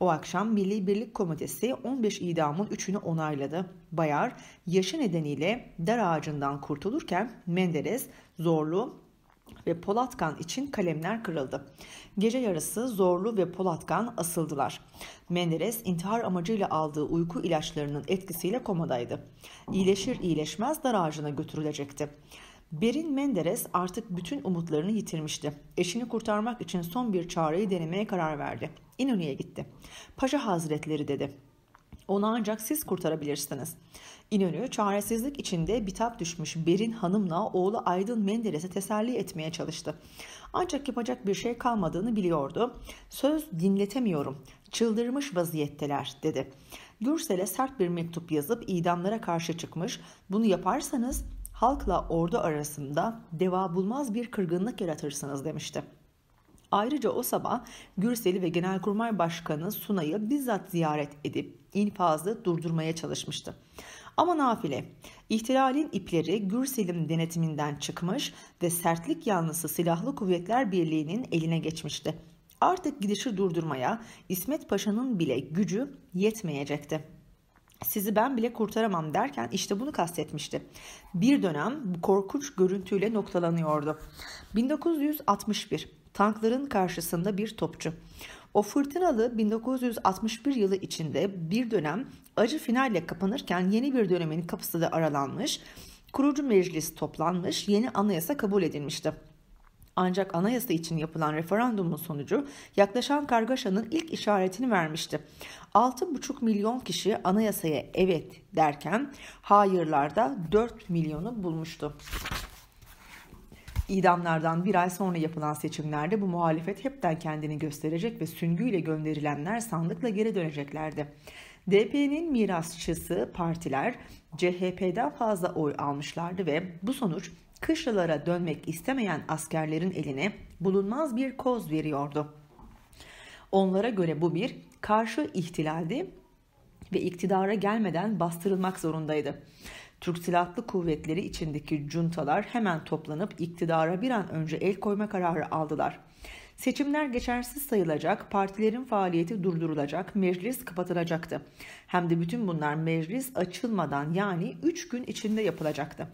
O akşam Milli Birlik Komitesi 15 idamın 3'ünü onayladı. Bayar yaşı nedeniyle dar ağacından kurtulurken Menderes zorlu ve Polatkan için kalemler kırıldı. Gece yarısı Zorlu ve Polatkan asıldılar. Menderes intihar amacıyla aldığı uyku ilaçlarının etkisiyle komadaydı. İyileşir iyileşmez dar ağacına götürülecekti. Berin Menderes artık bütün umutlarını yitirmişti. Eşini kurtarmak için son bir çareyi denemeye karar verdi. İnönü'ye gitti. Paşa Hazretleri dedi. Onu ancak siz kurtarabilirsiniz. İnönü çaresizlik içinde bitap düşmüş Berin Hanım'la oğlu Aydın Menderes'e teselli etmeye çalıştı. Ancak yapacak bir şey kalmadığını biliyordu. Söz dinletemiyorum, çıldırmış vaziyetteler dedi. Gürsel'e sert bir mektup yazıp idamlara karşı çıkmış, bunu yaparsanız halkla ordu arasında deva bulmaz bir kırgınlık yaratırsınız demişti. Ayrıca o sabah Gürsel'i ve Genelkurmay Başkanı Sunay'ı bizzat ziyaret edip infazı durdurmaya çalışmıştı. Ama nafile, ihtilalin ipleri Gürsel'in denetiminden çıkmış ve sertlik yanlısı Silahlı Kuvvetler Birliği'nin eline geçmişti. Artık gidişi durdurmaya İsmet Paşa'nın bile gücü yetmeyecekti sizi ben bile kurtaramam derken işte bunu kastetmişti. Bir dönem bu korkunç görüntüyle noktalanıyordu. 1961 tankların karşısında bir topçu. O fırtınalı 1961 yılı içinde bir dönem acı finalle kapanırken yeni bir dönemin kapısı da aralanmış, kurucu meclis toplanmış, yeni anayasa kabul edilmişti. Ancak anayasa için yapılan referandumun sonucu yaklaşan kargaşanın ilk işaretini vermişti. 6,5 milyon kişi anayasaya evet derken hayırlarda 4 milyonu bulmuştu. İdamlardan bir ay sonra yapılan seçimlerde bu muhalefet hepten kendini gösterecek ve süngüyle gönderilenler sandıkla geri döneceklerdi. DP'nin mirasçısı partiler CHP'den fazla oy almışlardı ve bu sonuç kışlalara dönmek istemeyen askerlerin eline bulunmaz bir koz veriyordu. Onlara göre bu bir karşı ihtilaldi ve iktidara gelmeden bastırılmak zorundaydı. Türk Silahlı Kuvvetleri içindeki cuntalar hemen toplanıp iktidara bir an önce el koyma kararı aldılar. Seçimler geçersiz sayılacak, partilerin faaliyeti durdurulacak, meclis kapatılacaktı. Hem de bütün bunlar meclis açılmadan yani 3 gün içinde yapılacaktı.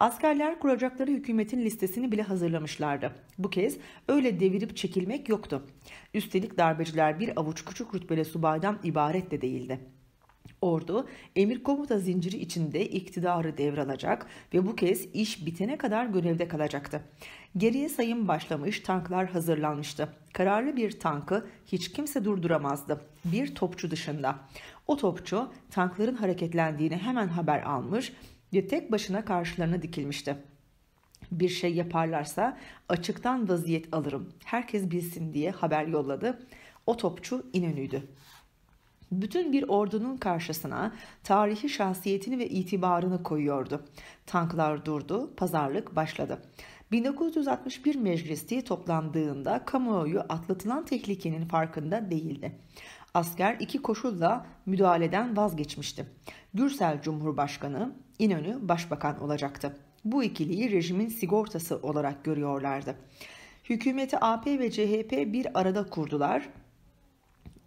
Askerler kuracakları hükümetin listesini bile hazırlamışlardı. Bu kez öyle devirip çekilmek yoktu. Üstelik darbeciler bir avuç küçük rütbeli subaydan ibaret de değildi. Ordu emir komuta zinciri içinde iktidarı devralacak ve bu kez iş bitene kadar görevde kalacaktı. Geriye sayım başlamış, tanklar hazırlanmıştı. Kararlı bir tankı hiç kimse durduramazdı. Bir topçu dışında. O topçu tankların hareketlendiğini hemen haber almış ve tek başına karşılarına dikilmişti. Bir şey yaparlarsa açıktan vaziyet alırım. Herkes bilsin diye haber yolladı. O topçu İnönü'ydü. Bütün bir ordunun karşısına tarihi şahsiyetini ve itibarını koyuyordu. Tanklar durdu, pazarlık başladı. 1961 meclisi toplandığında kamuoyu atlatılan tehlikenin farkında değildi. Asker iki koşulla müdahaleden vazgeçmişti. Gürsel Cumhurbaşkanı, İnönü Başbakan olacaktı. Bu ikiliyi rejimin sigortası olarak görüyorlardı. Hükümeti AP ve CHP bir arada kurdular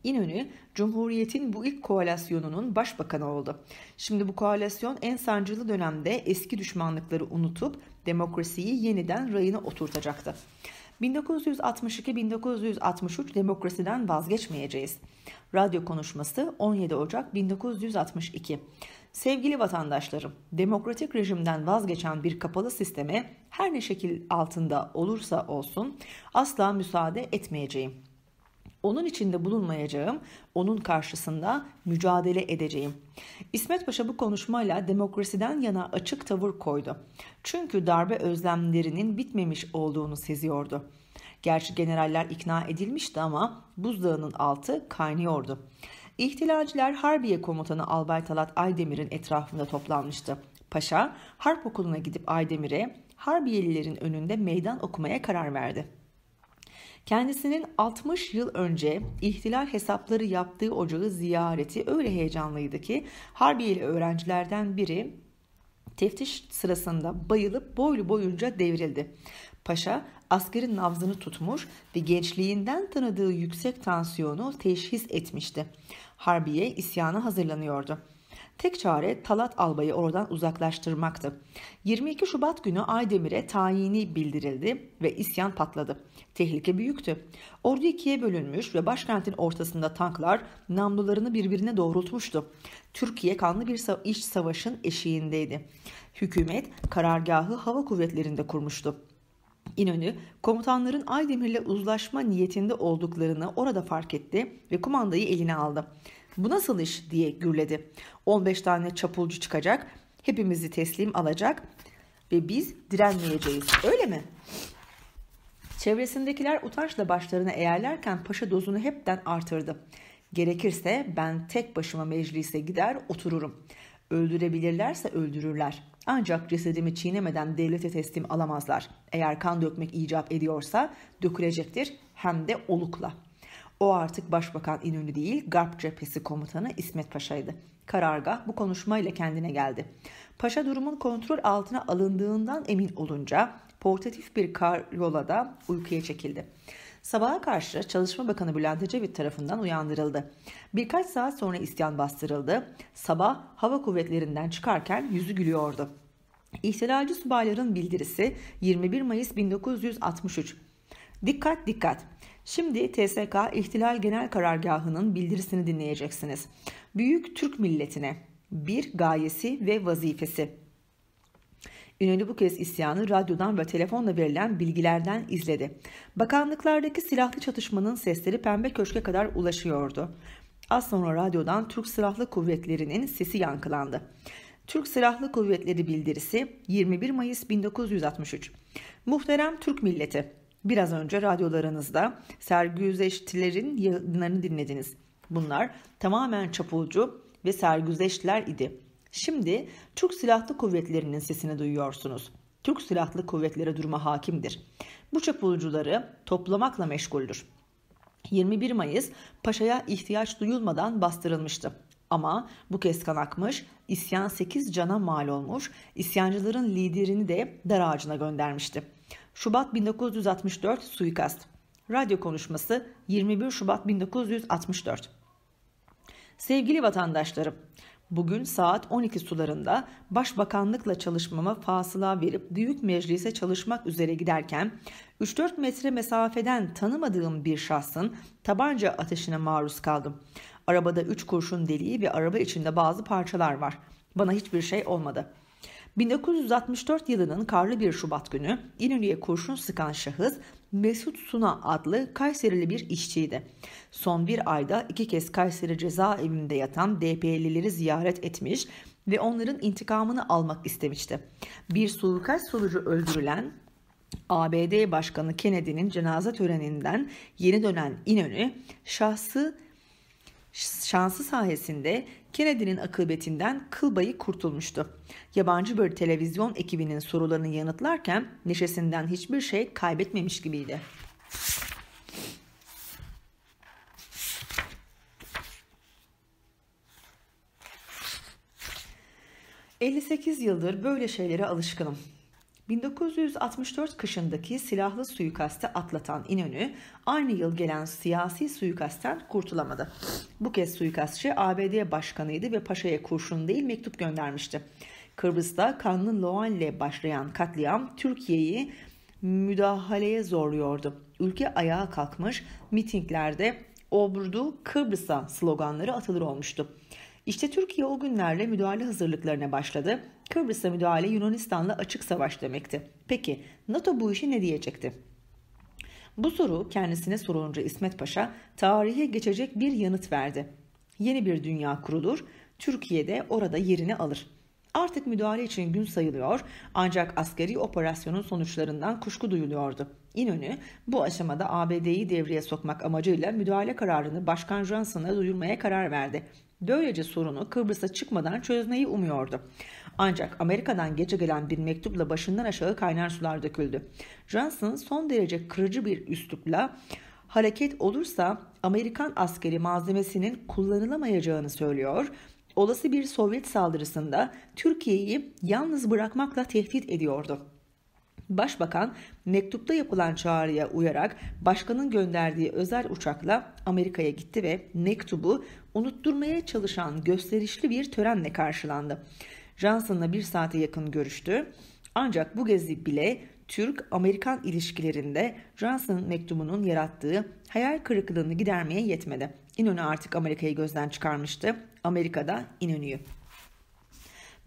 İnönü Cumhuriyet'in bu ilk koalasyonunun başbakanı oldu. Şimdi bu koalasyon en sancılı dönemde eski düşmanlıkları unutup demokrasiyi yeniden rayına oturtacaktı. 1962-1963 demokrasiden vazgeçmeyeceğiz. Radyo konuşması 17 Ocak 1962. Sevgili vatandaşlarım, demokratik rejimden vazgeçen bir kapalı sisteme her ne şekil altında olursa olsun asla müsaade etmeyeceğim. Onun içinde bulunmayacağım, onun karşısında mücadele edeceğim. İsmet Paşa bu konuşmayla demokrasiden yana açık tavır koydu. Çünkü darbe özlemlerinin bitmemiş olduğunu seziyordu. Gerçi generaller ikna edilmişti ama buzdağının altı kaynıyordu. İhtilalciler Harbiye Komutanı Albay Talat Aydemir'in etrafında toplanmıştı. Paşa harp okuluna gidip Aydemir'e Harbiyelilerin önünde meydan okumaya karar verdi. Kendisinin 60 yıl önce ihtilal hesapları yaptığı ocağı ziyareti öyle heyecanlıydı ki Harbiyeli öğrencilerden biri teftiş sırasında bayılıp boylu boyunca devrildi. Paşa askerin nabzını tutmuş ve gençliğinden tanıdığı yüksek tansiyonu teşhis etmişti. Harbiye isyana hazırlanıyordu. Tek çare Talat Albay'ı oradan uzaklaştırmaktı. 22 Şubat günü Aydemir'e tayini bildirildi ve isyan patladı. Tehlike büyüktü. Ordu ikiye bölünmüş ve başkentin ortasında tanklar namlularını birbirine doğrultmuştu. Türkiye kanlı bir iç savaşın eşiğindeydi. Hükümet karargahı hava kuvvetlerinde kurmuştu. İnönü komutanların Aydemir'le uzlaşma niyetinde olduklarını orada fark etti ve kumandayı eline aldı. Bu nasıl iş diye gürledi. 15 tane çapulcu çıkacak, hepimizi teslim alacak ve biz direnmeyeceğiz. Öyle mi? Çevresindekiler utançla başlarını eğerlerken paşa dozunu hepten artırdı. Gerekirse ben tek başıma meclise gider otururum. Öldürebilirlerse öldürürler. Ancak cesedimi çiğnemeden devlete teslim alamazlar. Eğer kan dökmek icap ediyorsa dökülecektir hem de olukla.'' O artık Başbakan İnönü değil, Garp Cephesi Komutanı İsmet Paşa'ydı. Karargah bu konuşmayla kendine geldi. Paşa durumun kontrol altına alındığından emin olunca portatif bir karyolada uykuya çekildi. Sabaha karşı Çalışma Bakanı Bülent Ecevit tarafından uyandırıldı. Birkaç saat sonra isyan bastırıldı. Sabah hava kuvvetlerinden çıkarken yüzü gülüyordu. İhtilalci subayların bildirisi 21 Mayıs 1963. Dikkat dikkat! Şimdi TSK İhtilal Genel Karargahı'nın bildirisini dinleyeceksiniz. Büyük Türk milletine bir gayesi ve vazifesi. İnönü bu kez isyanı radyodan ve telefonla verilen bilgilerden izledi. Bakanlıklardaki silahlı çatışmanın sesleri Pembe Köşk'e kadar ulaşıyordu. Az sonra radyodan Türk Silahlı Kuvvetleri'nin sesi yankılandı. Türk Silahlı Kuvvetleri bildirisi 21 Mayıs 1963. Muhterem Türk milleti, Biraz önce radyolarınızda sergüzeştilerin yayınlarını dinlediniz. Bunlar tamamen çapulcu ve sergüzeştiler idi. Şimdi Türk Silahlı Kuvvetleri'nin sesini duyuyorsunuz. Türk Silahlı Kuvvetleri duruma hakimdir. Bu çapulcuları toplamakla meşguldür. 21 Mayıs Paşa'ya ihtiyaç duyulmadan bastırılmıştı. Ama bu kez kan isyan 8 cana mal olmuş, isyancıların liderini de dar ağacına göndermişti. Şubat 1964 suikast. Radyo konuşması 21 Şubat 1964. Sevgili vatandaşlarım, bugün saat 12 sularında başbakanlıkla çalışmama fasıla verip büyük meclise çalışmak üzere giderken 3-4 metre mesafeden tanımadığım bir şahsın tabanca ateşine maruz kaldım. Arabada 3 kurşun deliği ve araba içinde bazı parçalar var. Bana hiçbir şey olmadı. 1964 yılının karlı bir Şubat günü İnönü'ye kurşun sıkan şahıs Mesut Suna adlı Kayserili bir işçiydi. Son bir ayda iki kez Kayseri cezaevinde yatan DP'lileri ziyaret etmiş ve onların intikamını almak istemişti. Bir suikast sonucu öldürülen ABD Başkanı Kennedy'nin cenaze töreninden yeni dönen İnönü şahsı şansı sayesinde Kennedy'nin akıbetinden kıl kurtulmuştu. Yabancı bir televizyon ekibinin sorularını yanıtlarken neşesinden hiçbir şey kaybetmemiş gibiydi. ...58 yıldır böyle şeylere alışkınım. 1964 kışındaki silahlı suikasti atlatan İnönü aynı yıl gelen siyasi suikastten kurtulamadı. Bu kez suikastçı ABD başkanıydı ve paşaya kurşun değil mektup göndermişti. Kıbrıs'ta kanlı Loan ile başlayan katliam Türkiye'yi müdahaleye zorluyordu. Ülke ayağa kalkmış, mitinglerde Obrdu Kıbrıs'a sloganları atılır olmuştu. İşte Türkiye o günlerle müdahale hazırlıklarına başladı. Kıbrıs'a müdahale Yunanistan'la açık savaş demekti. Peki NATO bu işi ne diyecekti? Bu soru kendisine sorulunca İsmet Paşa tarihe geçecek bir yanıt verdi. Yeni bir dünya kurulur, Türkiye de orada yerini alır. Artık müdahale için gün sayılıyor ancak askeri operasyonun sonuçlarından kuşku duyuluyordu. İnönü bu aşamada ABD'yi devreye sokmak amacıyla müdahale kararını Başkan Johnson'a duyurmaya karar verdi. Böylece sorunu Kıbrıs'a çıkmadan çözmeyi umuyordu. Ancak Amerika'dan gece gelen bir mektupla başından aşağı kaynar sular döküldü. Johnson son derece kırıcı bir üslupla hareket olursa Amerikan askeri malzemesinin kullanılamayacağını söylüyor. Olası bir Sovyet saldırısında Türkiye'yi yalnız bırakmakla tehdit ediyordu. Başbakan mektupta yapılan çağrıya uyarak başkanın gönderdiği özel uçakla Amerika'ya gitti ve mektubu unutturmaya çalışan gösterişli bir törenle karşılandı. Johnson'la bir saate yakın görüştü. Ancak bu gezi bile Türk-Amerikan ilişkilerinde Johnson mektubunun yarattığı hayal kırıklığını gidermeye yetmedi. İnönü artık Amerika'yı gözden çıkarmıştı. Amerika'da İnönü'yü.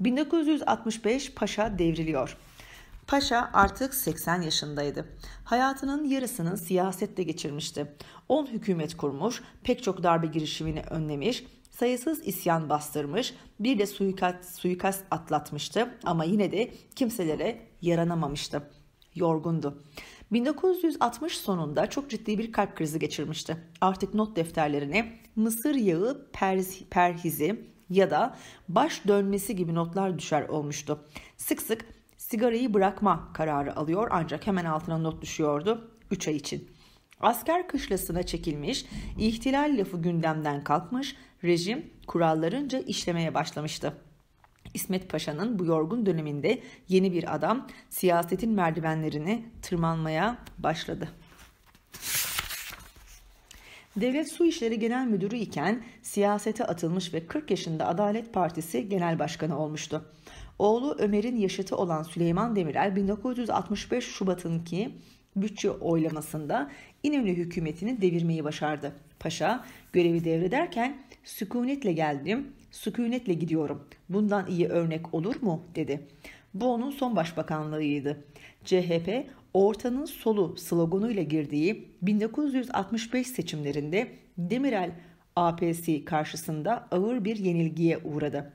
1965 Paşa devriliyor. Paşa artık 80 yaşındaydı. Hayatının yarısını siyasette geçirmişti. 10 hükümet kurmuş, pek çok darbe girişimini önlemiş, sayısız isyan bastırmış, bir de suikast, suikast atlatmıştı ama yine de kimselere yaranamamıştı. Yorgundu. 1960 sonunda çok ciddi bir kalp krizi geçirmişti. Artık not defterlerine mısır yağı perhizi ya da baş dönmesi gibi notlar düşer olmuştu. Sık sık sigarayı bırakma kararı alıyor ancak hemen altına not düşüyordu 3 ay için. Asker kışlasına çekilmiş, ihtilal lafı gündemden kalkmış, rejim kurallarınca işlemeye başlamıştı. İsmet Paşa'nın bu yorgun döneminde yeni bir adam siyasetin merdivenlerini tırmanmaya başladı. Devlet Su İşleri Genel Müdürü iken siyasete atılmış ve 40 yaşında Adalet Partisi Genel Başkanı olmuştu. Oğlu Ömer'in yaşıtı olan Süleyman Demirel 1965 Şubat'ınki bütçe oylamasında İnönü hükümetini devirmeyi başardı. Paşa görevi devrederken sükunetle geldim, sükunetle gidiyorum. Bundan iyi örnek olur mu dedi. Bu onun son başbakanlığıydı. CHP ortanın solu sloganıyla girdiği 1965 seçimlerinde Demirel AP'si karşısında ağır bir yenilgiye uğradı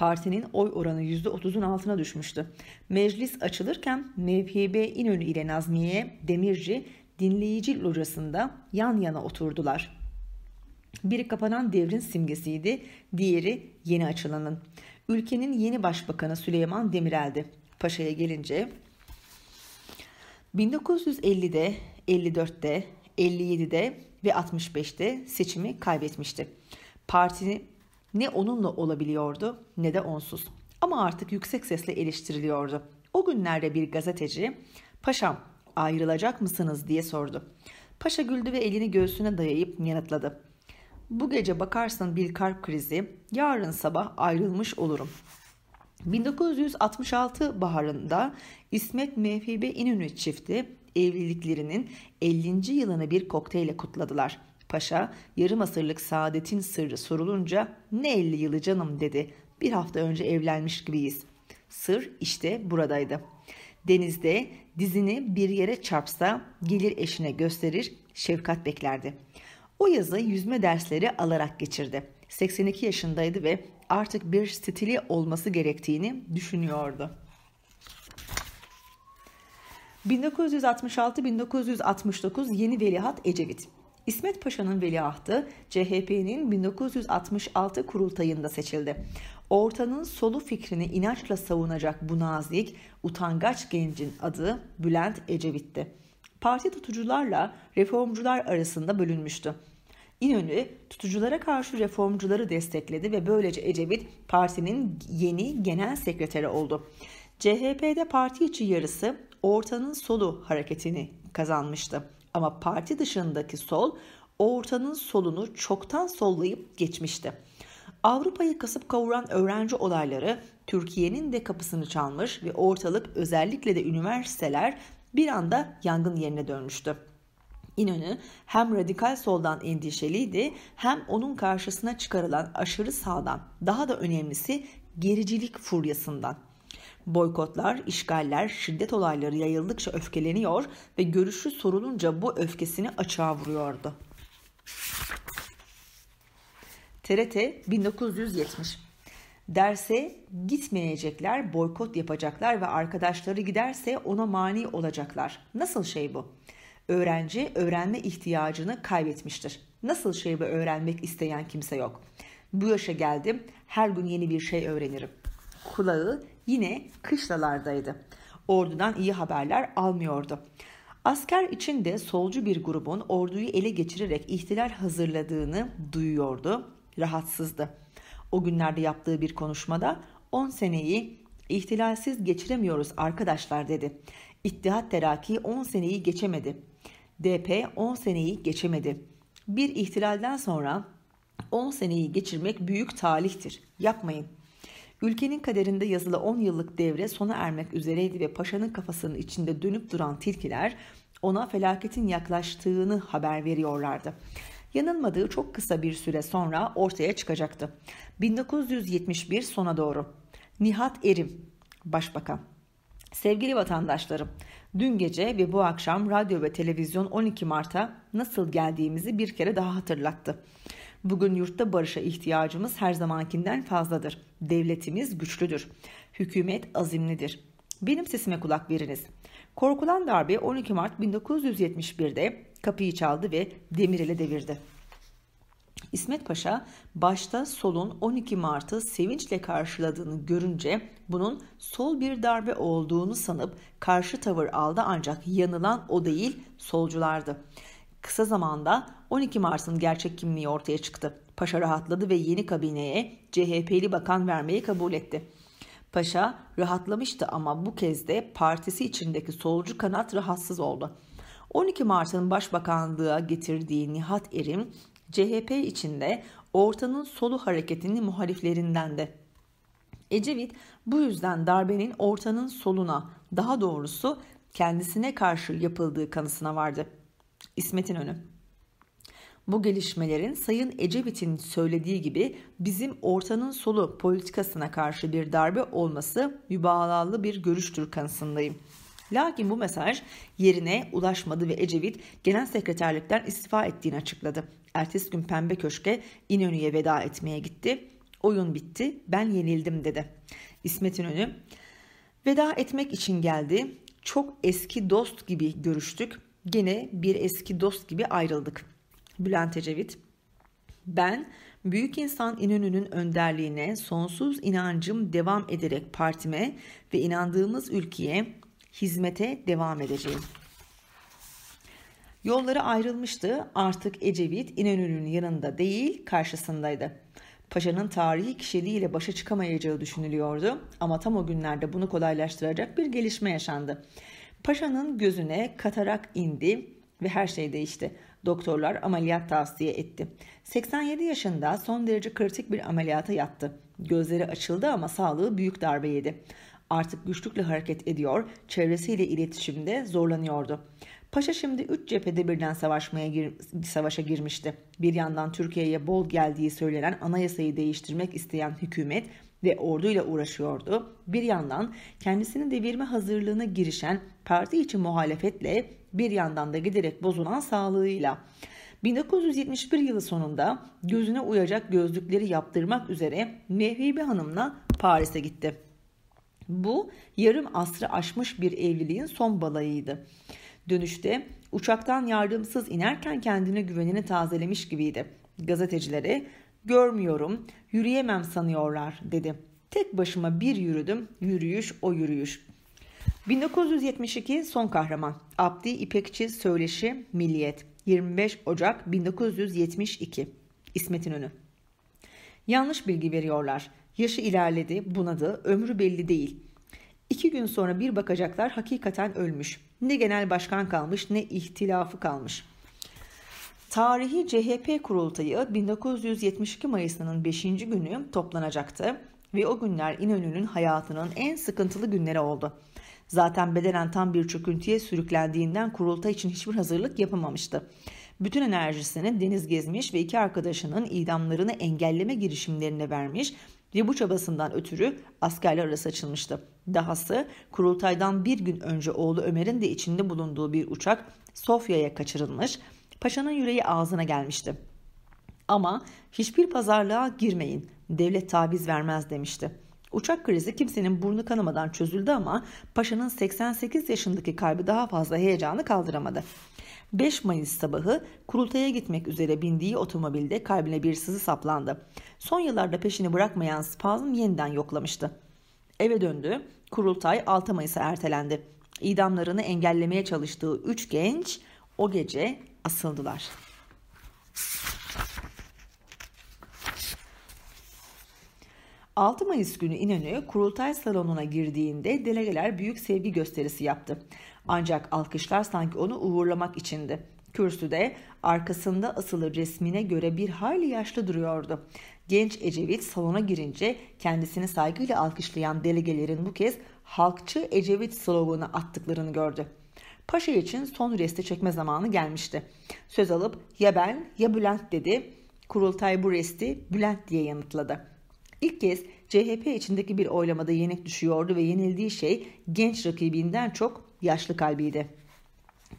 partinin oy oranı %30'un altına düşmüştü. Meclis açılırken MHP İnönü ile Nazmiye Demirci dinleyici locasında yan yana oturdular. Biri kapanan devrin simgesiydi, diğeri yeni açılanın. Ülkenin yeni başbakanı Süleyman Demirel'di. Paşa'ya gelince 1950'de, 54'te, 57'de ve 65'te seçimi kaybetmişti. Parti ne onunla olabiliyordu ne de onsuz. Ama artık yüksek sesle eleştiriliyordu. O günlerde bir gazeteci, "Paşam, ayrılacak mısınız?" diye sordu. Paşa güldü ve elini göğsüne dayayıp yanıtladı. Bu gece bakarsın bir kalp krizi, yarın sabah ayrılmış olurum. 1966 baharında İsmet Mevhibe İnönü çifti evliliklerinin 50. yılını bir kokteyle kutladılar. Paşa yarım asırlık saadetin sırrı sorulunca ne 50 yılı canım dedi. Bir hafta önce evlenmiş gibiyiz. Sır işte buradaydı. Denizde dizini bir yere çarpsa gelir eşine gösterir, şefkat beklerdi. O yazı yüzme dersleri alarak geçirdi. 82 yaşındaydı ve artık bir stili olması gerektiğini düşünüyordu. 1966-1969 Yeni Veliaht Ecevit İsmet Paşa'nın veliahtı CHP'nin 1966 kurultayında seçildi. Ortanın solu fikrini inançla savunacak bu nazik, utangaç gencin adı Bülent Ecevit'ti. Parti tutucularla reformcular arasında bölünmüştü. İnönü tutuculara karşı reformcuları destekledi ve böylece Ecevit partinin yeni genel sekreteri oldu. CHP'de parti içi yarısı ortanın solu hareketini kazanmıştı. Ama parti dışındaki sol ortanın solunu çoktan sollayıp geçmişti. Avrupa'yı kasıp kavuran öğrenci olayları Türkiye'nin de kapısını çalmış ve ortalık özellikle de üniversiteler bir anda yangın yerine dönmüştü. İnönü hem radikal soldan endişeliydi hem onun karşısına çıkarılan aşırı sağdan daha da önemlisi gericilik furyasından. Boykotlar, işgaller, şiddet olayları yayıldıkça öfkeleniyor ve görüşü sorulunca bu öfkesini açığa vuruyordu. TRT 1970 Derse gitmeyecekler, boykot yapacaklar ve arkadaşları giderse ona mani olacaklar. Nasıl şey bu? Öğrenci öğrenme ihtiyacını kaybetmiştir. Nasıl şey bu öğrenmek isteyen kimse yok. Bu yaşa geldim, her gün yeni bir şey öğrenirim. Kulağı yine kışlalardaydı. Ordudan iyi haberler almıyordu. Asker içinde solcu bir grubun orduyu ele geçirerek ihtilal hazırladığını duyuyordu, rahatsızdı. O günlerde yaptığı bir konuşmada 10 seneyi ihtilalsiz geçiremiyoruz arkadaşlar dedi. İttihat Terakki 10 seneyi geçemedi. DP 10 seneyi geçemedi. Bir ihtilalden sonra 10 seneyi geçirmek büyük talihtir. Yapmayın. Ülkenin kaderinde yazılı 10 yıllık devre sona ermek üzereydi ve paşanın kafasının içinde dönüp duran tilkiler ona felaketin yaklaştığını haber veriyorlardı. Yanılmadığı çok kısa bir süre sonra ortaya çıkacaktı. 1971 sona doğru. Nihat Erim, Başbakan. Sevgili vatandaşlarım, dün gece ve bu akşam radyo ve televizyon 12 Mart'a nasıl geldiğimizi bir kere daha hatırlattı. Bugün yurtta barışa ihtiyacımız her zamankinden fazladır. Devletimiz güçlüdür. Hükümet azimlidir. Benim sesime kulak veriniz. Korkulan darbe 12 Mart 1971'de kapıyı çaldı ve Demirel'e devirdi. İsmet Paşa başta solun 12 Mart'ı sevinçle karşıladığını görünce bunun sol bir darbe olduğunu sanıp karşı tavır aldı ancak yanılan o değil solculardı. Kısa zamanda 12 Mart'ın gerçek kimliği ortaya çıktı. Paşa rahatladı ve yeni kabineye CHP'li bakan vermeyi kabul etti. Paşa rahatlamıştı ama bu kez de partisi içindeki solcu kanat rahatsız oldu. 12 Mart'ın başbakanlığa getirdiği Nihat Erim, CHP içinde ortanın solu hareketinin muhaliflerindendi. Ecevit bu yüzden darbenin ortanın soluna, daha doğrusu kendisine karşı yapıldığı kanısına vardı. İsmet İnönü bu gelişmelerin Sayın Ecevit'in söylediği gibi bizim ortanın solu politikasına karşı bir darbe olması mübalağalı bir görüştür kanısındayım. Lakin bu mesaj yerine ulaşmadı ve Ecevit genel sekreterlikten istifa ettiğini açıkladı. Ertesi gün Pembe Köşk'e İnönü'ye veda etmeye gitti. Oyun bitti, ben yenildim dedi. İsmet İnönü veda etmek için geldi. Çok eski dost gibi görüştük. Gene bir eski dost gibi ayrıldık. Bülent Ecevit ben büyük insan İnönü'nün önderliğine sonsuz inancım devam ederek partime ve inandığımız ülkeye hizmete devam edeceğim. Yolları ayrılmıştı. Artık Ecevit İnönü'nün yanında değil karşısındaydı. Paşa'nın tarihi kişiliğiyle başa çıkamayacağı düşünülüyordu ama tam o günlerde bunu kolaylaştıracak bir gelişme yaşandı. Paşa'nın gözüne katarak indi ve her şey değişti. Doktorlar ameliyat tavsiye etti. 87 yaşında son derece kritik bir ameliyata yattı. Gözleri açıldı ama sağlığı büyük darbe yedi. Artık güçlükle hareket ediyor, çevresiyle iletişimde zorlanıyordu. Paşa şimdi üç cephede birden savaşmaya gir, savaşa girmişti. Bir yandan Türkiye'ye bol geldiği söylenen anayasayı değiştirmek isteyen hükümet ve orduyla uğraşıyordu. Bir yandan kendisini devirme hazırlığına girişen parti içi muhalefetle bir yandan da giderek bozulan sağlığıyla. 1971 yılı sonunda gözüne uyacak gözlükleri yaptırmak üzere Mevhibe Hanım'la Paris'e gitti. Bu yarım asrı aşmış bir evliliğin son balayıydı. Dönüşte uçaktan yardımsız inerken kendine güvenini tazelemiş gibiydi. Gazetecilere görmüyorum, yürüyemem sanıyorlar dedi. Tek başıma bir yürüdüm, yürüyüş o yürüyüş. 1972 Son Kahraman Abdi İpekçi Söyleşi Milliyet 25 Ocak 1972 İsmet İnönü Yanlış bilgi veriyorlar. Yaşı ilerledi, bunadı, ömrü belli değil. İki gün sonra bir bakacaklar hakikaten ölmüş. Ne genel başkan kalmış ne ihtilafı kalmış. Tarihi CHP kurultayı 1972 Mayıs'ının 5. günü toplanacaktı ve o günler İnönü'nün hayatının en sıkıntılı günleri oldu. Zaten bedenen tam bir çöküntüye sürüklendiğinden kurultay için hiçbir hazırlık yapamamıştı. Bütün enerjisini deniz gezmiş ve iki arkadaşının idamlarını engelleme girişimlerine vermiş ve bu çabasından ötürü askerler arası açılmıştı. Dahası kurultaydan bir gün önce oğlu Ömer'in de içinde bulunduğu bir uçak Sofya'ya kaçırılmış, paşanın yüreği ağzına gelmişti. Ama hiçbir pazarlığa girmeyin, devlet tabiz vermez demişti. Uçak krizi kimsenin burnu kanamadan çözüldü ama paşanın 88 yaşındaki kalbi daha fazla heyecanı kaldıramadı. 5 Mayıs sabahı kurultaya gitmek üzere bindiği otomobilde kalbine bir sızı saplandı. Son yıllarda peşini bırakmayan spazm yeniden yoklamıştı. Eve döndü. Kurultay 6 Mayıs'a ertelendi. İdamlarını engellemeye çalıştığı 3 genç o gece asıldılar. 6 Mayıs günü İnönü kurultay salonuna girdiğinde delegeler büyük sevgi gösterisi yaptı. Ancak alkışlar sanki onu uğurlamak içindi. Kürsüde arkasında asılı resmine göre bir hayli yaşlı duruyordu. Genç Ecevit salona girince kendisini saygıyla alkışlayan delegelerin bu kez halkçı Ecevit sloganı attıklarını gördü. Paşa için son resti çekme zamanı gelmişti. Söz alıp ya ben ya Bülent dedi. Kurultay bu resti Bülent diye yanıtladı. İlk kez CHP içindeki bir oylamada yenik düşüyordu ve yenildiği şey genç rakibinden çok yaşlı kalbiydi.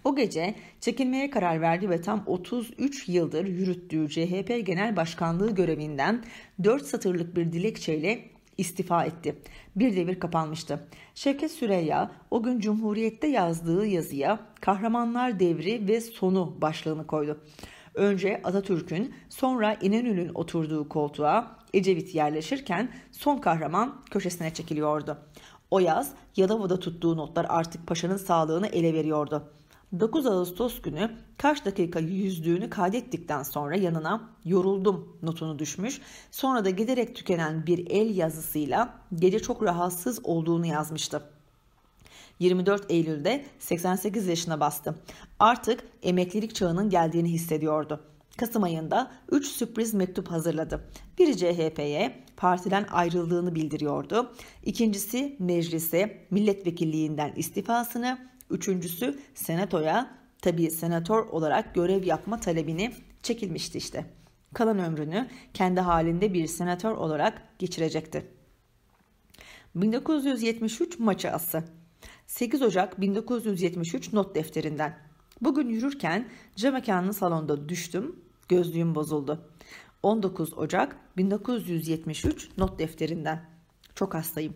O gece çekilmeye karar verdi ve tam 33 yıldır yürüttüğü CHP Genel Başkanlığı görevinden 4 satırlık bir dilekçeyle istifa etti. Bir devir kapanmıştı. Şevket Süreyya o gün Cumhuriyet'te yazdığı yazıya Kahramanlar Devri ve Sonu başlığını koydu. Önce Atatürk'ün sonra İnönü'nün oturduğu koltuğa Ecevit yerleşirken son kahraman köşesine çekiliyordu. O yaz Yalova'da tuttuğu notlar artık paşanın sağlığını ele veriyordu. 9 Ağustos günü kaç dakika yüzdüğünü kaydettikten sonra yanına yoruldum notunu düşmüş. Sonra da giderek tükenen bir el yazısıyla gece çok rahatsız olduğunu yazmıştı. 24 Eylül'de 88 yaşına bastı. Artık emeklilik çağının geldiğini hissediyordu. Kasım ayında 3 sürpriz mektup hazırladı. Biri CHP'ye partiden ayrıldığını bildiriyordu. İkincisi meclise milletvekilliğinden istifasını, üçüncüsü senatoya tabi senatör olarak görev yapma talebini çekilmişti işte. Kalan ömrünü kendi halinde bir senatör olarak geçirecekti. 1973 maçı ası 8 Ocak 1973 not defterinden. Bugün yürürken cam mekanlı salonda düştüm, gözlüğüm bozuldu. 19 Ocak 1973 not defterinden. Çok hastayım.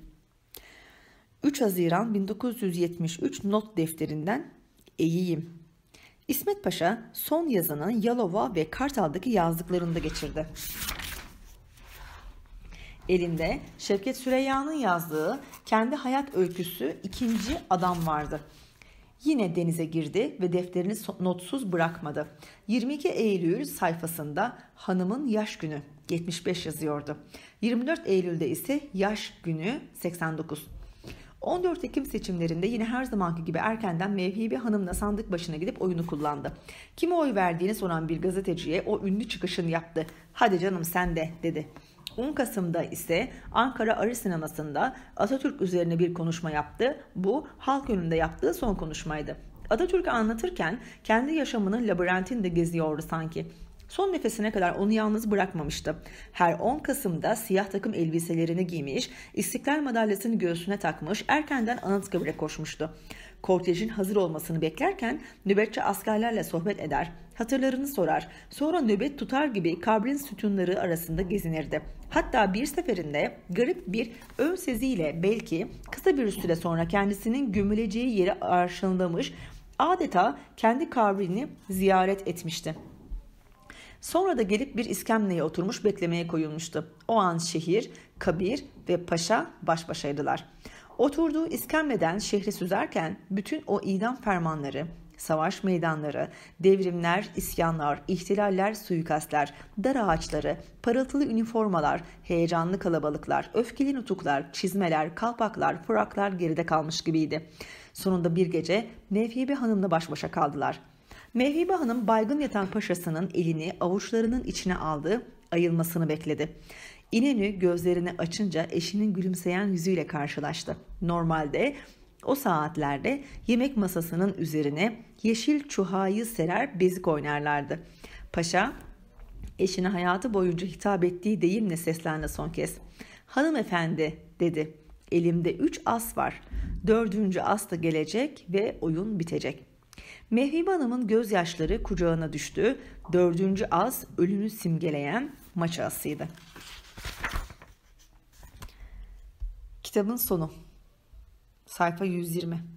3 Haziran 1973 not defterinden iyiyim. İsmet Paşa son yazını Yalova ve Kartal'daki yazdıklarında geçirdi. Elinde Şevket Süreyya'nın yazdığı kendi hayat öyküsü ikinci adam vardı. Yine denize girdi ve defterini notsuz bırakmadı. 22 Eylül sayfasında hanımın yaş günü 75 yazıyordu. 24 Eylül'de ise yaş günü 89. 14 Ekim seçimlerinde yine her zamanki gibi erkenden Mevhibi Hanım'la sandık başına gidip oyunu kullandı. Kime oy verdiğini soran bir gazeteciye o ünlü çıkışını yaptı. Hadi canım sen de dedi. 10 Kasım'da ise Ankara Arı Sineması'nda Atatürk üzerine bir konuşma yaptı. Bu halk önünde yaptığı son konuşmaydı. Atatürk'ü anlatırken kendi yaşamının labirentinde geziyordu sanki. Son nefesine kadar onu yalnız bırakmamıştı. Her 10 Kasım'da siyah takım elbiselerini giymiş, İstiklal madalyasını göğsüne takmış, erkenden Anıtkabir'e koşmuştu. Kortejin hazır olmasını beklerken nöbetçi askerlerle sohbet eder, hatırlarını sorar. Sonra nöbet tutar gibi kabrin sütunları arasında gezinirdi. Hatta bir seferinde garip bir ön seziyle belki kısa bir süre sonra kendisinin gömüleceği yeri arşınlamış, adeta kendi kabrini ziyaret etmişti. Sonra da gelip bir iskemleye oturmuş beklemeye koyulmuştu. O an şehir, kabir ve paşa baş başaydılar. Oturduğu iskemleden şehri süzerken bütün o idam fermanları, savaş meydanları, devrimler, isyanlar, ihtilaller, suikastler, dar ağaçları, parıltılı üniformalar, heyecanlı kalabalıklar, öfkeli nutuklar, çizmeler, kalpaklar, fıraklar geride kalmış gibiydi. Sonunda bir gece Nevhibe Hanım'la baş başa kaldılar.'' Mevhibe Hanım baygın yatan paşasının elini avuçlarının içine aldı, ayılmasını bekledi. İnönü gözlerini açınca eşinin gülümseyen yüzüyle karşılaştı. Normalde o saatlerde yemek masasının üzerine yeşil çuhayı serer bezik oynarlardı. Paşa eşine hayatı boyunca hitap ettiği deyimle seslendi son kez. Hanımefendi dedi. Elimde üç as var. Dördüncü as da gelecek ve oyun bitecek.'' Mehribe Hanım'ın gözyaşları kucağına düştü. Dördüncü az ölümü simgeleyen maç asıydı. Kitabın sonu. Sayfa 120.